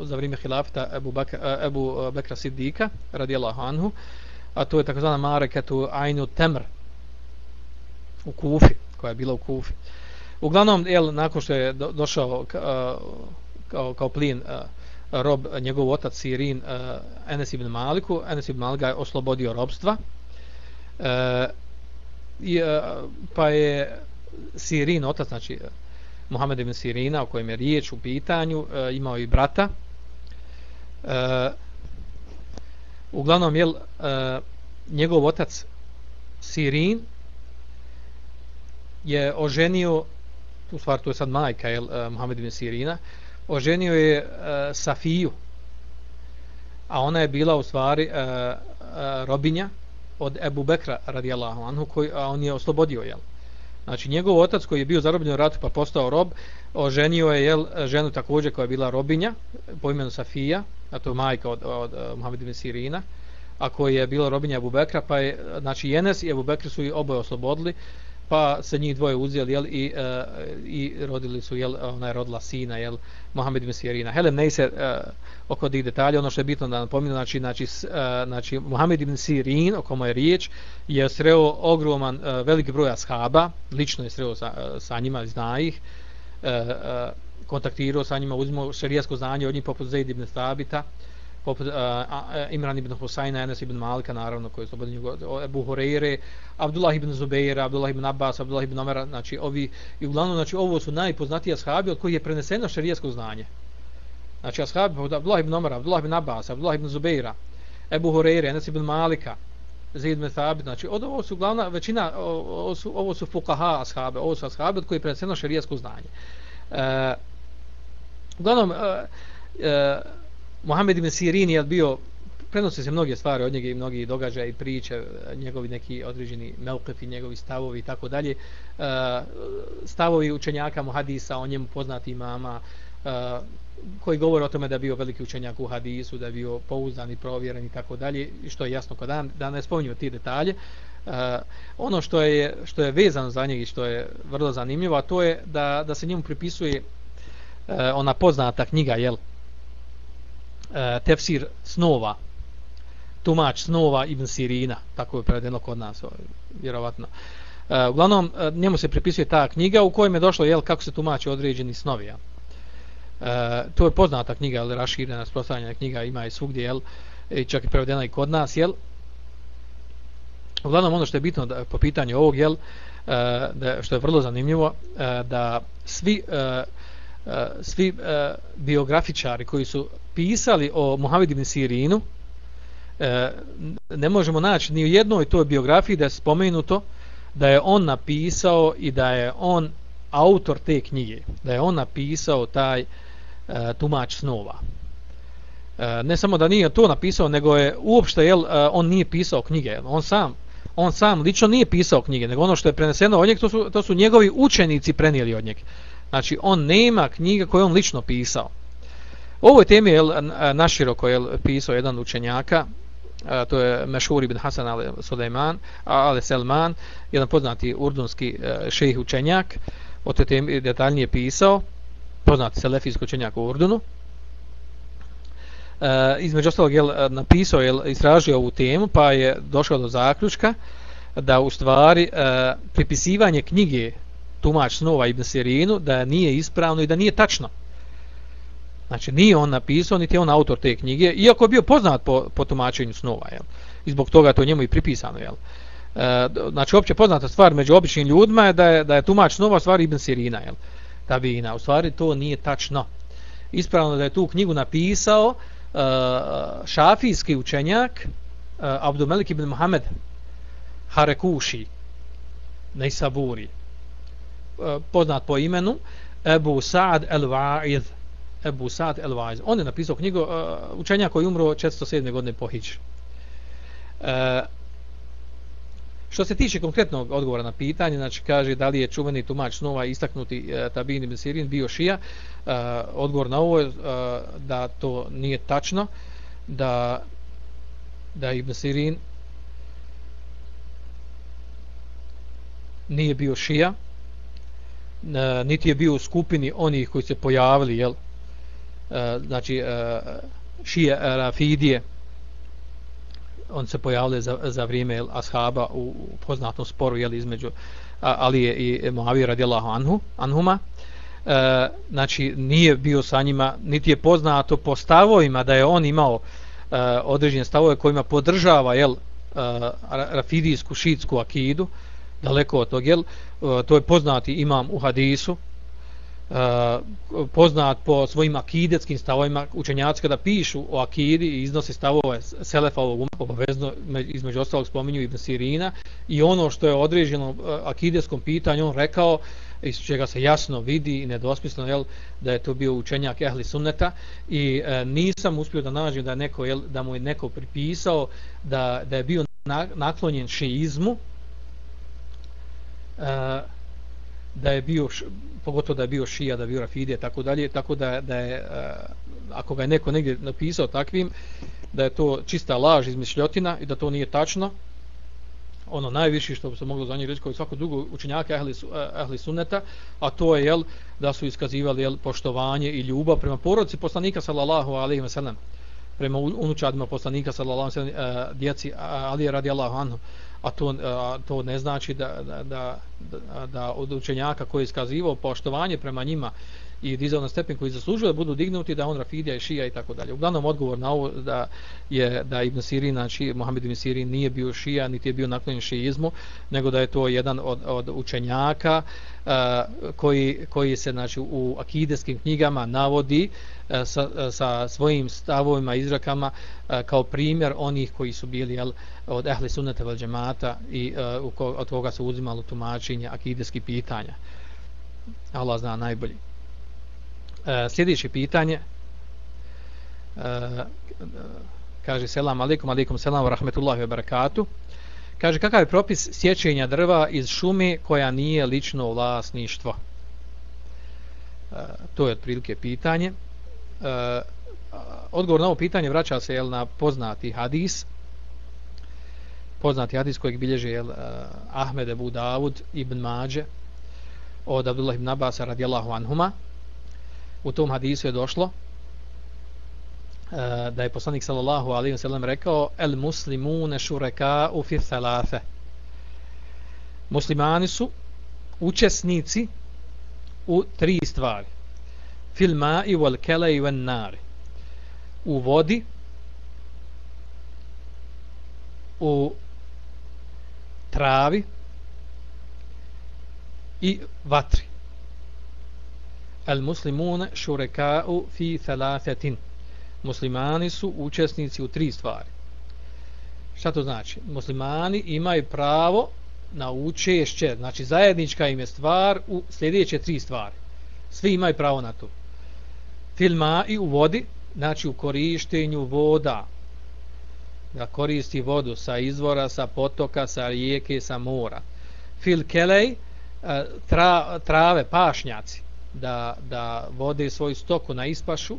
za vrijeme hilafita Ebu, Bakra, Ebu Bekra Siddika radijallahu anhu a to je takozvana Mareketu Ainu Temr u Kufi koja je bila u Kufi. Uglavnom jel nakon što je došao došao kao, kao plin uh, rob njegov otac Sirin uh, Enes ibn Maliku. Enes ibn Malik je oslobodio robstva uh, i, uh, pa je Sirin otac znači Muhammed ibn Sirina o kojem je riječ u pitanju uh, imao i brata. Uh, uglavnom jel, uh, njegov otac Sirin je oženio u stvari to je sad majka jel, uh, Muhammed ibn Sirina uh, oženio je uh, Safiju. A ona je bila u stvari uh, uh, robinja od Ebu Bekra radijallahu anhu koji a on je oslobodio jel? Znači njegov otac koji je bio zarobljen u ratu pa postao rob, oženio je jel, ženu također koja je bila robinja po imenu Safija, a to je majka od, od, od Muhammed bin Sirina, a koja je bila robinja Abu Bekra, pa je, znači Jenes i Abu Bekra su i oboje oslobodili, pa se njih dvoje uzeli jel, i, e, i rodili su, jel, ona je rodila sina, jel, Mohamed ibn Sirina. Helem ne se e, oko tih detalja, ono što je bitno da napominu, znači, znači, e, znači Mohamed ibn Sirin, o komu je riječ, je sreo ogroman, e, veliki broj ashaba, lično je sreo sa, e, sa njima, zna ih, e, e, kontaktirao sa njima, uzmo šerijasko znanje od njih poput Zaid ibn Thabita, poput uh, Imran ibn Husayna, Enes ibn Malika, naravno, koji je slobodan Ebu Horeire, Abdullah ibn Zubeira, Abdullah ibn Abbas, Abdullah ibn Omer, znači ovi, i uglavnom, znači ovo su najpoznatiji ashabi od kojih je preneseno šarijesko znanje. Znači ashabi, Abdullah ibn Omer, Abdullah ibn Abbas, Abdullah ibn Zubeira, Ebu Horeire, Enes ibn Malika, Zaid ibn Thabit, znači od ovo su glavna većina, ovo su, ovo su fukaha ashabi, ovo su ashabi od kojih je preneseno šarijesko znanje. Uh, uglavnom, uh, uh, Mohamed ibn Sirin je bio prenose se mnoge stvari od njega i mnogi događaji i priče, njegovi neki određeni melkefi, njegovi stavovi i tako dalje. E, stavovi učenjaka Muhadisa, o njemu poznati mama, e, koji govore o tome da je bio veliki učenjak u hadisu, da je bio pouzdan i provjeren i tako dalje, što je jasno kod dan, da ne spominju ti detalje. Uh, ono što je, što je vezano za njega i što je vrlo zanimljivo, a to je da, da se njemu pripisuje uh, ona poznata knjiga, jel, E, tefsir snova tumač snova Ibn Sirina tako je prevedeno kod nas vjerovatno e, uglavnom e, njemu se pripisuje ta knjiga u kojem je došlo jel, kako se tumači određeni snovi jel. E, to je poznata knjiga ali raširena sprostavljena knjiga ima i svugdje jel, i čak i prevedena i kod nas jel. uglavnom ono što je bitno da, po pitanju ovog jel, e, da, što je vrlo zanimljivo e, da svi uh, e Eh, svi eh, biografičari koji su pisali o Muhammed ibn Sirinu, eh, ne možemo naći ni u jednoj toj biografiji da je spomenuto da je on napisao i da je on autor te knjige, da je on napisao taj tumač snova. Ne samo da nije to napisao, nego je uopšte jel, on nije pisao knjige, on sam on sam lično nije pisao knjige, nego ono što je preneseno od njega, to su, to su njegovi učenici prenijeli od njega. Znači, on nema knjiga koje on lično pisao. Ovo je temi naširoko je pisao jedan učenjaka, a, to je Mešur ibn Hasan al Sulejman, al Selman, jedan poznati urdunski e, šejh učenjak, o toj temi detaljnije pisao, poznati selefijski učenjak u Urdunu. E, između ostalog je napisao, je istražio ovu temu, pa je došao do zaključka da u stvari e, pripisivanje knjige tumač snova Ibn Sirinu da nije ispravno i da nije tačno. Znači nije on napisao, niti je on autor te knjige, iako je bio poznat po, po tumačenju snova, jel? I zbog toga to njemu i pripisano, jel? E, znači, opće poznata stvar među običnim ljudima je da je, da je tumač snova stvar Ibn Sirina, jel? Da bi u stvari to nije tačno. Ispravno da je tu knjigu napisao e, šafijski učenjak e, Abdumelik ibn Muhammed Harekuši Nejsaburi Eh, poznat po imenu Ebu Sa'ad el-Va'id Ebu Sa'ad el-Va'id. On je napisao knjigu uh, učenja koji umro 407. godine po Hić. Uh, eh, što se tiče konkretnog odgovora na pitanje, znači kaže da li je čuveni tumač snova istaknuti uh, Tabin ibn Sirin bio šija, uh, odgovor na ovo je uh, da to nije tačno, da da ibn Sirin nije bio šija, E, niti je bio u skupini onih koji se pojavili, jel, e, znači e, šije Rafidije on se pojavile za, za vrijeme ashaba u, poznatom sporu jel, između Ali je i Muavija radijallahu anhu, anhuma. E, znači nije bio sa njima niti je poznato po stavovima da je on imao e, određene stavove kojima podržava jel, e, rafidijsku šitsku akidu daleko od tog jel, Eh, to je poznati imam u hadisu. Eh, poznat po svojim akidetskim stavovima učenjaci kada pišu o akidi i iznose stavove Selefa ovog obavezno između ostalog spominju Ibn Sirina i ono što je određeno eh, akidetskom pitanju on rekao iz čega se jasno vidi i nedosmisleno jel, da je to bio učenjak ehli sunneta i e, nisam uspio da nađem da, neko, jel, da mu je neko pripisao da, da je bio naklonjen šeizmu da je bio pogotovo da je bio šija, da je bio rafidija, tako dalje, tako da, da je, ako ga je neko negdje napisao takvim, da je to čista laž izmišljotina i da to nije tačno, ono najviše što bi se moglo za njih reći kao i svako drugo učenjaka ehli, ehli sunneta, a to je jel, da su iskazivali jel, poštovanje i ljubav prema porodici poslanika sallallahu alaihi wa sallam prema unučadima poslanika sallallahu alaihi wa sallam djeci Ali radijallahu anhu a to, a, to ne znači da, da, da, da, da od učenjaka koji je iskazivao poštovanje prema njima i dizao na stepen koji zaslužuje da budu dignuti da on Rafidija i Šija i tako dalje. Uglavnom odgovor na ovo da je da Ibn Sirin, znači Muhammed Ibn Sirin nije bio Šija, niti je bio naklonjen šijizmu, nego da je to jedan od, od učenjaka uh, koji, koji se znači u akideskim knjigama navodi uh, sa, eh, sa svojim stavovima, izrakama uh, kao primjer onih koji su bili jel, od ehli sunnata vel džemata i uh, od koga su uzimalo tumačenje akideskih pitanja. Allah zna najbolji. E, sljedeće pitanje e, kaže selam alejkum alejkum selam rahmetullahi wa barakatuh. Kaže kakav je propis sječenja drva iz šume koja nije lično vlasništvo? E, to je otprilike pitanje. E, odgovor na ovo pitanje vraća se jel, na poznati hadis. Poznati hadis kojeg bilježi jel, e, Ahmed Abu Davud ibn Mađe od Abdullah ibn Abbas radijallahu anhuma u tom hadisu je došlo e, da je poslanik sallallahu alejhi ve sellem rekao el muslimune shuraka u fi thalatha muslimani su učesnici u tri stvari. Fil ma'i wal kala'i wan nar u vodi u travi i vatri. El muslimun šureka'u fi thalathatin. Muslimani su učesnici u tri stvari. Šta to znači? Muslimani imaju pravo na učešće znači zajednička im je stvar u sljedeće tri stvari. Svi imaju pravo na to. Filma i u vodi znači u korištenju voda. Da koristi vodu sa izvora, sa potoka, sa rijeke, sa mora. Fil kelej, eh, tra, trave, pašnjaci, da, da vode svoju stoku na ispašu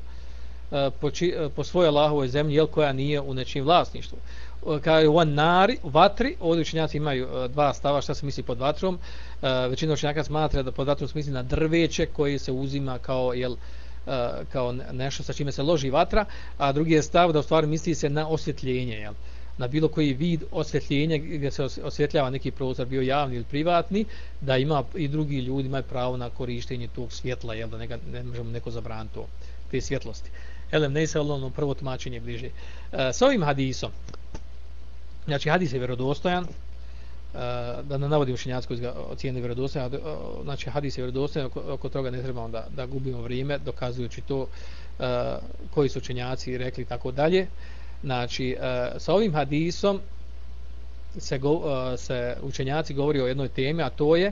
e, po, či, e, po svojoj Allahovoj zemlji, jel koja nije u nečim vlasništvu. E, kao je on nari, vatri, ovdje učenjaci imaju dva stava, šta se misli pod vatrom. Većina učenjaka smatra da pod vatrom se misli na drveće koje se uzima kao, jel, kao nešto sa čime se loži vatra, a drugi je stav da u stvari misli se na osvjetljenje, jel? Na bilo koji vid osvjetljenja gdje se osvjetljava neki prozor bio javni ili privatni, da ima i drugi ljudi imaju pravo na korištenje tog svjetla, jel da neka, ne možemo neko zabraniti to, te svjetlosti. Elem, ne se ono prvo tumačenje bliže. E, s ovim hadisom, znači hadis je vjerodostojan, e, da ne navodim učenjac koji ga vjerodostojan, znači hadis je vjerodostojan, oko, oko toga ne treba da, da gubimo vrijeme, dokazujući to e, koji su učenjaci rekli tako dalje. Znači, e, sa ovim hadisom se, go, e, se učenjaci govori o jednoj temi, a to je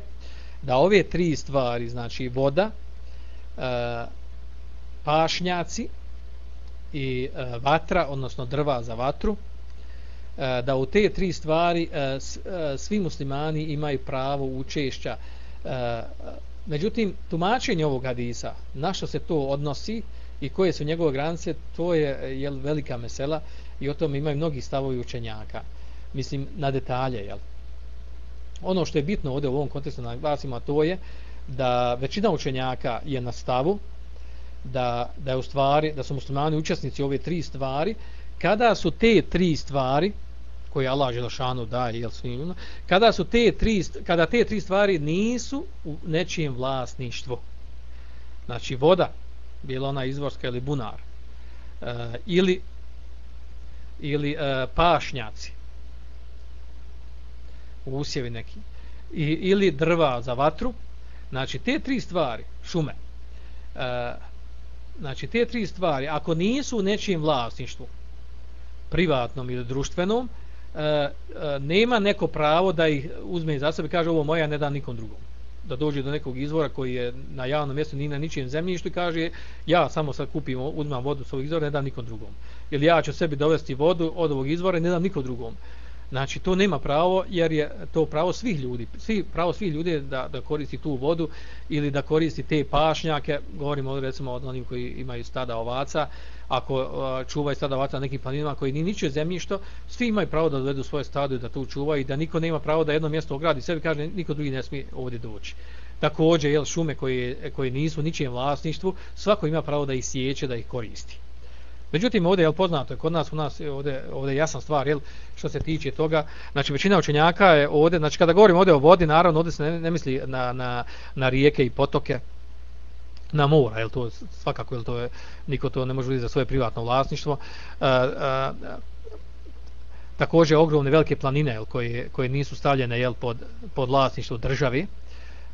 da ove tri stvari, znači voda, e, pašnjaci i vatra, odnosno drva za vatru, da u te tri stvari svi muslimani imaju pravo učešća. Međutim, tumačenje ovog hadisa, na što se to odnosi, i koje su njegove granice, to je jel, velika mesela i o tom imaju mnogi stavovi učenjaka. Mislim, na detalje, jel? Ono što je bitno ovdje u ovom kontekstu naglasimo, to je da većina učenjaka je na stavu da, da je u stvari, da su muslimani učesnici ove tri stvari, kada su te tri stvari koje Allah Želšanu daje, jel svim, kada su te tri, kada te tri stvari nisu u nečijem vlasništvu. Znači, voda, bila ona izvorska ili bunar. E, ili ili e, pašnjaci. Usjevi neki. I, ili drva za vatru. Znači te tri stvari šume. E, znači te tri stvari ako nisu u nečijem vlasništvu privatnom ili društvenom e, e, nema neko pravo da ih uzme za sebe kaže ovo moja ne da nikom drugom da dođe do nekog izvora koji je na javnom mjestu ni na ničijem zemljištu i kaže ja samo sad kupim, uzmam vodu s ovog izvora, ne dam nikom drugom. Ili ja ću sebi dovesti vodu od ovog izvora i ne dam nikom drugom. Znači, to nema pravo, jer je to pravo svih ljudi. Svi, pravo svih ljudi da, da koristi tu vodu ili da koristi te pašnjake. Govorimo od recimo od onih koji imaju stada ovaca. Ako uh, čuvaju stada ovaca na nekim planinama koji ni niče zemljišto, svi imaju pravo da dovedu svoje stado i da to čuvaju i da niko nema pravo da jedno mjesto ogradi sebi, kaže niko drugi ne smije ovdje doći. Također, jel, šume koje, koje nisu ničijem vlasništvu, svako ima pravo da ih sjeće, da ih koristi. Međutim, ovdje je poznato, kod nas, u nas je ovdje, ovdje je jasna stvar, jel, što se tiče toga. Znači, većina učenjaka je ovdje, znači, kada govorimo ovdje o vodi, naravno, ovdje se ne, ne misli na, na, na rijeke i potoke, na mora, jel, to svakako, jel, to je, niko to ne može vidjeti za svoje privatno vlasništvo. A, a, također, ogromne velike planine, jel, koje, koje nisu stavljene, jel, pod, pod vlasništvo državi,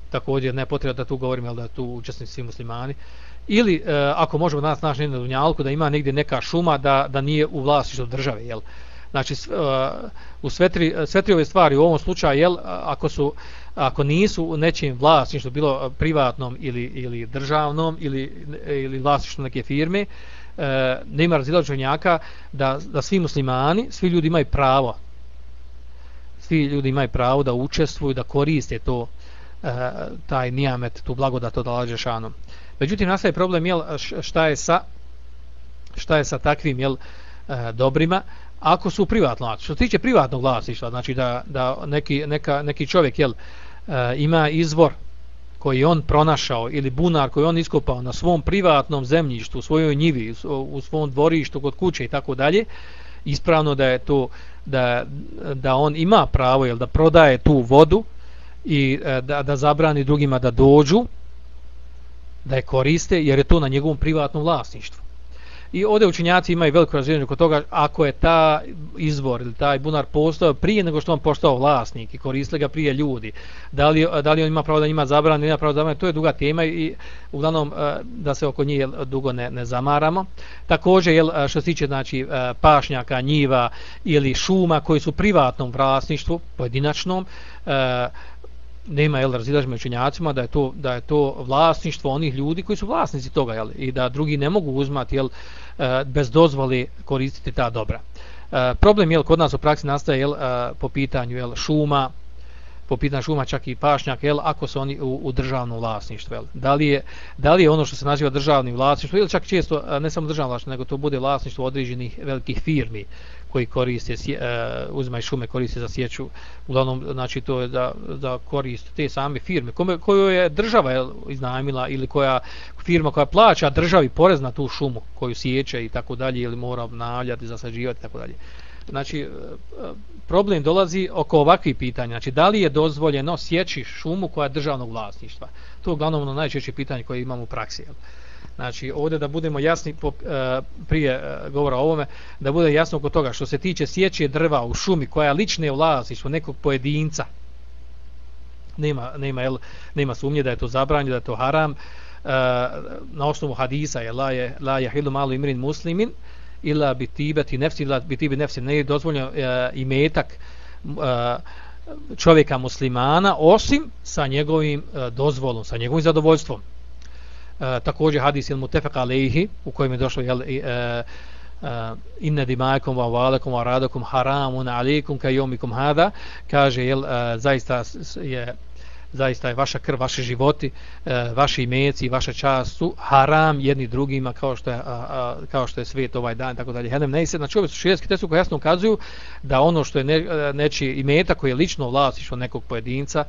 također, ne potreba da tu govorim, jel, da tu učesnici svi muslimani, ili e, ako možemo danas naći na dunjalku da ima negdje neka šuma da, da nije u vlasništvu države jel? Znači e, u sve tri, sve tri ove stvari u ovom slučaju jel ako su ako nisu u nečijem vlasništvu bilo e, privatnom ili ili državnom ili e, ili vlasništvu neke firme e, nema razilaženjaka da da svi muslimani svi ljudi imaju pravo svi ljudi imaju pravo da učestvuju da koriste to e, taj nijamet tu blagodat od Allaha džešanom Međutim, nastaje problem jel, šta je sa šta je sa takvim jel, e, dobrima ako su privatno vlasništvo. Što se tiče privatnog vlasništva, znači da, da neki, neka, neki čovjek jel, e, ima izvor koji on pronašao ili bunar koji on iskopao na svom privatnom zemljištu, u svojoj njivi, u svom dvorištu, kod kuće i tako dalje, ispravno da je to da, da on ima pravo jel, da prodaje tu vodu i e, da, da zabrani drugima da dođu da je koriste jer je to na njegovom privatnom vlasništvu. I ovdje učinjaci imaju veliko razvijenje kod toga ako je ta izvor ili taj bunar postao prije nego što on postao vlasnik i koristili ga prije ljudi. Da li, da li on ima pravo da ima zabran, ima pravo da zabran, to je duga tema i uglavnom e, da se oko njih dugo ne, ne zamaramo. Također jel, e, što se tiče znači, e, pašnjaka, njiva ili šuma koji su privatnom vlasništvu, pojedinačnom, nema jel razilaženja među učenjacima da je to da je to vlasništvo onih ljudi koji su vlasnici toga jel i da drugi ne mogu uzmati jel eh, bez dozvole koristiti ta dobra. Eh, problem jel kod nas u praksi nastaje jel eh, po pitanju jel šuma po pitanju šuma čak i pašnjak jel ako su oni u, u državnom vlasništvu jel da li je da li je ono što se naziva državnim vlasništvom ili čak često ne samo državno vlasništvo nego to bude vlasništvo određenih velikih firmi koji koriste e, uzmaj šume koriste za sjeću uglavnom znači to je da, da koriste te same firme. Kome, koju je država je iznajmila ili koja firma koja plaća državi porez na tu šumu koju sjeće i tako dalje ili mora obnavljati, zasađivati i tako dalje. Znači e, problem dolazi oko ovakvih pitanja. Znači da li je dozvoljeno sjeći šumu koja je državnog vlasništva? To je uglavnom ono najčešće pitanje koje imamo u praksi jel? Znači, ovdje da budemo jasni po, e, prije e, govora o ovome, da bude jasno oko toga što se tiče sjeće drva u šumi koja je lične vlasništvo nekog pojedinca, nema, nema, jel, nema sumnje da je to zabranjeno, da je to haram, E, na osnovu hadisa je la je, la je hilu malu imrin muslimin, ila bi tibeti nefsi, ila bi tibeti nefsi, ne je dozvoljeno uh, imetak e, čovjeka muslimana, osim sa njegovim e, dozvolom, sa njegovim zadovoljstvom. E, također hadis il mutafaq alayhi u kojem je došlo jel uh, uh, inna dimakum wa walakum wa radakum haramun alaykum ka yomikum hada kaže jel uh, zaista je zaista je vaša krv, vaši životi, uh, vaši imeci, vaša čast su haram jedni drugima kao što je, kao što je svijet ovaj dan, tako dalje. Hedem ne znači ove su širijski testu koje jasno ukazuju da ono što je ne, neči imeta koji je lično vlasiš od nekog pojedinca,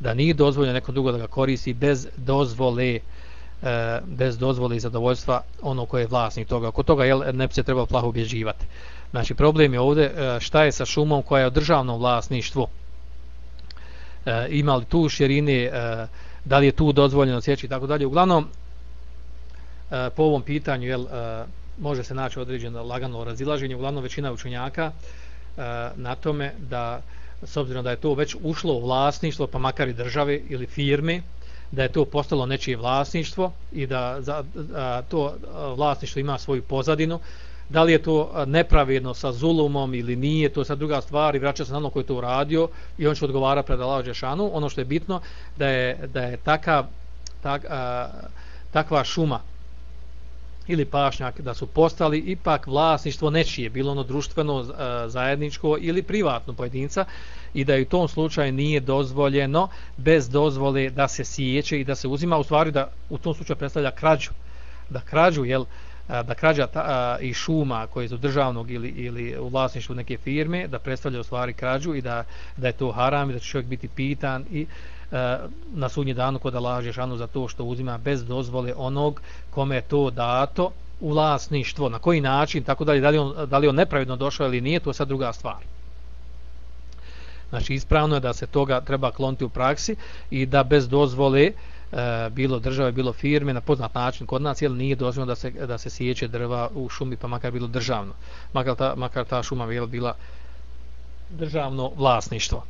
da nije dozvoljeno nekom drugo da ga koristi bez dozvole uh, e, bez dozvole i zadovoljstva ono koje je vlasnik toga. Oko toga jel, ne bi se trebao plaho ubježivati. Znači, problem je ovdje e, šta je sa šumom koja je u državnom vlasništvu. E, ima li tu širine, e, da li je tu dozvoljeno sjeći i tako dalje. Uglavnom, e, po ovom pitanju jel, e, može se naći određeno lagano razilaženje. Uglavnom, većina učenjaka e, na tome da s obzirom da je to već ušlo u vlasništvo, pa makar i države ili firme, da je to postalo nečije vlasništvo i da za, a, to vlasništvo ima svoju pozadinu. Da li je to nepravedno sa zulumom ili nije, to je sad druga stvar i vraća se na ono koji je to uradio i on će odgovara pred Allah Đešanu. Ono što je bitno da je, da je taka, tak, a, takva šuma ili pašnjak da su postali ipak vlasništvo nečije, bilo ono društveno zajedničko ili privatno pojedinca i da u tom slučaju nije dozvoljeno bez dozvole da se sijeće i da se uzima, u stvari da u tom slučaju predstavlja krađu. Da krađu, jel, da krađa ta, i šuma koje je državnog ili, ili u vlasništvu neke firme, da predstavlja u stvari krađu i da, da je to haram i da će čovjek biti pitan i a, na sudnji danu kod Allah šanu za to što uzima bez dozvole onog kome je to dato u vlasništvo, na koji način, tako dalje, da li, on, da li on nepravedno došao ili nije, to je sad druga stvar. Znači, ispravno je da se toga treba kloniti u praksi i da bez dozvole e, bilo države, bilo firme, na poznat način kod nas, jel nije dozvoljeno da se, da se sjeće drva u šumi, pa makar bilo državno. Makar ta, makar ta šuma bila državno vlasništvo.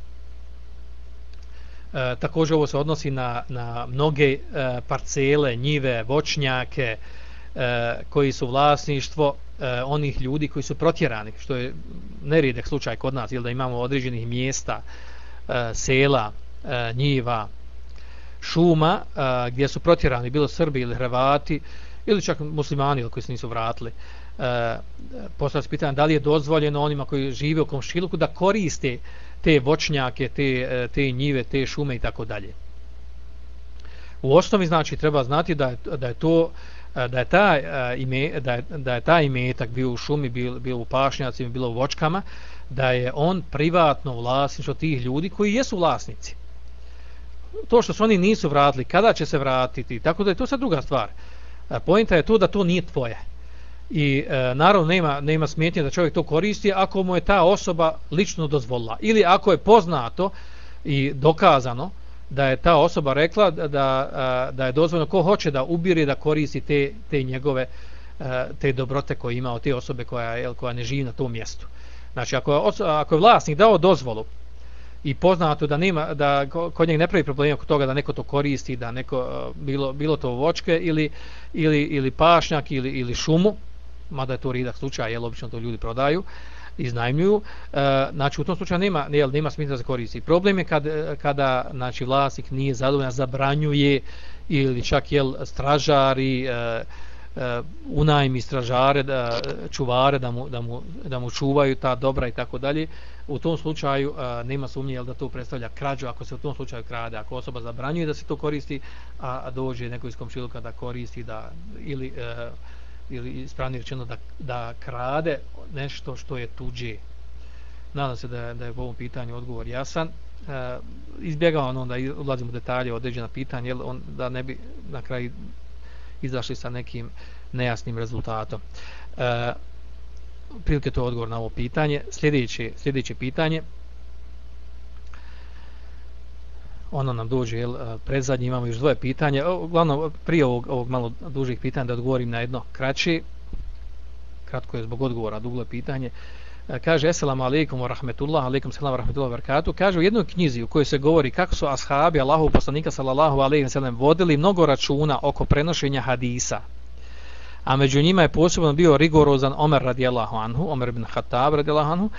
E, također ovo se odnosi na, na mnoge e, parcele, njive, voćnjake e, koji su vlasništvo e, onih ljudi koji su protjerani, što je nerijedek slučaj kod nas, ili da imamo određenih mjesta, e, sela, e, njiva, šuma e, gdje su protjerani, bilo Srbi ili Hrvati ili čak muslimani koji se nisu vratili. E, Postavlja se pitanje da li je dozvoljeno onima koji žive u komšiluku da koriste te voćnjake, te, e, te njive, te šume i tako dalje. U osnovi znači treba znati da je, da je to uh, da je ta ime da je, da je taj imetak bio u šumi, bio, bio u pašnjacima, bilo u voćkama, da je on privatno vlasništvo tih ljudi koji jesu vlasnici. To što su oni nisu vratili, kada će se vratiti, tako da je to sad druga stvar. Pojenta je to da to nije tvoje i e, naravno nema nema smetnje da čovjek to koristi ako mu je ta osoba lično dozvolila ili ako je poznato i dokazano da je ta osoba rekla da, da, je dozvoljeno ko hoće da ubire da koristi te, te njegove te dobrote koje ima od te osobe koja, je, koja ne živi na tom mjestu. Znači ako je, ako je vlasnik dao dozvolu i poznato da nema da kod njega ne pravi problema oko toga da neko to koristi da neko bilo bilo to voćke ili ili ili pašnjak ili ili šumu mada je to ridak slučaj, jel, obično to ljudi prodaju, iznajmljuju, e, znači u tom slučaju nema, jel, nema smisla da se koristi. Problem je kad, e, kada znači, vlasnik nije zadovoljan, zabranjuje ili čak jel, stražari, e, e, unajmi stražare, da, čuvare da mu, da, mu, da mu čuvaju ta dobra i tako dalje, u tom slučaju e, nema sumnje jel, da to predstavlja krađu ako se u tom slučaju krade, ako osoba zabranjuje da se to koristi, a, a dođe neko iz komšiluka da koristi da, ili e, ili ispravnije rečeno da, da krade nešto što je tuđe. Nadam se da je, da je u ovom pitanju odgovor jasan. E, izbjegao on i ulazimo u detalje određena pitanja, jer on, da ne bi na kraju izašli sa nekim nejasnim rezultatom. E, prilike to odgovor na ovo pitanje. Sljedeće, sljedeće pitanje ono nam dođe jel, e, predzadnji, imamo još dvoje pitanja. Uglavnom, prije ovog, ovog malo dužih pitanja da odgovorim na jedno kraće. Kratko je zbog odgovora, duglo pitanje. E, kaže, eselamu alaikum wa rahmetullah, alaikum selam wa rahmetullah wa barakatuh. Kaže u jednoj knjizi u kojoj se govori kako su ashabi Allahu poslanika sallallahu alaihi wa sallam vodili mnogo računa oko prenošenja hadisa. A među njima je posebno bio rigorozan Omer radijallahu anhu, Omer ibn Khattab radijallahu anhu,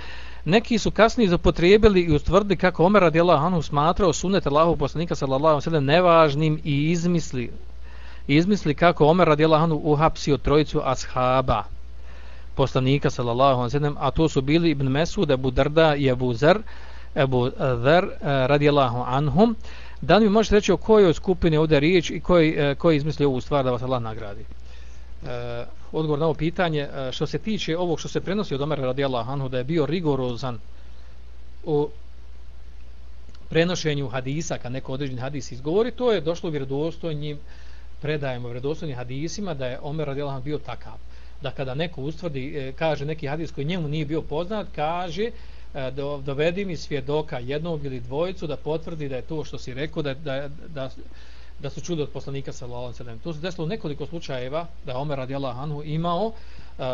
Neki su kasnije zapotrijebili i utvrdili kako Omer radijallahu anhu smatrao sunnet Allahov poslanika sallallahu alejhi ve sellem nevažnim i izmisli izmisli kako Omer radijallahu anhu uhapsio trojicu ashaba poslanika sallallahu alejhi ve sellem a to su bili Ibn Mesud, Abu Darda i Abu Zer, Abu Zer eh, radijallahu anhum. Da li mi možete reći o kojoj skupini ovdje riječ i koji, eh, koji izmislio ovu stvar da vas Allah nagradi? E, odgovor na ovo pitanje. E, što se tiče ovog što se prenosi od Omera radijallahu anhu da je bio rigorozan u prenošenju hadisa, kad neko određeni hadis izgovori, to je došlo vjerodostojnim predajemo vjerodostojnim hadisima da je Omer radijallahu anhu bio takav. Da kada neko ustvrdi, e, kaže neki hadis koji njemu nije bio poznat, kaže dovedi mi svjedoka jednog ili dvojicu da potvrdi da je to što si rekao, da, da, da, da su čuli od poslanika sallallahu alejhi ve sellem. To se desilo u nekoliko slučajeva da je Omer radijallahu anhu imao uh,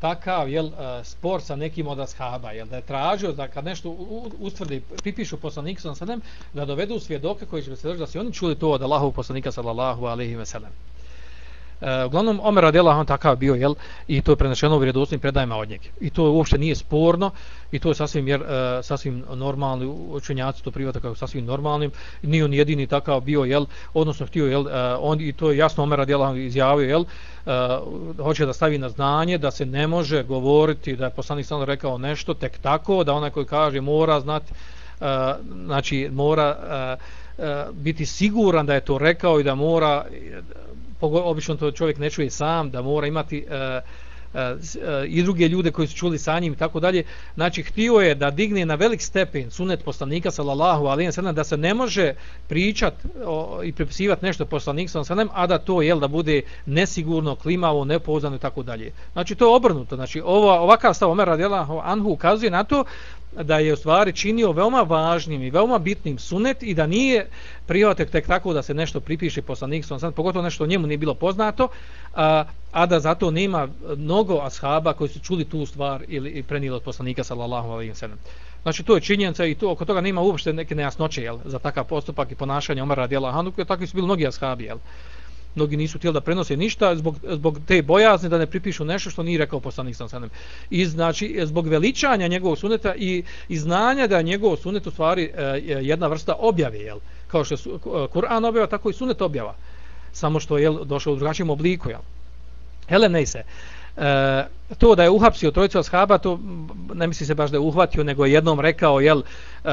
takav jel uh, spor sa nekim od ashaba, jel da je tražio da kad nešto ustvrdi pripišu poslaniku sallallahu alejhi ve sellem da dovedu svjedoka koji će se da su oni čuli to od Allahovog poslanika sallallahu alejhi ve sellem. E, uglavnom Omer Adela on takav bio jel i to je prenešeno u vjerodostojnim predajama od njega. I to uopšte nije sporno i to je sasvim jer eh, sasvim normalni učenjaci to privata kao sasvim normalnim. Nije on jedini takav bio jel odnosno htio jel eh, on i to je jasno Omer Adela izjavio jel hoće da stavi na znanje da se ne može govoriti da je poslanik samo rekao nešto tek tako da onaj koji kaže mora znati znači mora biti siguran da je to rekao i da mora obično to čovjek ne čuje sam, da mora imati e, e, e, i druge ljude koji su čuli sa njim i tako dalje. Znači, htio je da digne na velik stepen sunet poslanika, sallallahu alijem sallam, da se ne može pričat o, i prepisivati nešto poslanika, sallallahu alijem a da to, jel, da bude nesigurno, klimavo, nepoznano i tako dalje. Znači, to je obrnuto. Znači, ova, ovakav stav Omer radijalahu anhu ukazuje na to da je u stvari činio veoma važnim i veoma bitnim sunet i da nije prihvatek tek tako da se nešto pripiše poslanik sam pogotovo nešto o njemu nije bilo poznato a, a da zato nema mnogo ashaba koji su čuli tu stvar ili i prenijeli od poslanika sallallahu alejhi ve sellem. Znači to je činjenica i to oko toga nema uopšte neke nejasnoće jel za takav postupak i ponašanje Omara radijallahu anhu, takvi su bili mnogi ashabi jel mnogi nisu htjeli da prenose ništa zbog, zbog te bojazne da ne pripišu nešto što nije rekao poslanik sam sanem. I znači, zbog veličanja njegovog suneta i, i znanja da je njegov sunet u stvari e, e jedna vrsta objave, jel? kao što je e, Kur'an objava, tako i sunet objava. Samo što je došao u drugačijem obliku. Jel? Hele, ne se. E, to da je uhapsio trojicu ashaba, to ne misli se baš da je uhvatio, nego je jednom rekao, jel, e,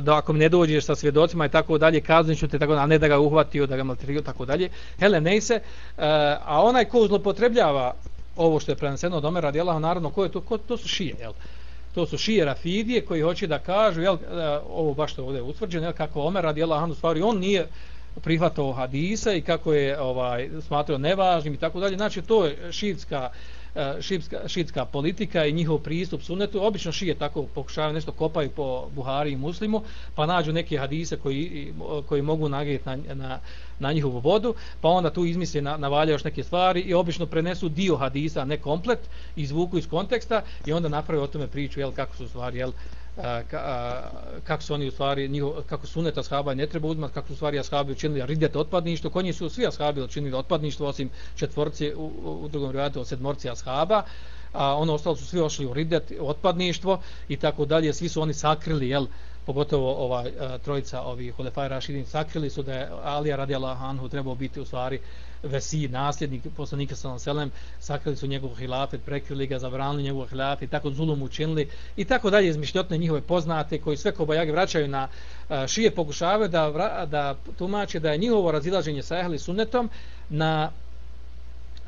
da ako mi ne dođeš sa svjedocima i tako dalje, kazniću te, tako, a ne da ga uhvatio, da ga maltrio, tako dalje. Hele, ne se. E, a onaj ko zlopotrebljava ovo što je preneseno od Omera, dijela, naravno, ko je to? Ko, to su šije, jel? To su šije Rafidije koji hoće da kažu, jel, e, ovo baš to ovdje je utvrđeno, jel, kako Omer radijela Hanu stvari, on nije prihvatao hadisa i kako je ovaj smatrao nevažnim i tako dalje. Znači to je šitska E, šipska, šitska politika i njihov pristup sunnetu. Obično šije tako pokušavaju nešto kopaju po Buhari i Muslimu, pa nađu neke hadise koji, koji mogu nagrijeti na, na, na njihovu vodu, pa onda tu izmisle na, navalja još neke stvari i obično prenesu dio hadisa, ne komplet, izvuku iz konteksta i onda naprave o tome priču, jel, kako su stvari, jel, a kako su oni u stvari njiho, kako suneta ashaba ne treba uzmat, kako su stvari ashabi učinili ridet otpadništvo konji su svi ashabi učinili otpadništvo osim četvorci u, u drugom rivajatu od sedmorci ashaba a ono ostalo su svi ošli u ridet otpadništvo i tako dalje svi su oni sakrili jel pogotovo ovaj trojica ovih hulefaj rašidin sakrili su da je Alija radijallahu anhu trebao biti u stvari vesi nasljednik poslanika sallallahu alejhi ve sellem sakrili su njegov hilafet prekrili ga zabranili njegov hilafet tako zulum učinili i tako dalje izmišljotne njihove poznate koji sve kobajage vraćaju na e, šije pokušavaju da da tumače da je njihovo razilaženje sa ehli sunnetom na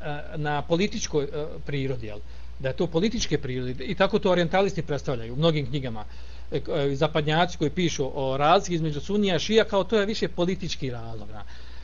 e, na političkoj prirodi jel? Da je to političke prirode i tako to orientalisti predstavljaju u mnogim knjigama. E, e, zapadnjaci koji pišu o razliki između sunija i šija kao to je više politički razlog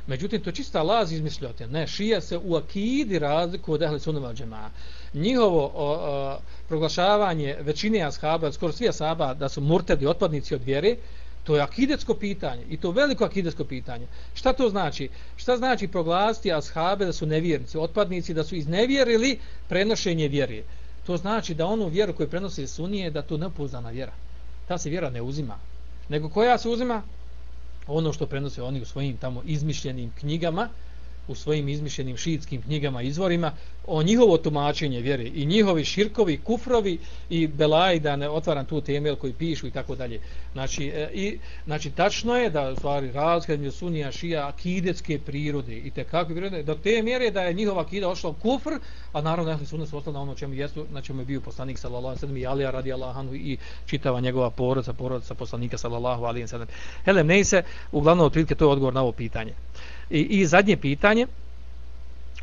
Međutim, to je čista laz izmišljote. Ne, šija se u akidi razliku od ehli sunova džema. Njihovo o, o, proglašavanje većine ashaba, skoro svi ashaba, da su murtedi, otpadnici od vjere, to je akidetsko pitanje. I to veliko akidetsko pitanje. Šta to znači? Šta znači proglasiti ashabe da su nevjernici, otpadnici, da su iznevjerili prenošenje vjere? To znači da onu vjeru koju prenosi sunije, da to nepoznana vjera. Ta se vjera ne uzima. Nego koja se uzima? ono što prenose oni u svojim tamo izmišljenim knjigama, u svojim izmišljenim šiitskim knjigama, izvorima, o njihovo tumačenje vjere i njihovi širkovi, kufrovi i belaj, da ne otvaram tu temel koji pišu i tako dalje. Znači, e, i, znači, tačno je da u stvari razgled sunija šija akidetske prirode i te kakve prirode, do te mjere da je njihova akida ošla u kufr, a naravno ehli sunne su ostali na ono čemu jesu, na čemu je bio poslanik sallallahu alejhi ve sellem i Alija radijallahu anhu i čitava njegova porodica, porodica poslanika sallallahu alejhi ve sellem. Helem ne se uglavnom otprilike to je odgovor na ovo pitanje. I, i zadnje pitanje,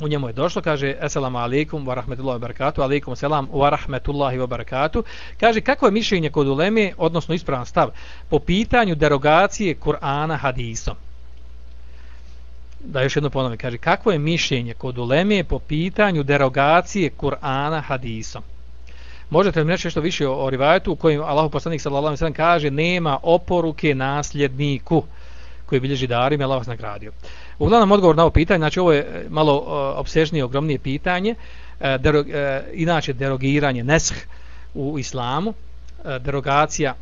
u njemu je došlo, kaže Assalamu alaikum wa rahmetullahi wa barakatuh, alaikum selam wa rahmetullahi wa barakatuh, kaže kako je mišljenje kod uleme, odnosno ispravan stav, po pitanju derogacije Kur'ana hadisom. Da još jedno ponovim, kaže kako je mišljenje kod uleme po pitanju derogacije Kur'ana hadisom. Možete mi reći nešto više o, o rivajetu u kojem Allahu poslanik sallallahu alejhi ve sellem kaže nema oporuke nasljedniku koji bilježi darim, Allah vas nagradio. Uglavnom odgovor na ovo pitanje, znači ovo je e, malo e, uh, obsežnije, ogromnije pitanje, uh, derog, uh, inače derogiranje nesh u islamu, uh, derogacija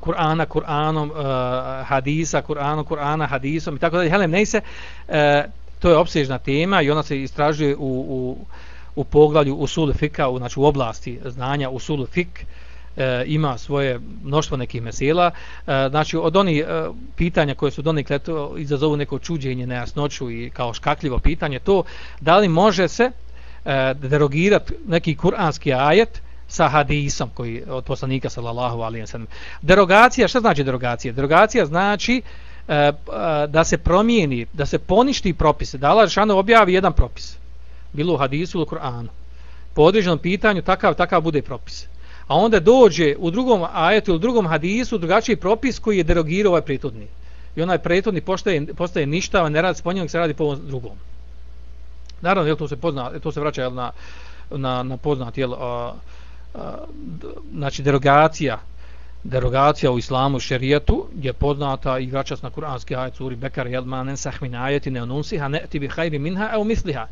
Kur'ana, Kur'anom, uh, hadisa, Kur'anom, Kur'ana, hadisom i tako dalje. Helem, Neise, uh, to je obsežna tema i ona se istražuje u, u, u poglavlju usul fika, u, znači u oblasti znanja usul fik, e, ima svoje mnoštvo nekih mesela. E, znači od onih e, pitanja koje su donikle to izazovu neko čuđenje, nejasnoću i kao škakljivo pitanje, to da li može se e, derogirati neki kuranski ajet sa hadisom koji od poslanika sallallahu alejhi ve sellem. Derogacija, šta znači derogacija? Derogacija znači e, e, da se promijeni, da se poništi propise, da Allah Žešanu objavi jedan propis. Bilo u hadisu ili u Kur'anu. Po određenom pitanju takav takav bude propis. A onda dođe u drugom ajetu ili drugom hadisu drugačiji propis koji je derogirao ovaj prethodni. I onaj prethodni postaje, postaje ništa, ne radi po ponjom, se radi po drugom. Naravno, jel, to se pozna, to se vraća jel, na, na, na poznat, jel, a, znači derogacija derogacija u islamu šerijatu je poznata i vraća na kuranski ajet suri Bekar jel ma nensah min ajeti ne onunsiha ne ti bi hajri minha au misliha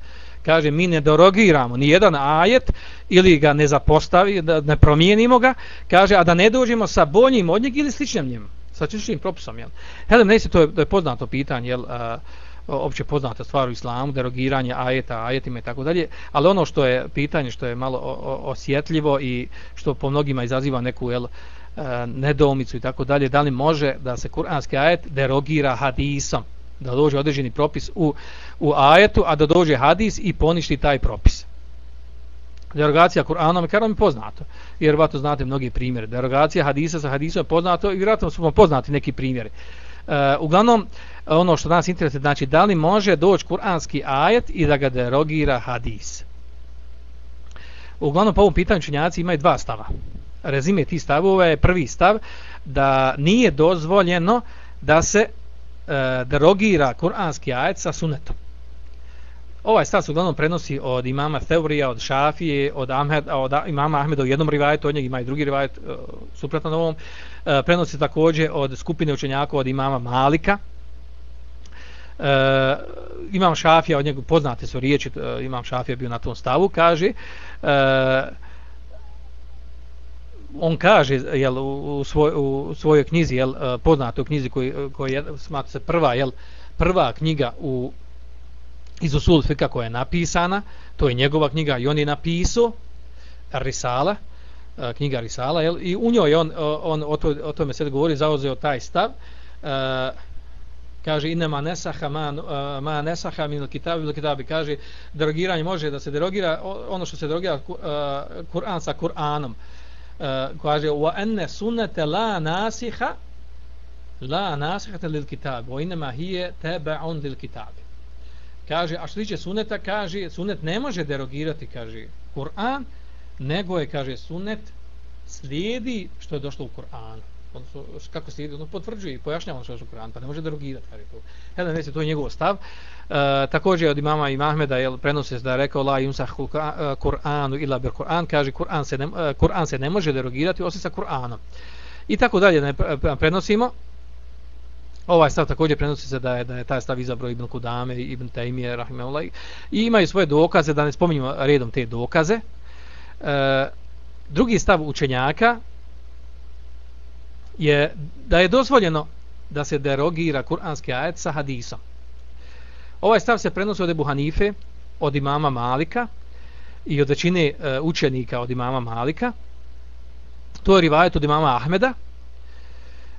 kaže mi ne derogiramo ni jedan ajet ili ga ne zapostavi da ne promijenimo ga. Kaže a da ne dođemo sa boljim od njeg ili sličnim njim sa sličnim propisom jel? Helem, ne to je, to je poznato pitanje jel a, opće poznata stvar u islamu, derogiranje ajeta, ajetima i tako dalje, ali ono što je pitanje što je malo osjetljivo i što po mnogima izaziva neku jel, nedoumicu i tako dalje, da li može da se kuranski ajet derogira hadisom, da dođe određeni propis u, u ajetu, a da dođe hadis i poništi taj propis. Derogacija Kur'anom je karom poznato, jer vato znate mnogi primjere. Derogacija hadisa sa hadisom je poznato i vjerojatno su vam poznati neki primjeri. Uh, uglavnom, ono što nas interesuje, znači da li može doći kuranski ajet i da ga derogira hadis. Uglavnom po ovom pitanju činjaci imaju dva stava. Rezime ti stavova je prvi stav da nije dozvoljeno da se e, derogira kuranski ajet sa sunetom. Ovaj stav se uglavnom prenosi od imama Teorija, od Šafije, od, Ahmed, od imama Ahmeda u jednom rivajetu, od njeg ima i drugi rivajet uh, suprotno na ovom. E, prenosi također od skupine učenjaka od imama Malika, Uh, imam Šafija, od njega poznate su riječi, uh, imam Šafija bio na tom stavu, kaže, uh, on kaže jel, u, svoj, u svojoj knjizi, jel, eh, poznatoj knjizi koji, koja je, smatra se prva, jel, prva knjiga u iz Usul Fika koja je napisana, to je njegova knjiga i on je napisao Risala, eh, knjiga Risala, jel, i u njoj on, eh, on o, to, o tome se govori, zauzeo taj stav, kaže inema nesaha ma, ma nesaha min kitab il kitabi kaže derogiranje može da se derogira ono što se derogira uh, Kur'an sa Kur'anom uh, kaže wa anna sunnata la nasiha la nasiha lil kitab wa inma hiya tab'un lil kitab kaže a što tiče suneta kaže sunet ne može derogirati kaže Kur'an nego je kaže sunet slijedi što je došlo u Kur'anu odnosno kako se ide, ono potvrđuje i pojašnjava ono što je u Kur'anu, pa ne može derogirati, kaže to. Hele, ne to je njegov stav. E, također od imama i Mahmeda je prenosi da je rekao la yumsah e, Kur'anu ila bir Kur'an, kaže Kur'an se ne, e, Kur'an se ne može derogirati osim sa Kur'anom. I tako dalje ne prenosimo. Ovaj stav također prenosi se da je da je taj stav izabrao Ibn Kudame i Ibn Taymije rahimehullah. I imaju svoje dokaze da ne spominjemo redom te dokaze. E, drugi stav učenjaka je da je dozvoljeno da se derogira kuranski ajet sa hadisom. Ovaj stav se prenosi od Ebu Hanife, od imama Malika i od većine uh, učenika od imama Malika. To je rivajet od imama Ahmeda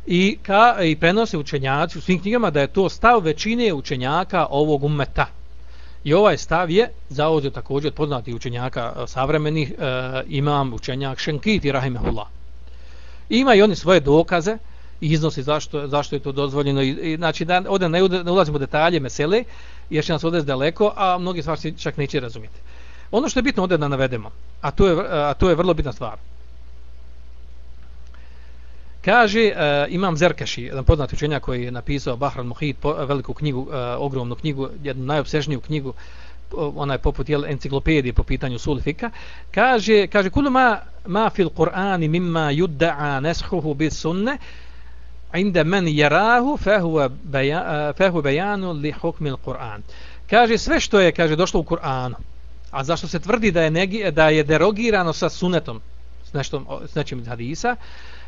i, ka, i prenose učenjaci u svim knjigama da je to stav većine učenjaka ovog ummeta. I ovaj stav je zauzio također od poznatih učenjaka e, savremenih e, imam učenjak Šenkiti Rahimehullah ima i oni svoje dokaze i iznosi zašto, zašto je to dozvoljeno i, i znači da ovdje ne, ne ulazimo u detalje mesele jer će nas odvesti daleko a mnogi stvari se čak neće razumjeti. Ono što je bitno ovdje da navedemo a to je, a to je vrlo bitna stvar. Kaže uh, imam Zerkaši jedan poznat učenjak koji je napisao Bahran Muhit po, veliku knjigu, uh, ogromnu knjigu jednu najobsežniju knjigu ona je poput jel, enciklopedije po pitanju sulfika, kaže, kaže kulu ma, ma fil Kur'ani mimma yudda'a neshuhu bis sunne, inda men jarahu fehu bejanu li hukmi Kur'an. Kaže, sve što je, kaže, došlo u Kur'anu, a zašto se tvrdi da je, negi, da je derogirano sa sunetom, nešto, s nečim iz hadisa,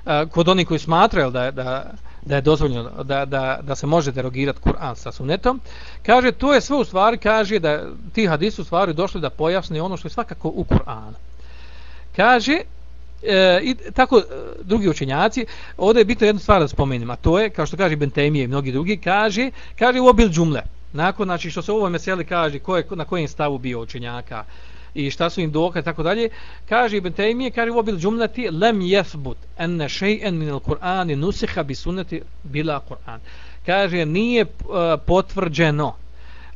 eh, kod onih koji smatraju da, da, da je dozvoljeno da, da, da se može derogirati Kur'an sa sunetom, kaže to je sve u stvari, kaže da ti hadisi u stvari došli da pojasne ono što je svakako u Kur'anu. Kaže, e, i tako e, drugi učenjaci, ovdje je bitno jednu stvar da spomenem, a to je, kao što kaže Bentemije i mnogi drugi, kaže, kaže u obil džumle, nakon znači, što se u ovoj meseli kaže ko je, na kojem stavu bio učenjaka, i šta su im dokaze tako dalje kaže Ibn Taymije kaže u obil džumlati lem yathbut an shay'an min al-Qur'an nusikha bi sunnati bila Qur'an. Kaže nije uh, potvrđeno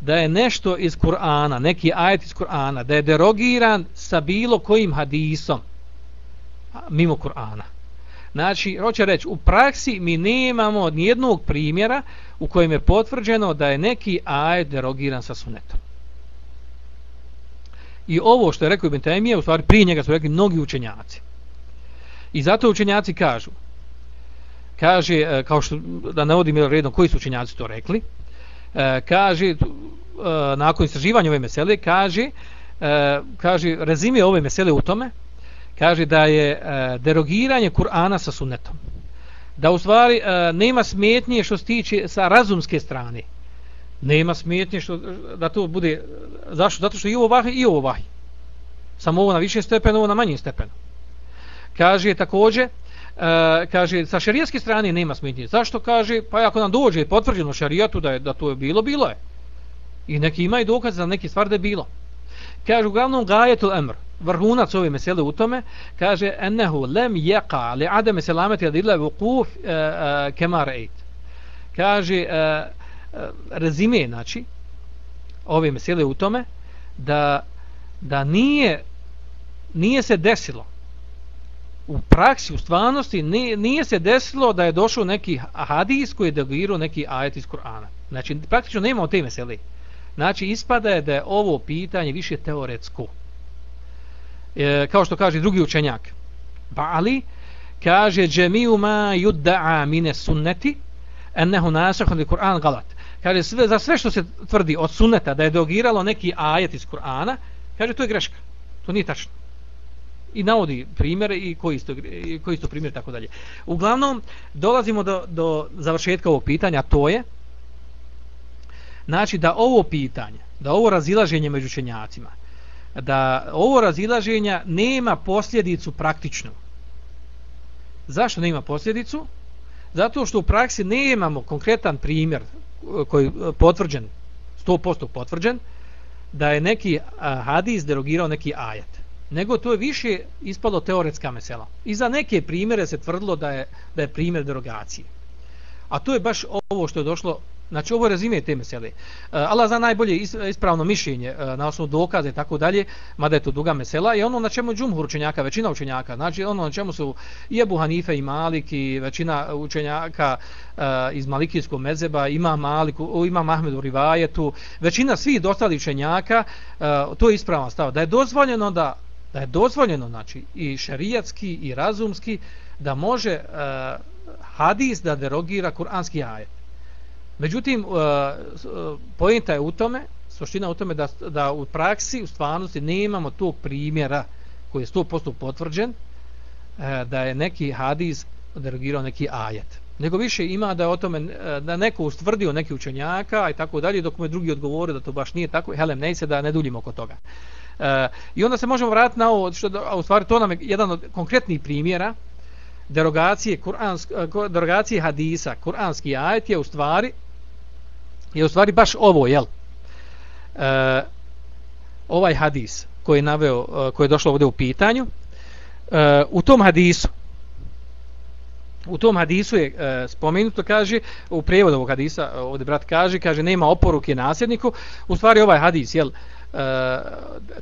da je nešto iz Kur'ana, neki ajet iz Kur'ana, da je derogiran sa bilo kojim hadisom mimo Kur'ana. Znači, hoće reći, u praksi mi nemamo nijednog primjera u kojem je potvrđeno da je neki ajet derogiran sa sunetom. I ovo što je rekao Ibn Taymije, u stvari prije njega su rekli mnogi učenjaci. I zato učenjaci kažu, kaže, e, kao što da ne vodim redno koji su učenjaci to rekli, e, kaže, e, nakon istraživanja ove mesele, kaže, kaže, rezime ove mesele u tome, kaže da je e, derogiranje Kur'ana sa sunnetom. Da u stvari e, nema smetnje što se tiče sa razumske strane. Nema smetnje što da to bude zašto? Zato što i ovo vahi i ovo vahi. Samo ovo na više stepenu ovo na manji stepenu kaže također, uh, e, kaže sa šerijske strane nema smetnje. Zašto? Kaže pa ako nam dođe potvrđeno šerijatu da je da to je bilo bilo je. I neki imaju dokaz za neki stvar da je bilo. Kaže uglavnom gajetul amr vrhunac ove mesele u tome kaže ennehu lem yaqa li adam selameti adila vukuf uh, eh, uh, eh, kama ra'ayt kaže uh, rezime, znači, ove mesele u tome, da, da nije, nije se desilo u praksi, u stvarnosti, nije, nije se desilo da je došao neki hadis koji je delirao neki ajet iz Kur'ana. Znači, praktično nema te mesele. Znači, ispada je da je ovo pitanje više teoretsko. E, kao što kaže drugi učenjak. Bali kaže, džemiju ma yudda'a mine sunneti, ennehu nasahun li Kur'an galat kaže sve, za sve što se tvrdi od sunneta da je dogiralo neki ajet iz Kur'ana, kaže to je greška. To nije tačno. I navodi primjere i koji isto, i koji isto primjer tako dalje. Uglavnom, dolazimo do, do završetka ovog pitanja, to je znači da ovo pitanje, da ovo razilaženje među učenjacima, da ovo razilaženja nema posljedicu praktičnu. Zašto nema posljedicu? Zato što u praksi nemamo konkretan primjer eh, koji je potvrđen 100% potvrđen da je neki eh, hadis derogirao neki ajet nego to je više ispalo teoretska mesela i za neke primjere se tvrdilo da je, da je primjer derogacije a to je baš ovo što je došlo Znači ovo razime te mesele. Allah zna najbolje ispravno mišljenje e, na osnovu dokaza i tako dalje, mada je to duga mesela i ono na čemu džumhur učenjaka, većina učenjaka, znači ono na čemu su i Ebu Hanife i Malik i većina učenjaka e, iz Malikijskog mezeba, ima Malik, ima Mahmedu Rivajetu, većina svih dostali učenjaka, e, to je ispravan stav, da je dozvoljeno da da je dozvoljeno znači i šerijatski i razumski da može uh, hadis da derogira kuranski ajet. Međutim, uh, uh, pojenta je u tome, suština u tome da, da u praksi, u stvarnosti, ne imamo tog primjera koji je 100% potvrđen, uh, da je neki hadis derogirao neki ajet. Nego više ima da je o tome, da neko ustvrdio neki učenjaka i tako dalje, dok mu je drugi odgovorio da to baš nije tako, helem, ne se da ne duljimo oko toga. I onda se možemo vratiti na ovo, što, a u stvari to nam je jedan od konkretnih primjera, derogacije, kuransk, derogacije hadisa, kuranski ajet je u stvari je u stvari baš ovo, jel? E, ovaj hadis koji je naveo, e, koji je došlo ovdje u pitanju, e, u tom hadisu, u tom hadisu je e, spomenuto, kaže, u prijevodu ovog hadisa, e, ovdje brat kaže, kaže, nema oporuke nasljedniku, u stvari ovaj hadis, jel, e,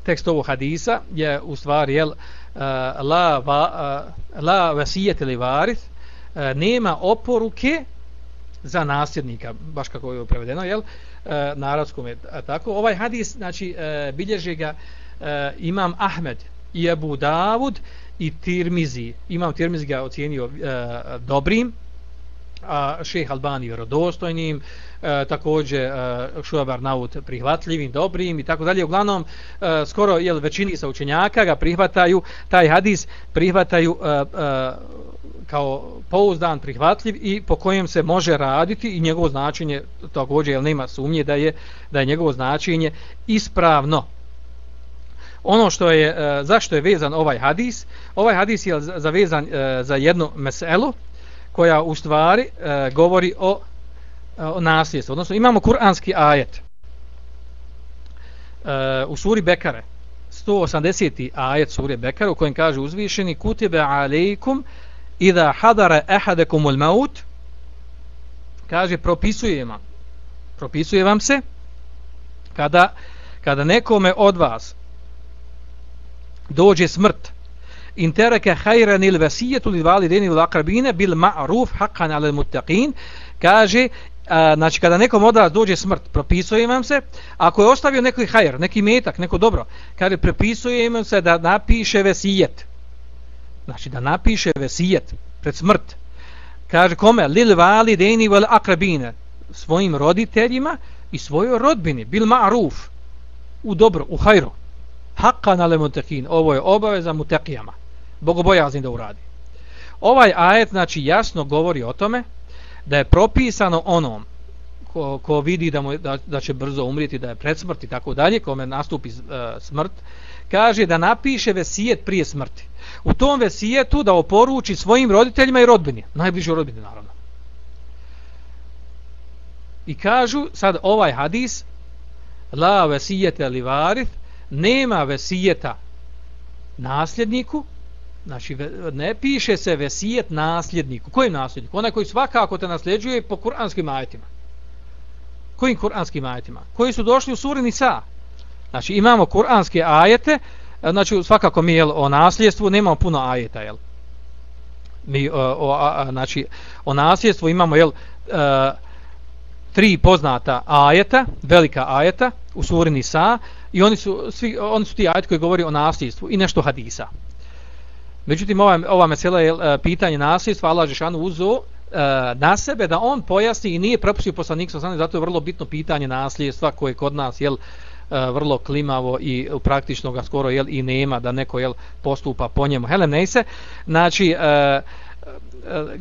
tekst ovog hadisa je u stvari, jel, e, la, va, e, la vasijet ili varis, e, nema oporuke za nasljednika, baš kako je prevedeno, jel? E, narodskom je tako. Ovaj hadis, znači, e, bilježe ga e, imam Ahmed i Abu Davud i Tirmizi. Imam Tirmizi ga ocijenio e, dobrim a šejh Albani vjerodostojnim, e, također e, Šuabar Naut prihvatljivim, dobrim i tako dalje. Uglavnom, e, skoro jel, većini sa učenjaka ga prihvataju, taj hadis prihvataju e, e, kao pouzdan, prihvatljiv i po kojem se može raditi i njegovo značenje također, jer nema sumnje da je, da je njegovo značenje ispravno. Ono što je, e, zašto je vezan ovaj hadis, ovaj hadis je zavezan e, za jednu meselu, koja u stvari e, govori o, o nasljedstvu. Odnosno imamo kuranski ajet u suri Bekare, 180. ajet sure Bekare u kojem kaže uzvišeni kutibe alejkum Iza hadara ahadukum al-maut kaže propisuje vam propisuje vam se kada kada nekome od vas dođe smrt. Intereke khairan hajran il vasijetu li valideni il akrabine bil ma'ruf haqqan al muttaqin kaže a, znači kada nekom od vas dođe smrt propisuje vam se ako je ostavio neki hajr neki metak neko dobro kaže propisuje im se da napiše vesijet znači da napiše vesijet pred smrt kaže kome lil valideni vel akrabine svojim roditeljima i svojoj rodbini bil ma'ruf u dobro u hajru haqqan ale mutekin. ovo je obaveza mutekijama. bogobojazni da uradi. Ovaj ajet znači jasno govori o tome da je propisano onom ko, ko vidi da, mu, da, da će brzo umrijeti, da je pred smrti i tako dalje, kome nastupi uh, smrt, kaže da napiše vesijet prije smrti. U tom vesijetu da oporuči svojim roditeljima i rodbini, najbliže rodbini naravno. I kažu sad ovaj hadis la vesijete li varith nema vesijeta nasljedniku Znači, ne piše se vesijet nasljedniku. Kojim nasljedniku? Onaj koji svakako te nasljeđuje po kuranskim ajetima. Kojim kuranskim ajetima? Koji su došli u suri Nisa. Znači, imamo kuranske ajete, e, znači, svakako mi, jel, o nasljedstvu nemamo puno ajeta, jel? Mi, e, o, o, a, znači, o nasljedstvu imamo, jel, e, tri poznata ajeta, velika ajeta, u suri Nisa, i oni su, svi, oni su ti ajeti koji govori o nasljedstvu i nešto hadisa. Međutim, ova, ova mesela je e, pitanje nasljedstva, Allah Žešanu uzo na sebe da on pojasni i nije propustio poslanik sa zato je vrlo bitno pitanje nasljedstva koje kod nas jel, uh, E, vrlo klimavo i praktično ga skoro jel, i nema da neko jel, postupa po njemu. Helem Neise, znači, e, e,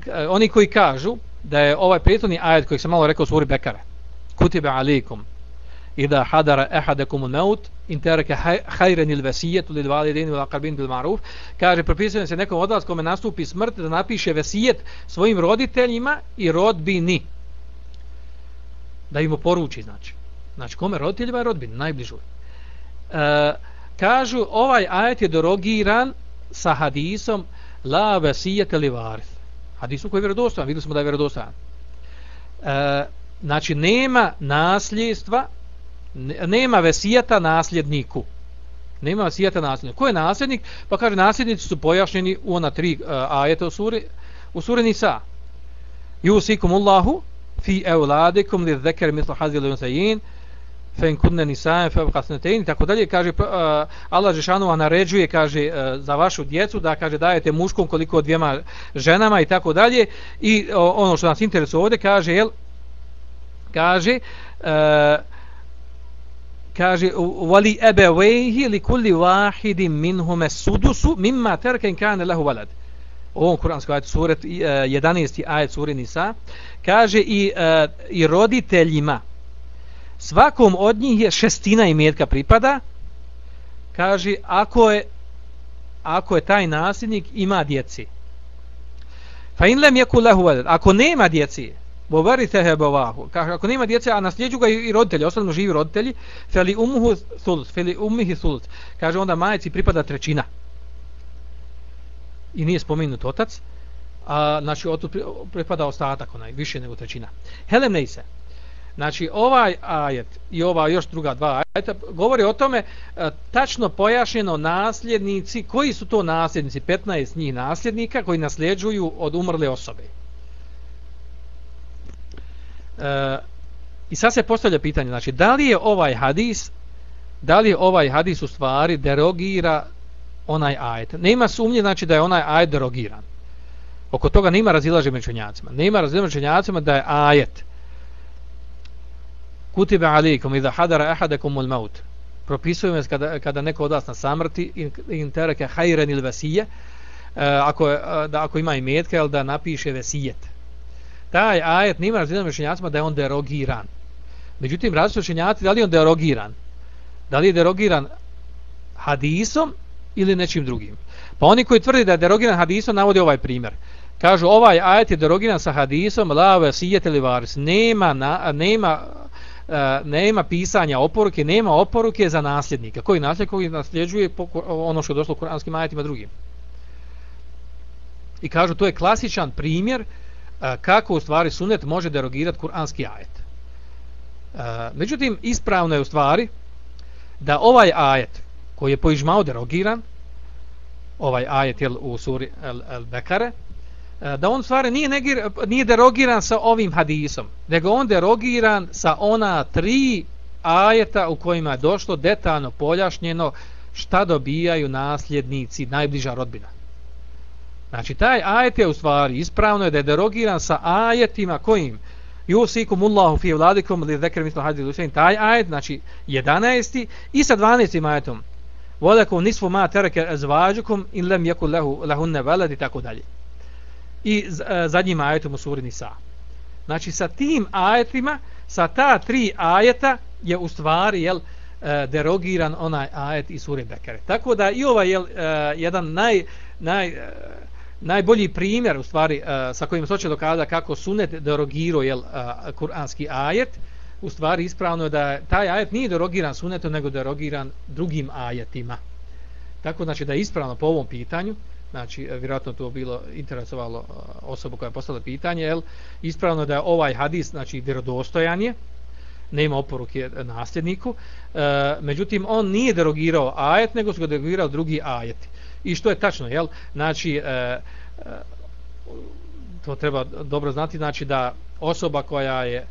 e, oni koji kažu da je ovaj prijetljeni ajet koji sam malo rekao suri Bekare, kutiba alikum, ida hadara al-maut in taraka il vesijetu li dvali din bil maruf, kaže, propisuje se nekom od vas kome nastupi smrt da napiše vesijet svojim roditeljima i rodbini. Da im poruči znači znači kome roditeljima je rodbini najbližu e, kažu ovaj ajet je dorogiran sa hadisom la vesijete li varith hadisu koji je vjerodostojan videli smo da je vjerodostojan e, znači nema nasljedstva nema vesijeta nasljedniku. Nema vesijeta nasljedniku. Ko je nasljednik? Pa kaže, nasljednici su pojašnjeni u ona tri uh, ajeta u suri, u suri Nisa. Jusikum Allahu fi euladikum li zekeri mislo hazil unsajin fen kunne nisaen fe kasnetein tako dalje kaže uh, Allah džeshanova naređuje kaže uh, za vašu djecu da kaže dajete muškom koliko dvjema ženama i tako dalje i uh, ono što nas interesuje ovdje kaže jel kaže uh, kaže wali abawayhi li kulli wahidin minhum as-sudusu mimma taraka in kana lahu walad ovom kuranskom ajetu suret e, 11. ajet sure Nisa kaže i uh, i roditeljima svakom od njih je šestina imetka pripada. Kaže ako je ako je taj nasljednik ima djeci. Fa in lam yakul lahu walad. Ako nema djeci bo varite hebawahu kaže ako nema djece a nasljeđuju ga i roditelji ostalo živi roditelji feli umhu sulus feli ummihi sulus kaže onda majci pripada trećina. I nije spomenut otac a znači otac pripada ostatak onaj više nego trećina. Helem ne se Znači ovaj ajet i ova još druga dva ajeta govori o tome e, tačno pojašnjeno nasljednici, koji su to nasljednici, 15 njih nasljednika koji nasljeđuju od umrle osobe. E, I sad se postavlja pitanje, znači, da li je ovaj hadis, da li je ovaj hadis u stvari derogira onaj ajet? Nema sumnje, znači, da je onaj ajet derogiran. oko toga nema razilaže među učenjacima. Nema razilaže među učenjacima da je ajet kutiba alikum idha hadara ahadakum al maut propisujem kada, kada neko od vas na samrti in, in tereke hajren il vasije, uh, ako, uh, da ako ima imetka, metke da napiše vesijet taj ajet nima razilaže među da je on derogiran. Međutim različite učenjaci da li je on derogiran? Da li je derogiran hadisom ili nečim drugim? Pa oni koji tvrdi da je derogiran hadisom navodi ovaj primjer. Kažu ovaj ajet je derogiran sa hadisom la vesijet ili varis. Nema, na, nema, E, nema pisanja oporuke, nema oporuke za nasljednika. Koji nasljednik koji nasljeđuje ono što je došlo u kuranskim ajetima drugim. I kažu to je klasičan primjer e, kako u stvari sunet može derogirati kuranski ajet. E, međutim, ispravno je u stvari da ovaj ajet koji je po ižmao derogiran, ovaj ajet je u suri El-Bekare, El E, da on stvari nije, negir, nije derogiran sa ovim hadisom, nego on derogiran sa ona tri ajeta u kojima je došlo detaljno poljašnjeno šta dobijaju nasljednici, najbliža rodbina. Znači, taj ajet je u stvari ispravno je da je derogiran sa ajetima kojim Jusikum Allahu fi vladikum li zekr mislo hadis lusain taj ajet, znači 11. i sa 12. ajetom Volakum nisfu ma tereke azvađukum in lem jeku lehu, lehunne veled i tako dalje i e, zadnjim ajetom u suri Nisa. Znači sa tim ajetima, sa ta tri ajeta je u stvari jel, e, derogiran onaj ajet iz suri Bekere. Tako da i ovaj je e, jedan naj, naj, najbolji primjer u stvari sa kojim se hoće dokazati kako sunet derogiro jel, kuranski ajet, u stvari ispravno je da taj ajet nije derogiran sunetom, nego derogiran drugim ajetima. Tako znači da je ispravno po ovom pitanju, znači e, vjerojatno to bilo interesovalo e, osobu koja je postavila pitanje, jel, ispravno da je ovaj hadis, znači vjerodostojan je, nema oporuke nasljedniku, e, međutim on nije derogirao ajet, nego su ga derogirao drugi ajeti. I što je tačno, jel, znači e, e, to treba dobro znati, znači da osoba koja je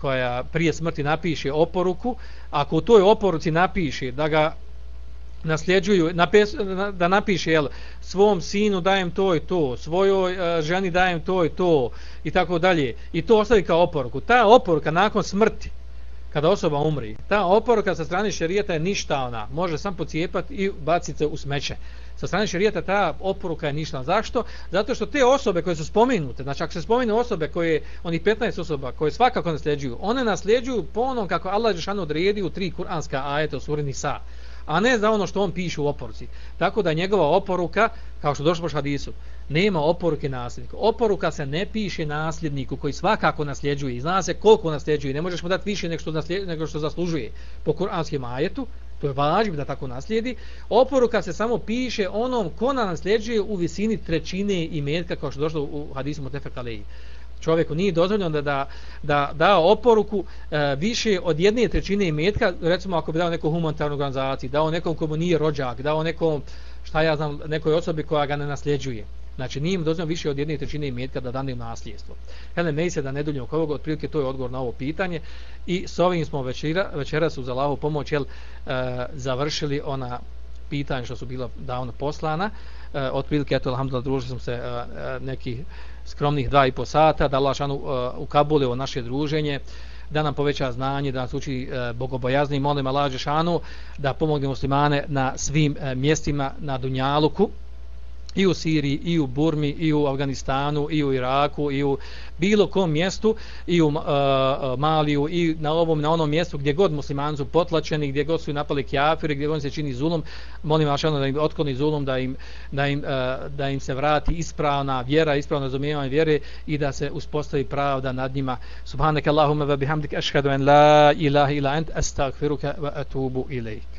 koja prije smrti napiše oporuku, ako u toj oporuci napiše da ga nasljeđuju, napis, da napiše jel, svom sinu dajem to i to, svojoj uh, ženi dajem to i to i tako dalje. I to ostavi kao oporuku. Ta oporuka nakon smrti, kada osoba umri, ta oporuka sa strane šerijeta je ništa ona. Može sam pocijepati i baciti se u smeće. Sa strane šerijeta ta oporuka je ništa. Zašto? Zato što te osobe koje su spomenute, znači ako se spomenu osobe koje, oni 15 osoba koje svakako nasljeđuju, one nasljeđuju po onom kako Allah Žešanu odredi u tri kuranska ajeta u suri sa a ne za ono što on piše u oporuci. Tako da njegova oporuka, kao što došlo po hadisu, nema oporuke nasljedniku. Oporuka se ne piše nasljedniku koji svakako nasljeđuje i zna se koliko nasljeđuje. Ne možeš mu dati više nego što, naslijed, nego što zaslužuje po kuranskim ajetu, to je važno da tako naslijedi. Oporuka se samo piše onom ko nasljeđuje u visini trećine i metka kao što došlo u hadisu Motefek Aleji čovjeku nije dozvoljeno da da, da da oporuku e, više od jedne trećine imetka, recimo ako bi dao nekoj humanitarnoj organizaciji, dao nekom komu nije rođak, dao nekom, šta ja znam, nekoj osobi koja ga ne nasljeđuje. Znači nije im dozvoljeno više od jedne trećine imetka da dane nasljedstvo. Hele, ne se da ne duljimo ovog, otprilike to je odgovor na ovo pitanje i s ovim smo večera, večeras uz Allahu pomoć jel, e, završili ona pitanja što su bila davno poslana. E, otprilike, eto, alhamdulillah, družili smo se e, e, neki skromnih dva i po sata, da Allah šanu e, uh, o naše druženje, da nam poveća znanje, da nas uči uh, bogobojazni, molim Allah šanu da pomogne muslimane na svim uh, mjestima na Dunjaluku, i u Siriji, i u Burmi, i u Afganistanu, i u Iraku, i u bilo kom mjestu, i u uh, Maliju, i na ovom, na onom mjestu gdje god muslimani su potlačeni, gdje god su napali kjafiri, gdje god se čini zulum, molim vas ono da im otkloni zulum, da im, da im, uh, da im se vrati ispravna vjera, ispravno razumijevanje vjere i da se uspostavi pravda nad njima. Subhanak Allahumma wa bihamdik ashhadu an la ilaha illa ant astaghfiruka wa atubu ilaik.